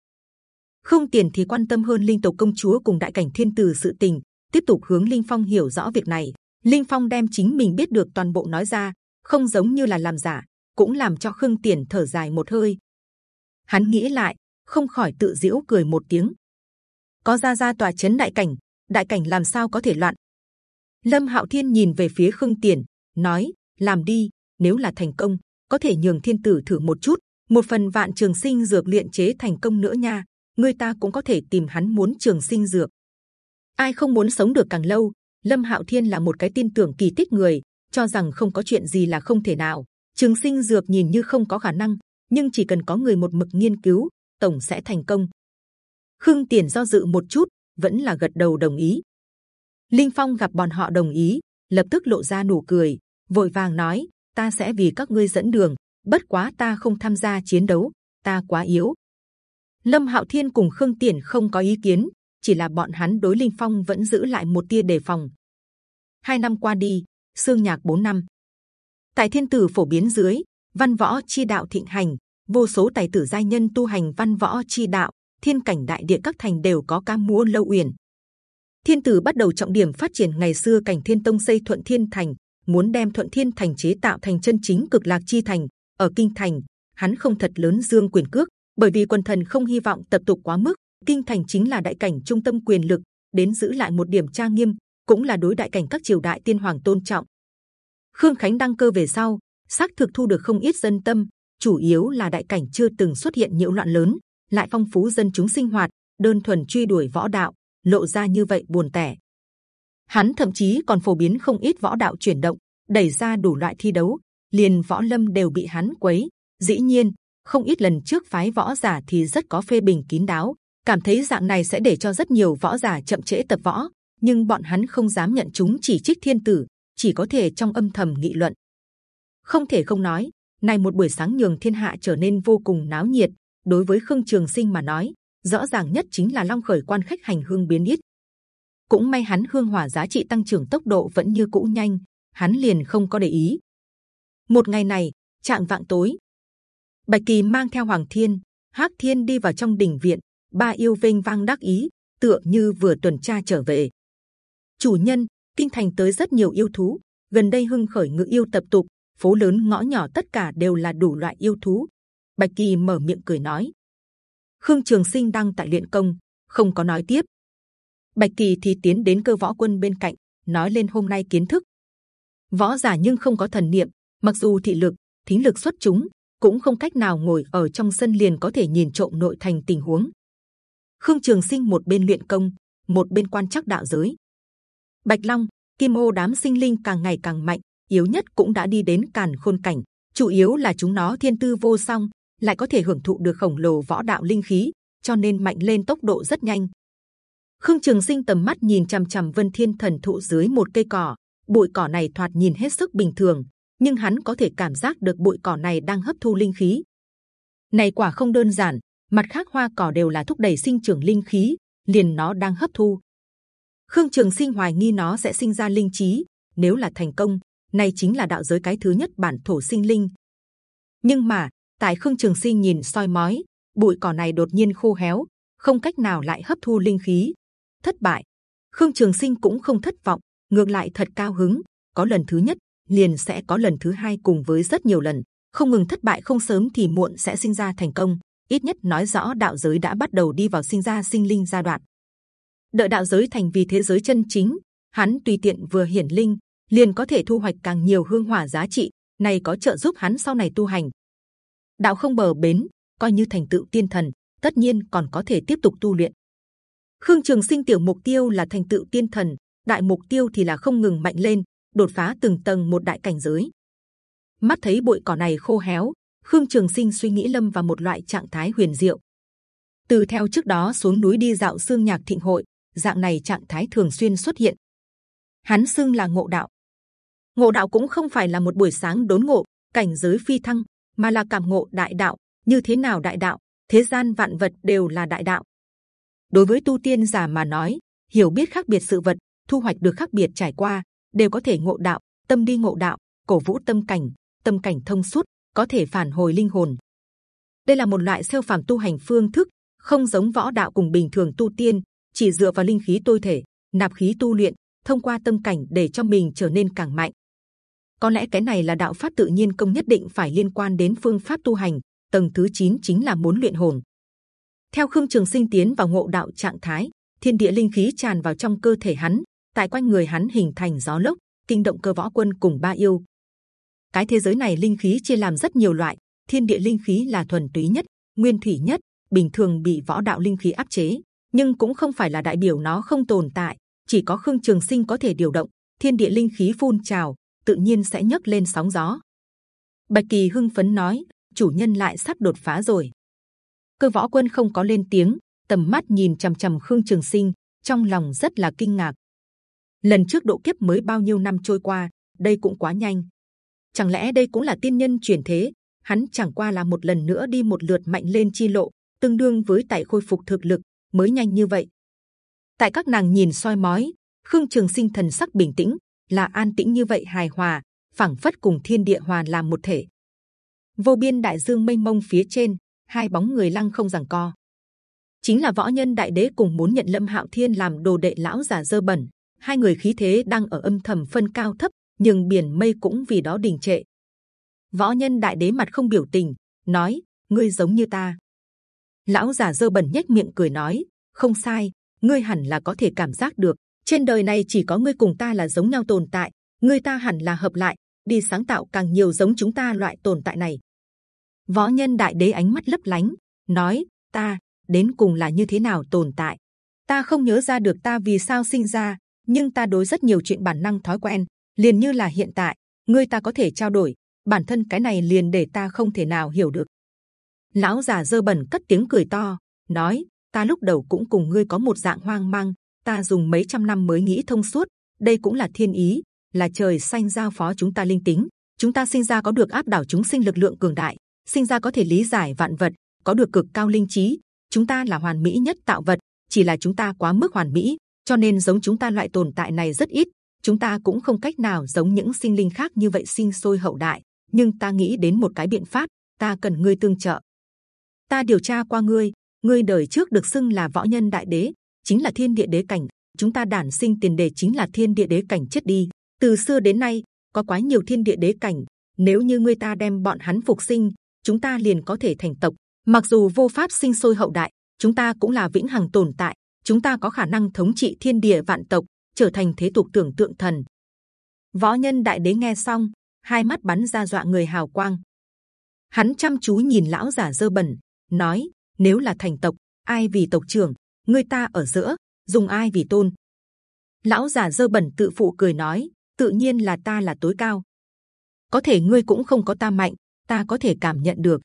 Không tiền thì quan tâm hơn linh tộc công chúa cùng đại cảnh thiên tử sự tình, tiếp tục hướng linh phong hiểu rõ việc này. Linh phong đem chính mình biết được toàn bộ nói ra, không giống như là làm giả, cũng làm cho Khương Tiền thở dài một hơi. Hắn nghĩ lại, không khỏi tự giễu cười một tiếng. Có ra ra tòa chấn đại cảnh, đại cảnh làm sao có thể loạn? Lâm Hạo Thiên nhìn về phía Khương Tiền, nói: làm đi. Nếu là thành công, có thể nhường thiên tử thử một chút. Một phần vạn trường sinh dược luyện chế thành công nữa nha. Người ta cũng có thể tìm hắn muốn trường sinh dược. Ai không muốn sống được càng lâu? Lâm Hạo Thiên là một cái tin tưởng kỳ tích người, cho rằng không có chuyện gì là không thể nào. Trường sinh dược nhìn như không có khả năng, nhưng chỉ cần có người một mực nghiên cứu, tổng sẽ thành công. Khương Tiền do dự một chút, vẫn là gật đầu đồng ý. Linh Phong gặp bọn họ đồng ý, lập tức lộ ra nụ cười, vội vàng nói: Ta sẽ vì các ngươi dẫn đường. Bất quá ta không tham gia chiến đấu, ta quá yếu. Lâm Hạo Thiên cùng Khương Tiễn không có ý kiến, chỉ là bọn hắn đối Linh Phong vẫn giữ lại một tia đề phòng. Hai năm qua đi, xương nhạc bốn năm. Tại Thiên Tử phổ biến dưới, văn võ chi đạo thịnh hành, vô số tài tử giai nhân tu hành văn võ chi đạo, thiên cảnh đại địa các thành đều có ca múa lâu uyển. Thiên tử bắt đầu trọng điểm phát triển ngày xưa cảnh thiên tông xây thuận thiên thành, muốn đem thuận thiên thành chế tạo thành chân chính cực lạc chi thành. ở kinh thành, hắn không thật lớn dương quyền cước, bởi vì quần thần không hy vọng tập tục quá mức. Kinh thành chính là đại cảnh trung tâm quyền lực, đến giữ lại một điểm trang nghiêm, cũng là đối đại cảnh các triều đại tiên hoàng tôn trọng. Khương Khánh đăng cơ về sau, xác thực thu được không ít dân tâm, chủ yếu là đại cảnh chưa từng xuất hiện nhiễu loạn lớn, lại phong phú dân chúng sinh hoạt, đơn thuần truy đuổi võ đạo, lộ ra như vậy buồn tẻ. Hắn thậm chí còn phổ biến không ít võ đạo chuyển động, đẩy ra đủ loại thi đấu, liền võ lâm đều bị hắn quấy. Dĩ nhiên, không ít lần trước phái võ giả thì rất có phê bình kín đáo, cảm thấy dạng này sẽ để cho rất nhiều võ giả chậm trễ tập võ, nhưng bọn hắn không dám nhận chúng chỉ trích thiên tử, chỉ có thể trong âm thầm nghị luận. Không thể không nói, này một buổi sáng nhường thiên hạ trở nên vô cùng náo nhiệt. Đối với Khương Trường Sinh mà nói, rõ ràng nhất chính là long khởi quan khách hành hương biến ít. Cũng may hắn hương hỏa giá trị tăng trưởng tốc độ vẫn như cũ nhanh, hắn liền không có để ý. Một ngày này, trạng vạng tối, Bạch Kỳ mang theo Hoàng Thiên, Hắc Thiên đi vào trong đình viện, ba yêu vinh vang đắc ý, tựa như vừa tuần tra trở về. Chủ nhân, kinh thành tới rất nhiều yêu thú, gần đây hưng khởi ngự yêu tập tục, phố lớn ngõ nhỏ tất cả đều là đủ loại yêu thú. Bạch Kỳ mở miệng cười nói. Khương Trường Sinh đang tại luyện công, không có nói tiếp. Bạch Kỳ thì tiến đến cơ võ quân bên cạnh, nói lên hôm nay kiến thức. Võ giả nhưng không có thần niệm, mặc dù thị lực, thính lực xuất chúng, cũng không cách nào ngồi ở trong sân liền có thể nhìn trộm nội thành tình huống. Khương Trường Sinh một bên luyện công, một bên quan chắc đạo giới. Bạch Long, Kim Ô đám sinh linh càng ngày càng mạnh, yếu nhất cũng đã đi đến càn khôn cảnh. Chủ yếu là chúng nó thiên tư vô song, lại có thể hưởng thụ được khổng lồ võ đạo linh khí, cho nên mạnh lên tốc độ rất nhanh. Khương Trường Sinh tầm mắt nhìn chằm chằm Vân Thiên Thần thụ dưới một cây cỏ, bụi cỏ này thoạt nhìn hết sức bình thường, nhưng hắn có thể cảm giác được bụi cỏ này đang hấp thu linh khí. Này quả không đơn giản, mặt khác hoa cỏ đều là thúc đẩy sinh trưởng linh khí, liền nó đang hấp thu. Khương Trường Sinh hoài nghi nó sẽ sinh ra linh trí, nếu là thành công, này chính là đạo giới cái thứ nhất bản thổ sinh linh. Nhưng mà tại Khương Trường Sinh nhìn soi mói, bụi cỏ này đột nhiên khô héo, không cách nào lại hấp thu linh khí, thất bại. Khương Trường Sinh cũng không thất vọng, ngược lại thật cao hứng. Có lần thứ nhất, liền sẽ có lần thứ hai cùng với rất nhiều lần. Không ngừng thất bại không sớm thì muộn sẽ sinh ra thành công. Ít nhất nói rõ đạo giới đã bắt đầu đi vào sinh ra sinh linh giai đoạn. Đợi đạo giới thành vì thế giới chân chính, hắn tùy tiện vừa hiển linh, liền có thể thu hoạch càng nhiều hương hỏa giá trị. Này có trợ giúp hắn sau này tu hành. Đạo không bờ bến, coi như thành tựu tiên thần, tất nhiên còn có thể tiếp tục tu luyện. Khương Trường Sinh tiểu mục tiêu là thành tựu tiên thần, đại mục tiêu thì là không ngừng mạnh lên, đột phá từng tầng một đại cảnh giới. Mắt thấy bụi cỏ này khô héo, Khương Trường Sinh suy nghĩ lâm vào một loại trạng thái huyền diệu. Từ theo trước đó xuống núi đi dạo xương nhạc thịnh hội, dạng này trạng thái thường xuyên xuất hiện. Hắn xưng là ngộ đạo, ngộ đạo cũng không phải là một buổi sáng đốn ngộ cảnh giới phi thăng mà là cảm ngộ đại đạo như thế nào đại đạo thế gian vạn vật đều là đại đạo đối với tu tiên giả mà nói, hiểu biết khác biệt sự vật, thu hoạch được khác biệt trải qua, đều có thể ngộ đạo, tâm đi ngộ đạo, cổ vũ tâm cảnh tâm cảnh thông suốt, có thể phản hồi linh hồn. Đây là một loại siêu phàm tu hành phương thức, không giống võ đạo cùng bình thường tu tiên, chỉ dựa vào linh khí tôi thể, nạp khí tu luyện, thông qua tâm cảnh để cho mình trở nên càng mạnh. Có lẽ cái này là đạo pháp tự nhiên công nhất định phải liên quan đến phương pháp tu hành, tầng thứ 9 chính là muốn luyện hồn theo khương trường sinh tiến vào ngộ đạo trạng thái thiên địa linh khí tràn vào trong cơ thể hắn tại quanh người hắn hình thành gió lốc kinh động cơ võ quân cùng ba yêu cái thế giới này linh khí chia làm rất nhiều loại thiên địa linh khí là thuần túy nhất nguyên thủy nhất bình thường bị võ đạo linh khí áp chế nhưng cũng không phải là đại biểu nó không tồn tại chỉ có khương trường sinh có thể điều động thiên địa linh khí phun trào tự nhiên sẽ nhấc lên sóng gió. Bạch Kỳ hưng phấn nói, chủ nhân lại sắp đột phá rồi. Cơ võ quân không có lên tiếng, tầm mắt nhìn c h ầ m c h ầ m Khương Trường Sinh, trong lòng rất là kinh ngạc. Lần trước độ kiếp mới bao nhiêu năm trôi qua, đây cũng quá nhanh. Chẳng lẽ đây cũng là tiên nhân chuyển thế? Hắn chẳng qua là một lần nữa đi một lượt mạnh lên chi lộ, tương đương với tại khôi phục thực lực mới nhanh như vậy. Tại các nàng nhìn soi mói, Khương Trường Sinh thần sắc bình tĩnh, là an tĩnh như vậy hài hòa, phảng phất cùng thiên địa hòa làm một thể. Vô biên đại dương mênh mông phía trên, hai bóng người lăng không giằng co. Chính là võ nhân đại đế cùng muốn nhận lâm hạo thiên làm đồ đệ lão già dơ bẩn. Hai người khí thế đang ở âm thầm phân cao thấp, nhưng biển mây cũng vì đó đình trệ. Võ nhân đại đế mặt không biểu tình, nói: ngươi giống như ta. Lão già dơ bẩn nhếch miệng cười nói: không sai, ngươi hẳn là có thể cảm giác được trên đời này chỉ có ngươi cùng ta là giống nhau tồn tại ngươi ta hẳn là hợp lại đi sáng tạo càng nhiều giống chúng ta loại tồn tại này võ nhân đại đế ánh mắt lấp lánh nói ta đến cùng là như thế nào tồn tại ta không nhớ ra được ta vì sao sinh ra nhưng ta đối rất nhiều chuyện bản năng thói quen liền như là hiện tại ngươi ta có thể trao đổi bản thân cái này liền để ta không thể nào hiểu được Lão già dơ bẩn cất tiếng cười to, nói: Ta lúc đầu cũng cùng ngươi có một dạng hoang mang, ta dùng mấy trăm năm mới nghĩ thông suốt. Đây cũng là thiên ý, là trời xanh giao phó chúng ta linh tính. Chúng ta sinh ra có được áp đảo chúng sinh lực lượng cường đại, sinh ra có thể lý giải vạn vật, có được cực cao linh trí. Chúng ta là hoàn mỹ nhất tạo vật, chỉ là chúng ta quá mức hoàn mỹ, cho nên giống chúng ta loại tồn tại này rất ít. Chúng ta cũng không cách nào giống những sinh linh khác như vậy sinh sôi hậu đại. Nhưng ta nghĩ đến một cái biện pháp, ta cần ngươi tương trợ. Ta điều tra qua ngươi, ngươi đời trước được xưng là võ nhân đại đế, chính là thiên địa đế cảnh. Chúng ta đản sinh tiền đề chính là thiên địa đế cảnh chết đi. Từ xưa đến nay có quá nhiều thiên địa đế cảnh. Nếu như ngươi ta đem bọn hắn phục sinh, chúng ta liền có thể thành tộc. Mặc dù vô pháp sinh sôi hậu đại, chúng ta cũng là vĩnh hằng tồn tại. Chúng ta có khả năng thống trị thiên địa vạn tộc, trở thành thế tục tưởng tượng thần. Võ nhân đại đế nghe xong, hai mắt bắn ra dọa người hào quang. Hắn chăm chú nhìn lão giả dơ bẩn, nói: nếu là thành tộc, ai vì tộc trưởng, người ta ở giữa, dùng ai vì tôn? Lão giả dơ bẩn tự phụ cười nói: tự nhiên là ta là tối cao. Có thể ngươi cũng không có ta mạnh, ta có thể cảm nhận được.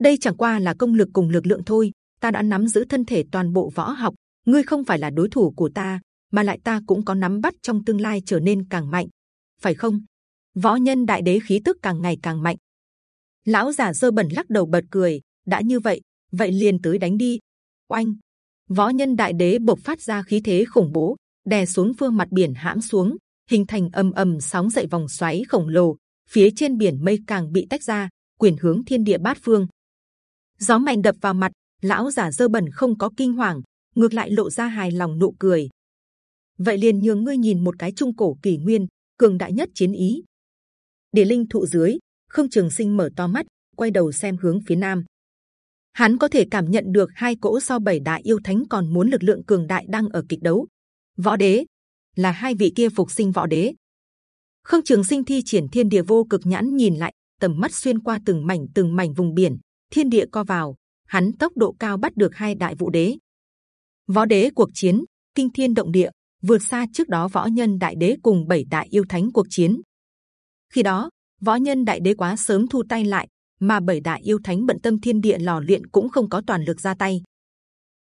Đây chẳng qua là công lực cùng lực lượng thôi. Ta đã nắm giữ thân thể toàn bộ võ học, ngươi không phải là đối thủ của ta, mà lại ta cũng có nắm bắt trong tương lai trở nên càng mạnh, phải không? Võ nhân đại đế khí tức càng ngày càng mạnh. Lão già dơ bẩn lắc đầu bật cười. đã như vậy, vậy liền tới đánh đi. Oanh! Võ nhân đại đế bộc phát ra khí thế khủng bố, đè xuống phương mặt biển hãm xuống, hình thành ầm ầm sóng dậy vòng xoáy khổng lồ. Phía trên biển mây càng bị tách ra, quyền hướng thiên địa bát phương. Gió mạnh đập vào mặt, lão giả dơ bẩn không có kinh hoàng, ngược lại lộ ra hài lòng nụ cười. Vậy liền nhường ngươi nhìn một cái trung cổ kỳ nguyên, cường đại nhất chiến ý. Địa linh thụ dưới, không trường sinh mở to mắt, quay đầu xem hướng phía nam. Hắn có thể cảm nhận được hai cỗ so bảy đại yêu thánh còn muốn lực lượng cường đại đang ở kịch đấu. Võ đế là hai vị kia phục sinh võ đế khương trường sinh thi triển thiên địa vô cực nhãn nhìn lại, tầm mắt xuyên qua từng mảnh từng mảnh vùng biển, thiên địa co vào, hắn tốc độ cao bắt được hai đại vũ đế. Võ đế cuộc chiến kinh thiên động địa, vượt xa trước đó võ nhân đại đế cùng bảy đại yêu thánh cuộc chiến. Khi đó võ nhân đại đế quá sớm thu tay lại, mà bảy đại yêu thánh bận tâm thiên địa lò luyện cũng không có toàn lực ra tay.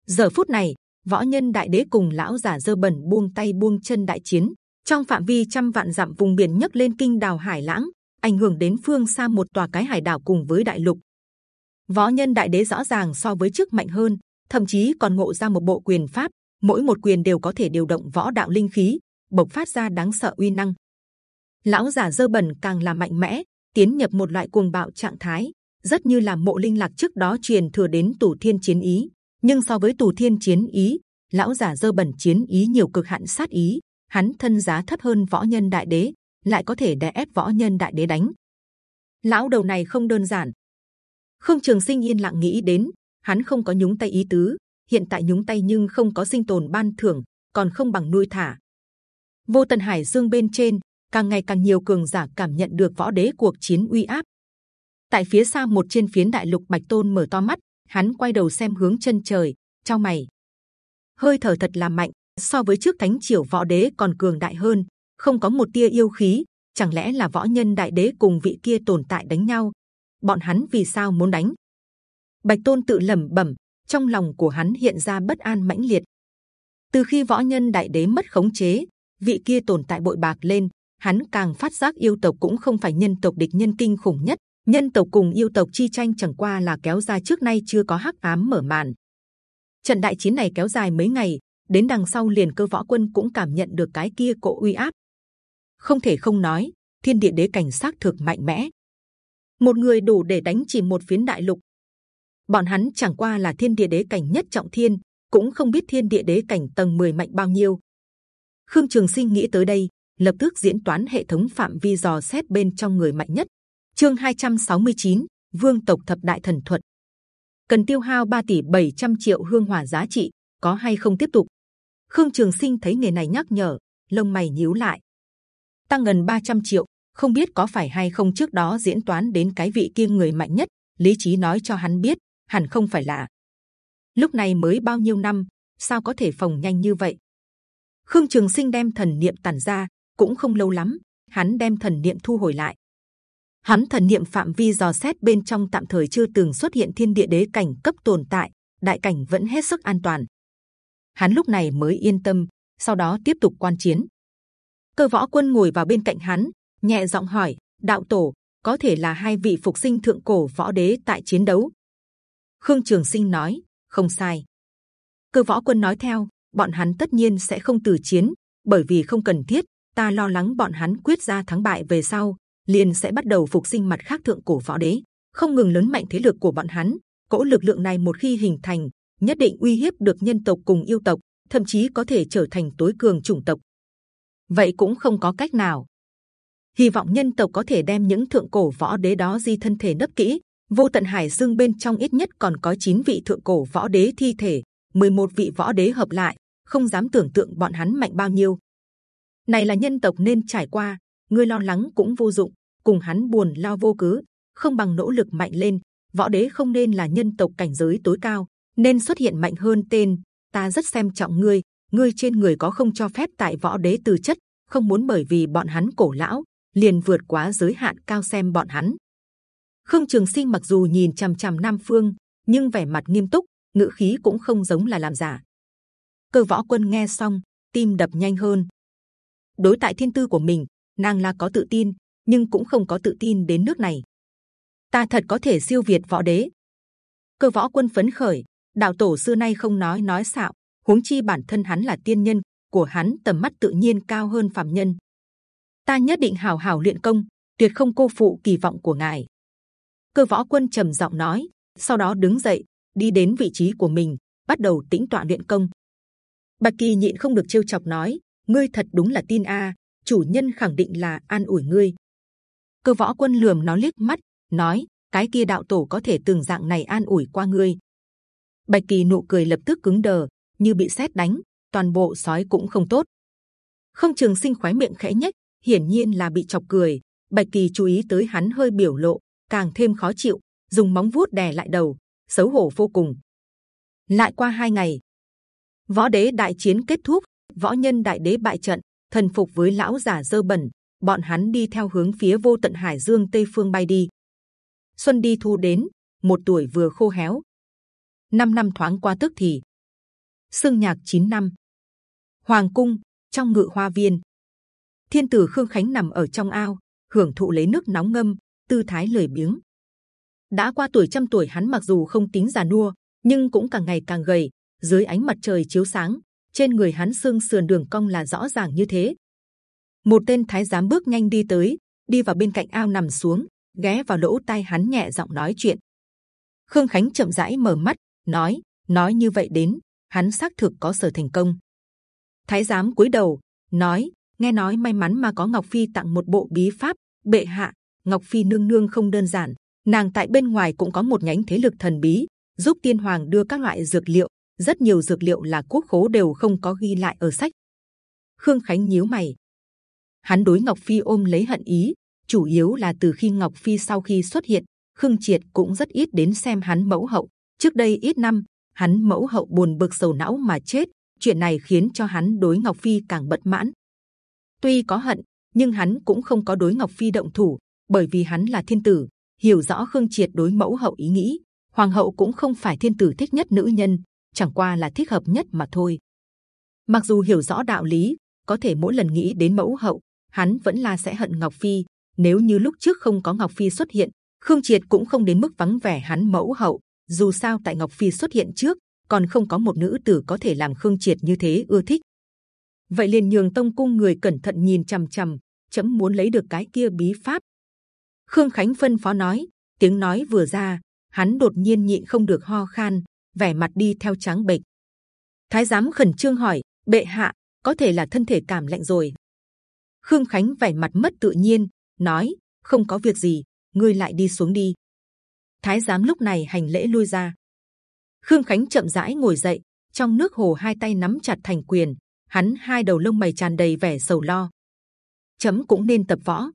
Giờ phút này võ nhân đại đế cùng lão giả dơ bẩn buông tay buông chân đại chiến trong phạm vi trăm vạn dặm vùng biển nhấc lên kinh đào hải lãng, ảnh hưởng đến phương xa một tòa cái hải đảo cùng với đại lục. Võ nhân đại đế rõ ràng so với trước mạnh hơn, thậm chí còn ngộ ra một bộ quyền pháp, mỗi một quyền đều có thể điều động võ đạo linh khí, bộc phát ra đáng sợ uy năng. Lão giả dơ bẩn càng là mạnh mẽ, tiến nhập một loại cuồng bạo trạng thái, rất như là mộ linh lạc trước đó truyền thừa đến tù thiên chiến ý. Nhưng so với tù thiên chiến ý, lão giả dơ bẩn chiến ý nhiều cực hạn sát ý, hắn thân giá thấp hơn võ nhân đại đế, lại có thể đè ép võ nhân đại đế đánh. Lão đầu này không đơn giản. Không Trường Sinh yên lặng nghĩ đến, hắn không có nhúng tay ý tứ, hiện tại nhúng tay nhưng không có sinh tồn ban thưởng, còn không bằng nuôi thả. Vô tận hải dương bên trên, càng ngày càng nhiều cường giả cảm nhận được võ đế cuộc chiến uy áp. Tại phía xa một trên phiến đại lục bạch tôn mở to mắt, hắn quay đầu xem hướng chân trời, trong mày, hơi thở thật là mạnh, so với trước thánh triều võ đế còn cường đại hơn, không có một tia yêu khí. Chẳng lẽ là võ nhân đại đế cùng vị kia tồn tại đánh nhau? Bọn hắn vì sao muốn đánh? Bạch tôn tự lẩm bẩm, trong lòng của hắn hiện ra bất an mãnh liệt. Từ khi võ nhân đại đế mất khống chế, vị kia tồn tại bội bạc lên, hắn càng phát giác yêu tộc cũng không phải nhân tộc địch nhân kinh khủng nhất. Nhân tộc cùng yêu tộc chi tranh chẳng qua là kéo dài trước nay chưa có hắc ám mở màn. Trận đại chiến này kéo dài mấy ngày, đến đằng sau liền cơ võ quân cũng cảm nhận được cái kia cỗ uy áp. Không thể không nói, thiên địa đế cảnh sát thực mạnh mẽ. Một người đủ để đánh chìm một phiến đại lục. Bọn hắn chẳng qua là thiên địa đế cảnh nhất trọng thiên, cũng không biết thiên địa đế cảnh tầng 10 mạnh bao nhiêu. Khương Trường Sinh nghĩ tới đây, lập tức diễn toán hệ thống phạm vi dò xét bên trong người mạnh nhất. Chương 269, Vương tộc thập đại thần thuật. Cần tiêu hao 3 tỷ 700 triệu hương hỏa giá trị, có hay không tiếp tục? Khương Trường Sinh thấy nghề này nhắc nhở, lông mày nhíu lại. Tăng gần 300 triệu, không biết có phải hay không trước đó diễn toán đến cái vị kia người mạnh nhất, lý trí nói cho hắn biết, hẳn không phải là. Lúc này mới bao nhiêu năm, sao có thể phòng nhanh như vậy? Khương Trường Sinh đem thần niệm tản ra, cũng không lâu lắm, hắn đem thần niệm thu hồi lại. hắn thần niệm phạm vi dò xét bên trong tạm thời chưa từng xuất hiện thiên địa đế cảnh cấp tồn tại đại cảnh vẫn hết sức an toàn hắn lúc này mới yên tâm, sau đó tiếp tục quan chiến. Cơ võ quân ngồi vào bên cạnh hắn, nhẹ giọng hỏi, đạo tổ, có thể là hai vị phục sinh thượng cổ võ đế tại chiến đấu? Khương trường sinh nói, không sai. Cơ võ quân nói theo, bọn hắn tất nhiên sẽ không từ chiến, bởi vì không cần thiết, ta lo lắng bọn hắn quyết ra thắng bại về sau, liền sẽ bắt đầu phục sinh mặt khác thượng cổ võ đế. Không ngừng lớn mạnh thế lực của bọn hắn, cỗ lực lượng này một khi hình thành nhất định uy hiếp được nhân tộc cùng yêu tộc, thậm chí có thể trở thành tối cường chủng tộc. Vậy cũng không có cách nào. Hy vọng nhân tộc có thể đem những thượng cổ võ đế đó di thân thể nấp kỹ. Vô tận hải dương bên trong ít nhất còn có 9 vị thượng cổ võ đế thi thể 11 vị võ đế hợp lại, không dám tưởng tượng bọn hắn mạnh bao nhiêu. Này là nhân tộc nên trải qua, ngươi lo lắng cũng vô dụng, cùng hắn buồn lo vô cớ không bằng nỗ lực mạnh lên, võ đế không nên là nhân tộc cảnh giới tối cao nên xuất hiện mạnh hơn tên, ta rất xem trọng ngươi ngươi trên người có không cho phép tại võ đế từ chất, không muốn bởi vì bọn hắn cổ lão, liền vượt quá giới hạn cao xem bọn hắn. Khương trường sinh mặc dù nhìn c h ầ m c h ầ m nam phương, nhưng vẻ mặt nghiêm túc, ngữ khí cũng không giống là làm giả. Cơ võ quân nghe xong, tim đập nhanh hơn. Đối tại thiên tư của mình, nàng là có tự tin, nhưng cũng không có tự tin đến nước này. Ta thật có thể siêu việt võ đế. Cơ võ quân phấn khởi đạo tổ xưa nay không nói nói xạo huống chi bản thân hắn là tiên nhân của hắn tầm mắt tự nhiên cao hơn phàm nhân ta nhất định hào hào luyện công, tuyệt không cô phụ kỳ vọng của ngài. Cơ võ quân trầm giọng nói, sau đó đứng dậy, đi đến vị trí của mình, bắt đầu tĩnh tọa luyện công. Bạch kỳ nhịn không được trêu chọc nói, ngươi thật đúng là tin a, chủ nhân khẳng định là an ủi ngươi. Cơ võ quân lườm nó liếc mắt, nói, cái kia đạo tổ có thể từng dạng này an ủi qua ngươi. Bạch kỳ nụ cười lập tức cứng đờ, như bị sét đánh, toàn bộ sói cũng không tốt. Không trường sinh khoái miệng khẽ nhếch, hiển nhiên là bị chọc cười. Bạch kỳ chú ý tới hắn hơi biểu lộ, càng thêm khó chịu, dùng móng vuốt đè lại đầu, xấu hổ vô cùng. Lại qua hai ngày, võ đế đại chiến kết thúc, võ nhân đại đế bại trận, thần phục với lão giả dơ bẩn, bọn hắn đi theo hướng phía vô tận hải dương tây phương bay đi. Xuân đi thu đến, một tuổi vừa khô héo. Năm năm thoáng qua tức thì. Sương nhạc 9 năm. Hoàng cung trong ngự hoa viên, thiên tử khương khánh nằm ở trong ao hưởng thụ lấy nước nóng ngâm tư thái lười biếng đã qua tuổi trăm tuổi hắn mặc dù không tính già nua nhưng cũng càng ngày càng gầy dưới ánh mặt trời chiếu sáng trên người hắn xương sườn đường cong là rõ ràng như thế một tên thái giám bước nhanh đi tới đi vào bên cạnh ao nằm xuống ghé vào lỗ tai hắn nhẹ giọng nói chuyện khương khánh chậm rãi mở mắt nói nói như vậy đến, hắn xác thực có sở thành công. Thái giám cúi đầu, nói, nghe nói may mắn mà có ngọc phi tặng một bộ bí pháp, bệ hạ, ngọc phi nương nương không đơn giản. Nàng tại bên ngoài cũng có một nhánh thế lực thần bí, giúp tiên hoàng đưa các loại dược liệu. Rất nhiều dược liệu là quốc khố đều không có ghi lại ở sách. Khương khánh nhíu mày. Hắn đối ngọc phi ôm lấy hận ý, chủ yếu là từ khi ngọc phi sau khi xuất hiện, khương triệt cũng rất ít đến xem hắn mẫu hậu trước đây ít năm, hắn mẫu hậu buồn bực sầu não mà chết, chuyện này khiến cho hắn đối ngọc phi càng bất mãn. Tuy có hận, nhưng hắn cũng không có đối ngọc phi động thủ, bởi vì hắn là thiên tử, hiểu rõ khương triệt đối mẫu hậu ý nghĩ, hoàng hậu cũng không phải thiên tử thích nhất nữ nhân, chẳng qua là thích hợp nhất mà thôi. Mặc dù hiểu rõ đạo lý, có thể mỗi lần nghĩ đến mẫu hậu, hắn vẫn là sẽ hận ngọc phi. Nếu như lúc trước không có ngọc phi xuất hiện, khương triệt cũng không đến mức vắng vẻ hắn mẫu hậu dù sao tại ngọc phi xuất hiện trước, còn không có một nữ tử có thể làm khương triệt như thế ưa thích. Vậy liền nhường tông cung người cẩn thận nhìn c h ầ m c h ầ m chấm muốn lấy được cái kia bí pháp. Khương khánh phân phó nói, tiếng nói vừa ra, hắn đột nhiên nhịn không được ho khan, vẻ mặt đi theo trắng bệch. Thái giám khẩn trương hỏi, bệ hạ, có thể là thân thể cảm lạnh rồi? Khương khánh vẻ mặt mất tự nhiên, nói, không có việc gì, ngươi lại đi xuống đi thái giám lúc này hành lễ lui ra khương khánh chậm rãi ngồi dậy trong nước hồ hai tay nắm chặt thành quyền hắn hai đầu lông mày tràn đầy vẻ sầu lo. Chấm cũng nên tập võ.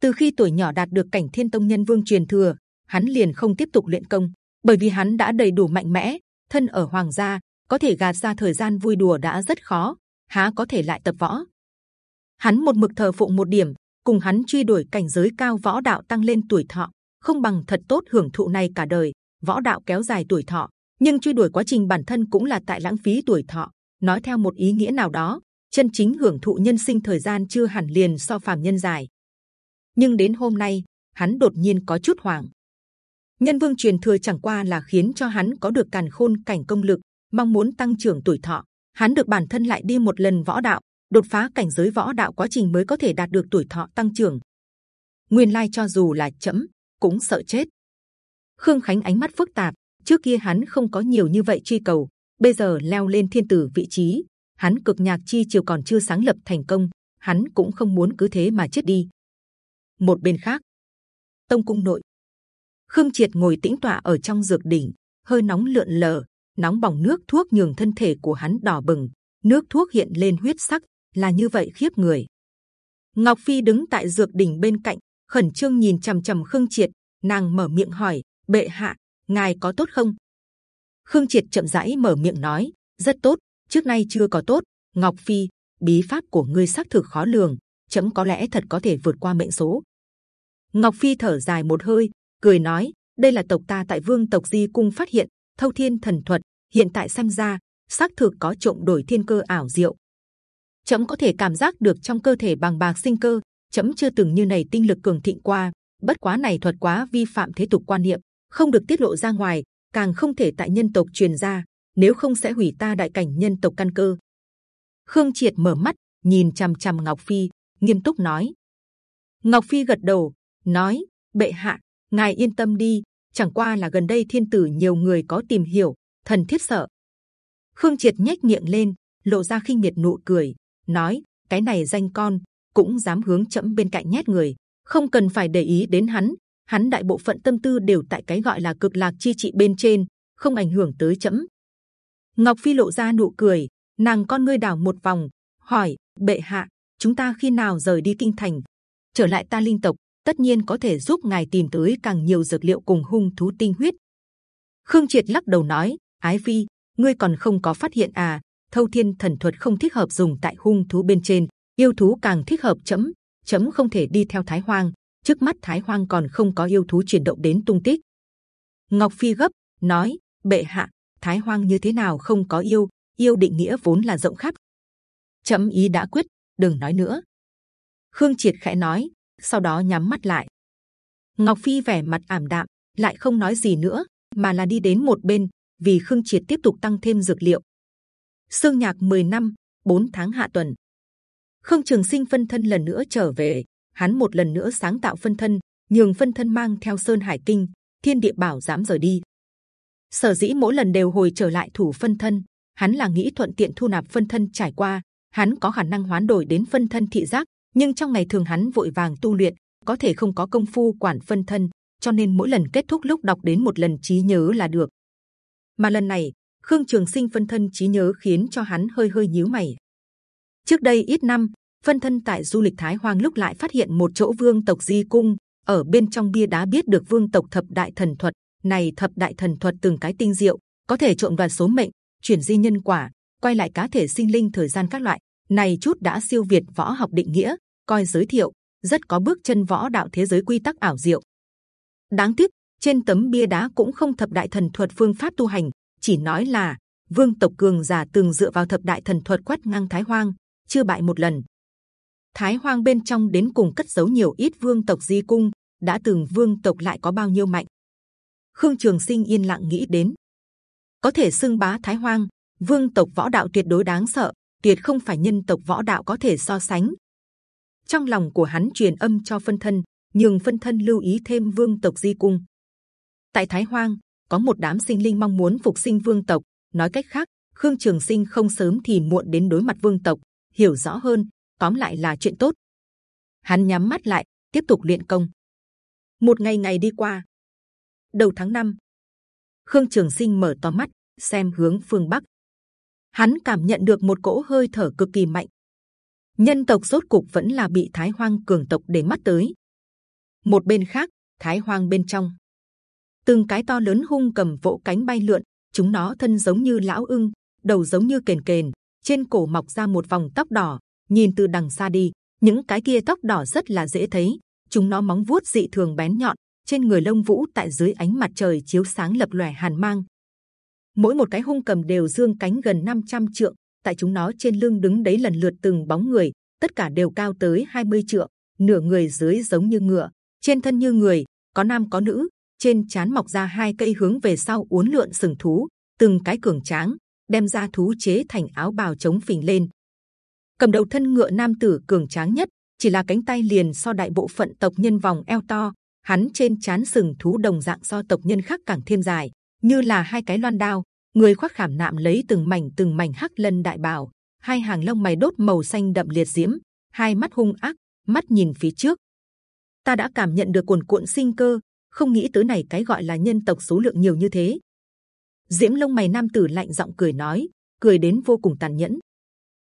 Từ khi tuổi nhỏ đạt được cảnh thiên tông nhân vương truyền thừa, hắn liền không tiếp tục luyện công, bởi vì hắn đã đầy đủ mạnh mẽ. Thân ở hoàng gia, có thể gạt ra thời gian vui đùa đã rất khó, há có thể lại tập võ? Hắn một mực thờ phụng một điểm, cùng hắn truy đuổi cảnh giới cao võ đạo tăng lên tuổi thọ, không bằng thật tốt hưởng thụ này cả đời. Võ đạo kéo dài tuổi thọ, nhưng truy đuổi quá trình bản thân cũng là tại lãng phí tuổi thọ. Nói theo một ý nghĩa nào đó, chân chính hưởng thụ nhân sinh thời gian chưa hẳn liền so phàm nhân dài. Nhưng đến hôm nay, hắn đột nhiên có chút hoảng. Nhân vương truyền thừa chẳng qua là khiến cho hắn có được càn khôn cảnh công lực, mong muốn tăng trưởng tuổi thọ. Hắn được bản thân lại đi một lần võ đạo, đột phá cảnh giới võ đạo quá trình mới có thể đạt được tuổi thọ tăng trưởng. Nguyên lai cho dù là chậm cũng sợ chết. Khương Khánh ánh mắt phức tạp. Trước kia hắn không có nhiều như vậy truy cầu, bây giờ leo lên thiên tử vị trí, hắn cực nhạc chi chiều còn chưa sáng lập thành công, hắn cũng không muốn cứ thế mà chết đi. Một bên khác, tông cung nội, Khương Triệt ngồi tĩnh tọa ở trong dược đỉnh, hơi nóng lượn lờ, nóng bỏng nước thuốc nhường thân thể của hắn đỏ bừng, nước thuốc hiện lên huyết sắc, là như vậy khiếp người. Ngọc Phi đứng tại dược đỉnh bên cạnh, khẩn trương nhìn c h ầ m c h ầ m Khương Triệt, nàng mở miệng hỏi: Bệ hạ, ngài có tốt không? Khương Triệt chậm rãi mở miệng nói: rất tốt, trước nay chưa có tốt. Ngọc Phi, bí pháp của ngươi xác thực khó lường, chấm có lẽ thật có thể vượt qua mệnh số. Ngọc Phi thở dài một hơi, cười nói: đây là tộc ta tại Vương tộc Di cung phát hiện thâu thiên thần thuật, hiện tại xem ra xác thực có trộm đổi thiên cơ ảo diệu chấm có thể cảm giác được trong cơ thể bằng bạc sinh cơ chấm chưa từng như này tinh lực cường thịnh qua. Bất quá này thuật quá vi phạm thế tục quan niệm, không được tiết lộ ra ngoài, càng không thể tại nhân tộc truyền ra, nếu không sẽ hủy ta đại cảnh nhân tộc căn cơ. Khương triệt mở mắt, nhìn c h ầ m c h ầ m ngọc phi, nghiêm túc nói. Ngọc phi gật đầu, nói, bệ hạ, ngài yên tâm đi, chẳng qua là gần đây thiên tử nhiều người có tìm hiểu, thần thiết sợ. Khương triệt nhếch miệng lên, lộ ra khinh miệt nụ cười, nói, cái này danh con cũng dám hướng chậm bên cạnh nhét người. Không cần phải để ý đến hắn. Hắn đại bộ phận tâm tư đều tại cái gọi là cực lạc chi trị bên trên, không ảnh hưởng tới chậm. Ngọc phi lộ ra nụ cười. Nàng con ngươi đảo một vòng, hỏi, bệ hạ, chúng ta khi nào rời đi kinh thành? Trở lại ta linh tộc, tất nhiên có thể giúp ngài tìm tới càng nhiều dược liệu cùng hung thú tinh huyết. Khương triệt lắc đầu nói, ái phi, ngươi còn không có phát hiện à? Thâu thiên thần thuật không thích hợp dùng tại hung thú bên trên yêu thú càng thích hợp chấm chấm không thể đi theo thái hoang trước mắt thái hoang còn không có yêu thú chuyển động đến tung tích. Ngọc phi gấp nói bệ hạ thái hoang như thế nào không có yêu yêu định nghĩa vốn là rộng khắp. Chấm ý đã quyết đừng nói nữa. Khương triệt khẽ nói sau đó nhắm mắt lại. Ngọc phi vẻ mặt ảm đạm lại không nói gì nữa mà là đi đến một bên vì khương triệt tiếp tục tăng thêm dược liệu. Sương nhạc 10 năm, 4 tháng hạ tuần. Khương Trường Sinh phân thân lần nữa trở về, hắn một lần nữa sáng tạo phân thân, nhường phân thân mang theo sơn hải kinh, thiên địa bảo dám rời đi. Sở dĩ mỗi lần đều hồi trở lại thủ phân thân, hắn là nghĩ thuận tiện thu nạp phân thân trải qua, hắn có khả năng hoán đổi đến phân thân thị giác, nhưng trong ngày thường hắn vội vàng tu luyện, có thể không có công phu quản phân thân, cho nên mỗi lần kết thúc lúc đọc đến một lần trí nhớ là được. Mà lần này Khương Trường Sinh phân thân trí nhớ khiến cho hắn hơi hơi nhíu mày. Trước đây ít năm, phân thân tại du lịch Thái Hoang lúc lại phát hiện một chỗ vương tộc di cung ở bên trong bia đá biết được vương tộc thập đại thần thuật. Này thập đại thần thuật từng cái tinh diệu, có thể trộn đoạt số mệnh, chuyển di nhân quả, quay lại cá thể sinh linh thời gian các loại. Này chút đã siêu việt võ học định nghĩa, coi giới thiệu rất có bước chân võ đạo thế giới quy tắc ảo diệu. Đáng tiếc trên tấm bia đá cũng không thập đại thần thuật phương pháp tu hành, chỉ nói là vương tộc cường giả từng dựa vào thập đại thần thuật quét ngang thái hoang chưa bại một lần. Thái hoang bên trong đến cùng cất giấu nhiều ít vương tộc di cung đã từng vương tộc lại có bao nhiêu mạnh? Khương trường sinh yên lặng nghĩ đến. Có thể xưng bá thái hoang vương tộc võ đạo tuyệt đối đáng sợ tuyệt không phải nhân tộc võ đạo có thể so sánh. Trong lòng của hắn truyền âm cho phân thân nhường phân thân lưu ý thêm vương tộc di cung. Tại thái hoang có một đám sinh linh mong muốn phục sinh vương tộc. Nói cách khác, Khương Trường Sinh không sớm thì muộn đến đối mặt vương tộc, hiểu rõ hơn. Tóm lại là chuyện tốt. Hắn nhắm mắt lại, tiếp tục luyện công. Một ngày ngày đi qua. Đầu tháng 5, Khương Trường Sinh mở to mắt, xem hướng phương bắc. Hắn cảm nhận được một cỗ hơi thở cực kỳ mạnh. Nhân tộc rốt cục vẫn là bị Thái Hoang cường tộc để mắt tới. Một bên khác, Thái Hoang bên trong, từng cái to lớn hung cầm vỗ cánh bay lượn chúng nó thân giống như lão ưng đầu giống như kền kền trên cổ mọc ra một vòng tóc đỏ. Nhìn từ đằng xa đi, những cái kia tóc đỏ rất là dễ thấy. Chúng nó móng vuốt dị thường bén nhọn, trên người lông vũ tại dưới ánh mặt trời chiếu sáng lập lòe hàn mang. Mỗi một cái hung cầm đều dương cánh gần 500 trượng, tại chúng nó trên lưng đứng đấy lần lượt từng bóng người, tất cả đều cao tới 20 trượng, nửa người dưới giống như ngựa, trên thân như người, có nam có nữ. Trên chán mọc ra hai cây hướng về sau uốn lượn sừng thú, từng cái cường tráng đem ra thú chế thành áo bào chống phình lên. Cầm đầu thân ngựa nam tử cường tráng nhất, chỉ là cánh tay liền so đại bộ phận tộc nhân vòng eo to, hắn trên chán sừng thú đồng dạng so tộc nhân khác càng thêm dài, như là hai cái loan đao, người khoác khảm nạm lấy từng mảnh từng mảnh hắc lân đại bào, hai hàng lông mày đốt màu xanh đậm liệt diễm, hai mắt hung ác, mắt nhìn phía trước. Ta đã cảm nhận được cuồn cuộn sinh cơ, không nghĩ tới này cái gọi là nhân tộc số lượng nhiều như thế diễm lông mày nam tử lạnh giọng cười nói, cười đến vô cùng tàn nhẫn.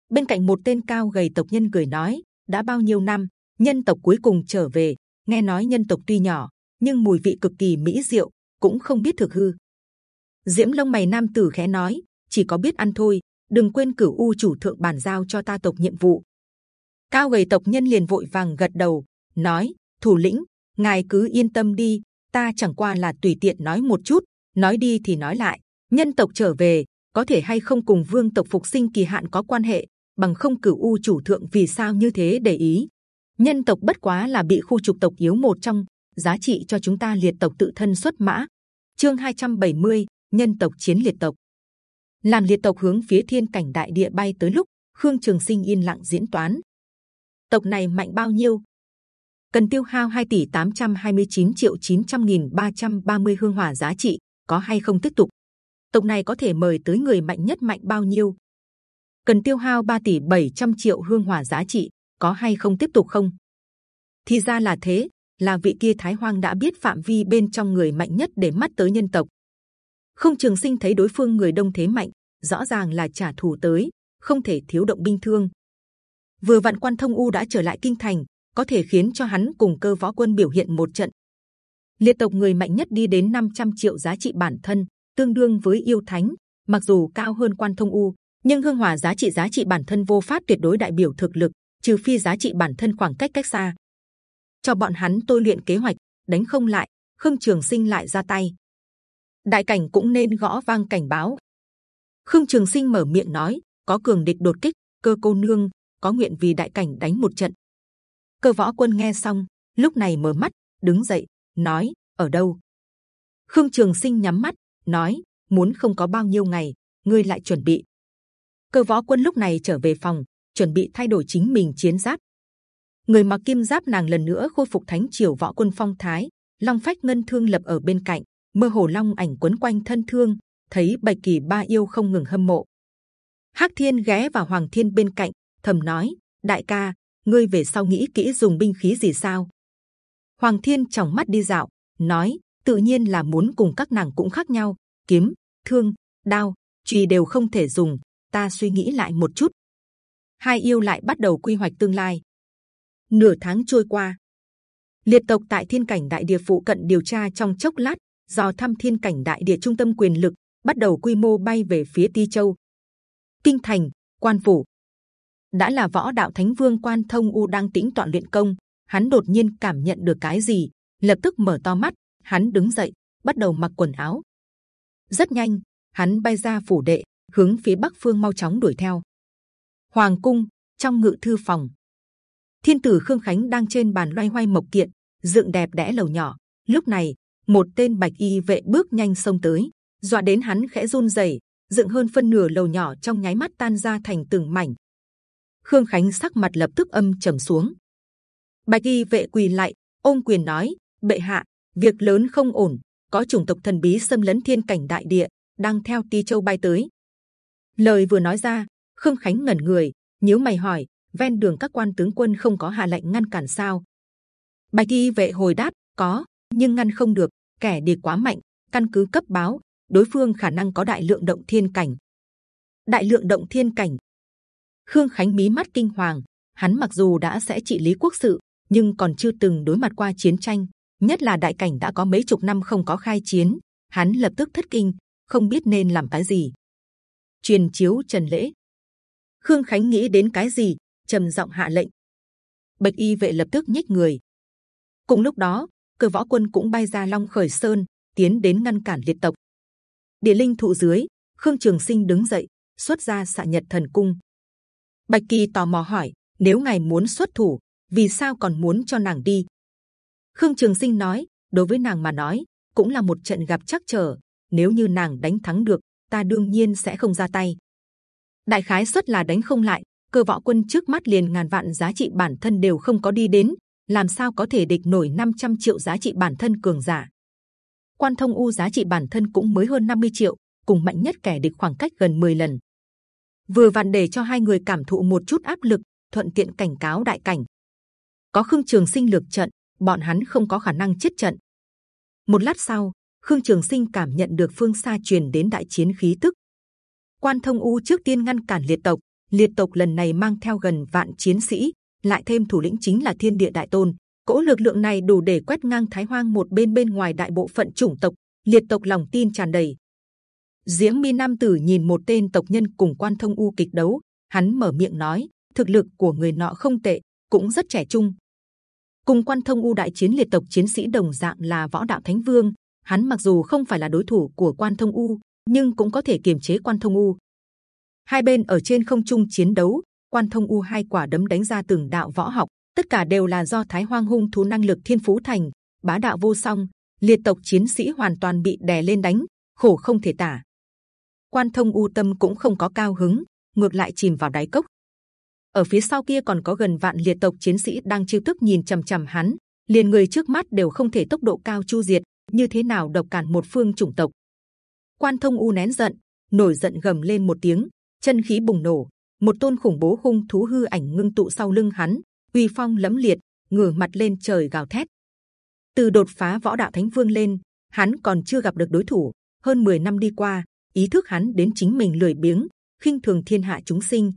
Bên cạnh một tên cao gầy tộc nhân cười nói, đã bao nhiêu năm, nhân tộc cuối cùng trở về. Nghe nói nhân tộc tuy nhỏ, nhưng mùi vị cực kỳ mỹ diệu, cũng không biết thực hư. Diễm lông mày nam tử khẽ nói, chỉ có biết ăn thôi, đừng quên cửu u chủ thượng bàn giao cho ta tộc nhiệm vụ. Cao gầy tộc nhân liền vội vàng gật đầu, nói, thủ lĩnh, ngài cứ yên tâm đi, ta chẳng qua là tùy tiện nói một chút nói đi thì nói lại nhân tộc trở về có thể hay không cùng vương tộc phục sinh kỳ hạn có quan hệ bằng không cửu u chủ thượng vì sao như thế để ý. Nhân tộc bất quá là bị khu trục tộc yếu một trong giá trị cho chúng ta liệt tộc tự thân xuất mã. Chương 270, nhân tộc chiến liệt tộc. Làm liệt tộc hướng phía thiên cảnh đại địa bay tới lúc khương trường sinh yên lặng diễn toán. Tộc này mạnh bao nhiêu? Cần tiêu hao 2 tỷ 829 triệu 900 nghìn 330 hương hỏa giá trị có hay không tiếp tục. Tộc này có thể mời tới người mạnh nhất mạnh bao nhiêu? Cần tiêu hao 3 tỷ 700 triệu hương hỏa giá trị, có hay không tiếp tục không? Thì ra là thế, là vị kia thái hoang đã biết phạm vi bên trong người mạnh nhất để mắt tới nhân tộc. Không trường sinh thấy đối phương người đông thế mạnh, rõ ràng là trả thù tới, không thể thiếu động binh thương. Vừa vạn quan thông u đã trở lại kinh thành, có thể khiến cho hắn cùng cơ võ quân biểu hiện một trận liệt tộc người mạnh nhất đi đến 500 triệu giá trị bản thân, tương đương với yêu thánh, mặc dù cao hơn quan thông u, nhưng hương hòa giá trị giá trị bản thân vô pháp tuyệt đối đại biểu thực lực, trừ phi giá trị bản thân khoảng cách cách xa. Cho bọn hắn tôi luyện kế hoạch, đánh không lại, khương trường sinh lại ra tay. Đại cảnh cũng nên gõ vang cảnh báo. Khương trường sinh mở miệng nói, có cường địch đột kích, cơ cô nương, có nguyện vì đại cảnh đánh một trận. Cơ võ quân nghe xong, lúc này mở mắt, đứng dậy nói, ở đâu? Khương trường sinh nhắm mắt, nói, muốn không có bao nhiêu ngày, ngươi lại chuẩn bị. Cơ võ quân lúc này trở về phòng, chuẩn bị thay đổi chính mình chiến giáp. Người mặc kim giáp nàng lần nữa khôi phục thánh triều võ quân phong thái, long phách ngân thương lập ở bên cạnh, mơ hồ long ảnh quấn quanh thân thương, thấy bạch kỳ ba yêu không ngừng hâm mộ. Hắc thiên ghé vào hoàng thiên bên cạnh, thầm nói, đại ca, ngươi về sau nghĩ kỹ dùng binh khí gì sao? Hoàng thiên tròng mắt đi dạo, nói, tự nhiên là muốn cùng các nàng cũng khác nhau, kiếm, thương, đao truy đều không thể dùng, ta suy nghĩ lại một chút. Hai yêu lại bắt đầu quy hoạch tương lai. Nửa tháng trôi qua, liệt tộc tại thiên cảnh đại địa phụ cận điều tra trong chốc lát, do thăm thiên cảnh đại địa trung tâm quyền lực, bắt đầu quy mô bay về phía ti châu. Kinh thành, quan phủ. Đã là võ đạo thánh vương quan thông u đang tĩnh tọa luyện công hắn đột nhiên cảm nhận được cái gì, lập tức mở to mắt, hắn đứng dậy, bắt đầu mặc quần áo. Rất nhanh, hắn bay ra phủ đệ, hướng phía bắc phương mau chóng đuổi theo. Hoàng cung, trong ngự thư phòng. Thiên tử khương khánh đang trên bàn loay hoay mộc kiện, dựng đẹp đẽ lầu nhỏ. Lúc này, một tên bạch y vệ bước nhanh xông tới, dọa đến hắn khẽ run rẩy, dựng hơn phân nửa lầu nhỏ trong nháy mắt tan ra thành từng mảnh. Khương khánh sắc mặt lập tức âm trầm xuống bạch y vệ quỳ lại, ôm quyền nói, bệ hạ, việc lớn không ổn, có chủng tộc thần bí xâm lấn thiên cảnh đại địa, đang theo ti châu bay tới. Lời vừa nói ra, khương khánh ngẩn người, nhíu mày hỏi, ven đường các quan tướng quân không có hạ lệnh ngăn cản sao? Bạch y vệ hồi đáp, có, nhưng ngăn không được, kẻ địch quá mạnh, căn cứ cấp báo, đối phương khả năng có đại lượng động thiên cảnh. Đại lượng động thiên cảnh. Khương khánh mí mắt kinh hoàng, hắn mặc dù đã sẽ trị lý quốc sự nhưng còn chưa từng đối mặt qua chiến tranh nhất là đại cảnh đã có mấy chục năm không có khai chiến hắn lập tức thất kinh không biết nên làm cái gì truyền chiếu trần lễ khương khánh nghĩ đến cái gì trầm giọng hạ lệnh bạch y vệ lập tức nhích người. Cùng lúc đó, cơ võ quân cũng bay ra Long Khởi Sơn, tiến đến ngăn cản liệt tộc. Địa linh thụ dưới, Khương Trường Sinh đứng dậy, xuất ra xạ nhật thần cung. Bạch Kỳ tò mò hỏi: Nếu ngài muốn xuất thủ, vì sao còn muốn cho nàng đi? Khương Trường Sinh nói: Đối với nàng mà nói, cũng là một trận gặp chắc trở. Nếu như nàng đánh thắng được, ta đương nhiên sẽ không ra tay. Đại khái suất là đánh không lại. Cơ võ quân trước mắt liền ngàn vạn giá trị bản thân đều không có đi đến, làm sao có thể địch nổi 500 triệu giá trị bản thân cường giả? Quan thông u giá trị bản thân cũng mới hơn 50 triệu, cùng mạnh nhất kẻ địch khoảng cách gần 10 lần. Vừa vặn để cho hai người cảm thụ một chút áp lực, thuận tiện cảnh cáo đại cảnh. Có khương trường sinh lược trận, bọn hắn không có khả năng chết trận. Một lát sau, khương trường sinh cảm nhận được phương xa truyền đến đại chiến khí tức. Quan thông u trước tiên ngăn cản liệt tộc, liệt tộc lần này mang theo gần vạn chiến sĩ, lại thêm thủ lĩnh chính là thiên địa đại tôn. Cỗ lực lượng này đủ để quét ngang Thái Hoang một bên bên ngoài đại bộ phận chủng tộc. Liệt tộc lòng tin tràn đầy. Diễm Mi Nam Tử nhìn một tên tộc nhân cùng Quan Thông U kịch đấu, hắn mở miệng nói: thực lực của người nọ không tệ, cũng rất trẻ trung. Cùng Quan Thông U đại chiến liệt tộc chiến sĩ đồng dạng là võ đạo thánh vương, hắn mặc dù không phải là đối thủ của Quan Thông U, nhưng cũng có thể kiềm chế Quan Thông U. Hai bên ở trên không trung chiến đấu, quan thông u hai quả đấm đánh ra từng đạo võ học tất cả đều là do thái hoang hung thú năng lực thiên phú thành bá đạo vô song liệt tộc chiến sĩ hoàn toàn bị đè lên đánh khổ không thể tả quan thông u tâm cũng không có cao hứng ngược lại chìm vào đáy cốc ở phía sau kia còn có gần vạn liệt tộc chiến sĩ đang chiêu thức nhìn c h ầ m c h ầ m hắn liền người trước mắt đều không thể tốc độ cao chu diệt như thế nào độc cản một phương chủng tộc quan thông u nén giận nổi giận gầm lên một tiếng chân khí bùng nổ một tôn khủng bố hung thú hư ảnh ngưng tụ sau lưng hắn, uy phong lẫm liệt, ngửa mặt lên trời gào thét. Từ đột phá võ đạo thánh vương lên, hắn còn chưa gặp được đối thủ. Hơn 10 năm đi qua, ý thức hắn đến chính mình lười biếng, khinh thường thiên hạ chúng sinh.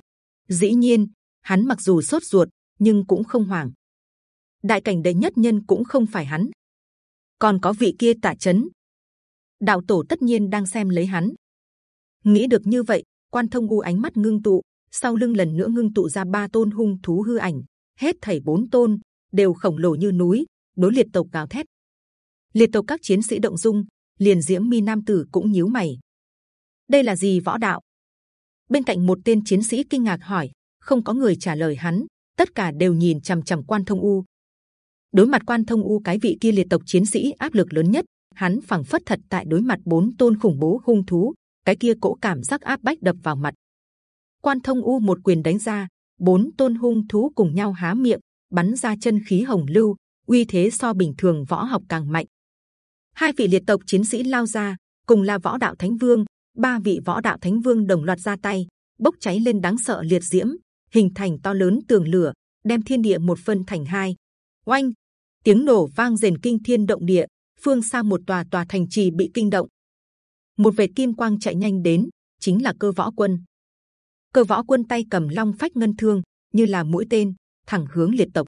Dĩ nhiên, hắn mặc dù sốt ruột, nhưng cũng không hoảng. Đại cảnh đệ nhất nhân cũng không phải hắn, còn có vị kia tạ chấn. Đạo tổ tất nhiên đang xem lấy hắn. Nghĩ được như vậy, quan thông u ánh mắt ngưng tụ, sau lưng lần nữa ngưng tụ ra ba tôn hung thú hư ảnh, hết thảy bốn tôn đều khổng lồ như núi, đối liệt tộc gào thét. Liệt tộc các chiến sĩ động dung, liền diễm mi nam tử cũng nhíu mày. Đây là gì võ đạo? Bên cạnh một tên chiến sĩ kinh ngạc hỏi, không có người trả lời hắn, tất cả đều nhìn c h ầ m c h ầ m quan thông u. Đối mặt quan thông u cái vị kia liệt tộc chiến sĩ áp lực lớn nhất, hắn phảng phất thật tại đối mặt bốn tôn khủng bố hung thú, cái kia cỗ cảm giác áp bách đập vào mặt, quan thông u một quyền đánh ra bốn tôn hung thú cùng nhau há miệng bắn ra chân khí hồng lưu uy thế so bình thường võ học càng mạnh. Hai vị liệt tộc chiến sĩ lao ra cùng là võ đạo thánh vương ba vị võ đạo thánh vương đồng loạt ra tay bốc cháy lên đáng sợ liệt diễm hình thành to lớn tường lửa, đem thiên địa một phân thành hai. Oanh! Tiếng nổ vang rền kinh thiên động địa, phương xa một tòa tòa thành trì bị kinh động. Một vệt kim quang chạy nhanh đến, chính là cơ võ quân. Cơ võ quân tay cầm long phách ngân thương, như là mũi tên, thẳng hướng liệt tộc.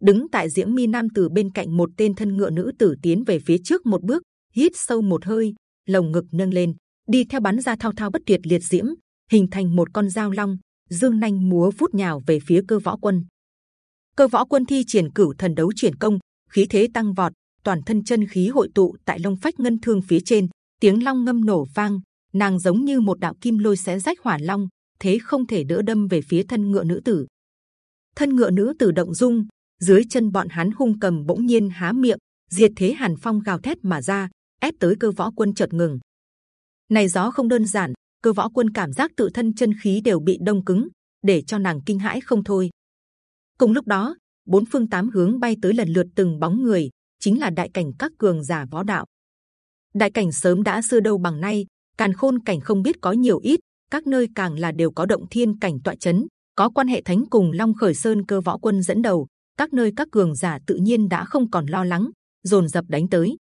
Đứng tại diễm mi nam tử bên cạnh một tên thân ngựa nữ tử tiến về phía trước một bước, hít sâu một hơi, lồng ngực nâng lên, đi theo bắn ra thao thao bất tuyệt liệt diễm, hình thành một con dao long dương nanh múa vút nhào về phía cơ võ quân cơ võ quân thi triển cửu thần đấu chuyển công khí thế tăng vọt toàn thân chân khí hội tụ tại long phách ngân thương phía trên tiếng long ngâm nổ vang nàng giống như một đạo kim lôi xé rách hỏa long thế không thể đỡ đâm về phía thân ngựa nữ tử. Thân ngựa nữ tử động dung, dưới chân bọn hắn hung cầm bỗng nhiên há miệng, diệt thế hàn phong gào thét mà ra, ép tới cơ võ quân chợt ngừng. Này gió không đơn giản, cơ võ quân cảm giác tự thân chân khí đều bị đông cứng, để cho nàng kinh hãi không thôi. Cùng lúc đó, bốn phương tám hướng bay tới lần lượt từng bóng người, chính là đại cảnh các cường giả võ đạo. Đại cảnh sớm đã xưa đâu bằng nay, càn khôn cảnh không biết có nhiều ít, các nơi càng là đều có động thiên cảnh tọa chấn, có quan hệ thánh cùng long khởi sơn cơ võ quân dẫn đầu, các nơi các cường giả tự nhiên đã không còn lo lắng, dồn dập đánh tới.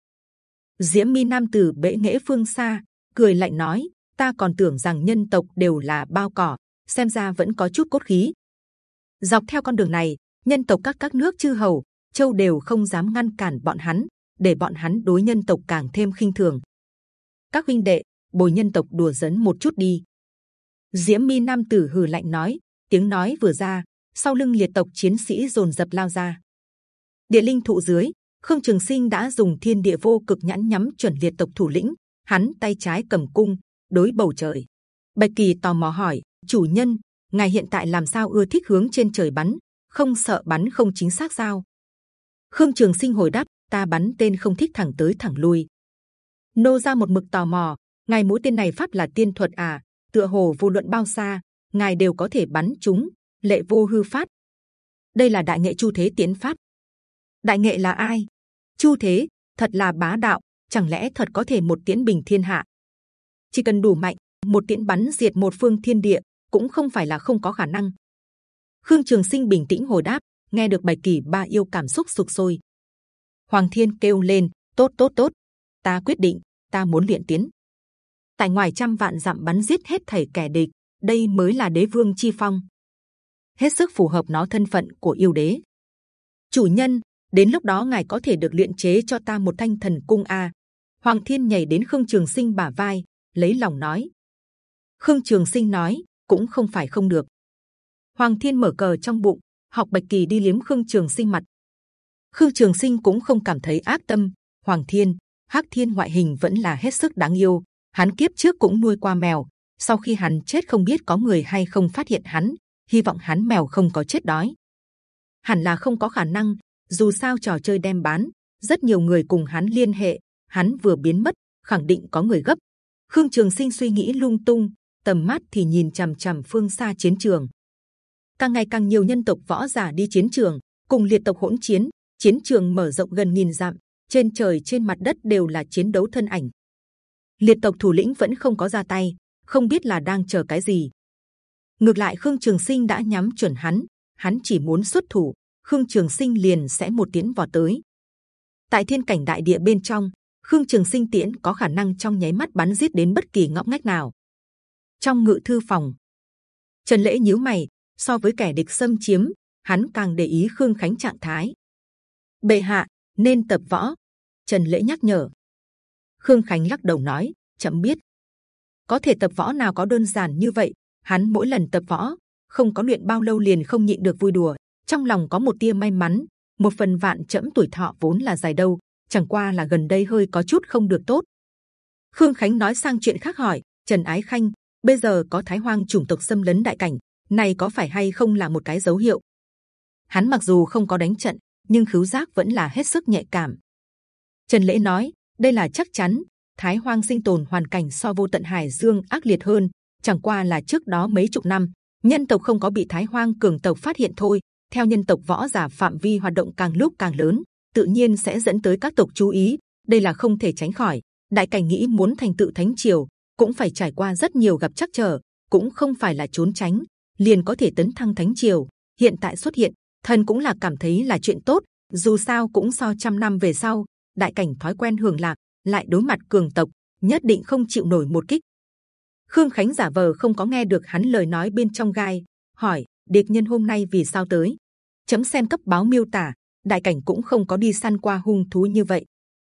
Diễm Mi Nam Tử bệ nghệ phương xa, cười lạnh nói: Ta còn tưởng rằng nhân tộc đều là bao cỏ, xem ra vẫn có chút cốt khí. Dọc theo con đường này, nhân tộc các các nước chư hầu, châu đều không dám ngăn cản bọn hắn, để bọn hắn đối nhân tộc càng thêm khinh thường. Các huynh đệ, bồi nhân tộc đùa dẫn một chút đi. Diễm Mi Nam Tử hừ lạnh nói, tiếng nói vừa ra, sau lưng liệt tộc chiến sĩ dồn dập lao ra. Địa linh thụ dưới, Khương Trường Sinh đã dùng thiên địa vô cực nhãn nhắm chuẩn liệt tộc thủ lĩnh, hắn tay trái cầm cung, đối bầu trời. Bạch Kỳ tò mò hỏi: chủ nhân, ngài hiện tại làm sao ưa thích hướng trên trời bắn, không sợ bắn không chính xác sao? Khương Trường Sinh hồi đáp: ta bắn tên không thích thẳng tới thẳng lui. Nô ra một mực tò mò, ngài mũi tên này pháp là tiên thuật à? Tựa hồ vô luận bao xa, ngài đều có thể bắn chúng, lệ vô hư phát. Đây là đại nghệ chu thế tiến pháp. Đại nghệ là ai? Chu thế, thật là bá đạo. Chẳng lẽ thật có thể một tiễn bình thiên hạ? Chỉ cần đủ mạnh, một tiễn bắn diệt một phương thiên địa cũng không phải là không có khả năng. Khương Trường Sinh bình tĩnh hồi đáp, nghe được bài kỳ ba yêu cảm xúc sục sôi. Hoàng Thiên kêu lên, tốt tốt tốt, ta quyết định, ta muốn luyện tiến. Tại ngoài trăm vạn dặm bắn giết hết thảy kẻ địch, đây mới là đế vương chi phong. Hết sức phù hợp nó thân phận của yêu đế. Chủ nhân, đến lúc đó ngài có thể được luyện chế cho ta một thanh thần cung a. Hoàng Thiên nhảy đến Khương Trường Sinh bả vai, lấy lòng nói. Khương Trường Sinh nói, cũng không phải không được. Hoàng Thiên mở cờ trong bụng, học Bạch Kỳ đi liếm Khương Trường Sinh mặt. Khương Trường Sinh cũng không cảm thấy ác tâm. Hoàng Thiên, Hắc Thiên ngoại hình vẫn là hết sức đáng yêu. Hắn kiếp trước cũng nuôi qua mèo. Sau khi hắn chết không biết có người hay không phát hiện hắn. Hy vọng hắn mèo không có chết đói. Hẳn là không có khả năng. Dù sao trò chơi đem bán, rất nhiều người cùng hắn liên hệ. Hắn vừa biến mất, khẳng định có người gấp. Khương Trường Sinh suy nghĩ lung tung, tầm mắt thì nhìn c h ầ m c h ầ m phương xa chiến trường. càng ngày càng nhiều nhân tộc võ giả đi chiến trường, cùng liệt tộc hỗn chiến, chiến trường mở rộng gần nghìn dặm, trên trời trên mặt đất đều là chiến đấu thân ảnh. Liệt tộc thủ lĩnh vẫn không có ra tay, không biết là đang chờ cái gì. Ngược lại Khương Trường Sinh đã nhắm chuẩn hắn, hắn chỉ muốn xuất thủ, Khương Trường Sinh liền sẽ một tiến vào tới. Tại thiên cảnh đại địa bên trong, Khương Trường Sinh tiễn có khả năng trong nháy mắt bắn giết đến bất kỳ ngõ ngách nào. Trong ngự thư phòng, trần lễ nhíu mày, so với kẻ địch xâm chiếm, hắn càng để ý khương khánh trạng thái. Bệ hạ, nên tập võ. Trần lễ nhắc nhở. Khương khánh lắc đầu nói, chậm biết. Có thể tập võ nào có đơn giản như vậy, hắn mỗi lần tập võ, không có luyện bao lâu liền không nhịn được vui đùa. Trong lòng có một tia may mắn, một phần vạn chậm tuổi thọ vốn là dài đâu chẳng qua là gần đây hơi có chút không được tốt. Khương khánh nói sang chuyện khác hỏi, trần ái khanh, bây giờ có thái hoang chủng tộc xâm lấn đại cảnh, này có phải hay không là một cái dấu hiệu? Hắn mặc dù không có đánh trận, nhưng khứu giác vẫn là hết sức nhạy cảm. Trần lễ nói, đây là chắc chắn, thái hoang sinh tồn hoàn cảnh so vô tận hải dương ác liệt hơn, chẳng qua là trước đó mấy chục năm, nhân tộc không có bị thái hoang cường tộc phát hiện thôi, theo nhân tộc võ giả phạm vi hoạt động càng lúc càng lớn tự nhiên sẽ dẫn tới các tộc chú ý đây là không thể tránh khỏi đại cảnh nghĩ muốn thành tựu thánh triều cũng phải trải qua rất nhiều gặp chắc trở, cũng không phải là trốn tránh, liền có thể tấn thăng thánh triều. Hiện tại xuất hiện, thần cũng là cảm thấy là chuyện tốt. Dù sao cũng so trăm năm về sau, đại cảnh thói quen hưởng lạc, lại đối mặt cường tộc, nhất định không chịu nổi một kích. Khương Khánh giả vờ không có nghe được hắn lời nói bên trong gai, hỏi: địch nhân hôm nay vì sao tới? Chấm xem cấp báo miêu tả, đại cảnh cũng không có đi săn qua hung thú như vậy.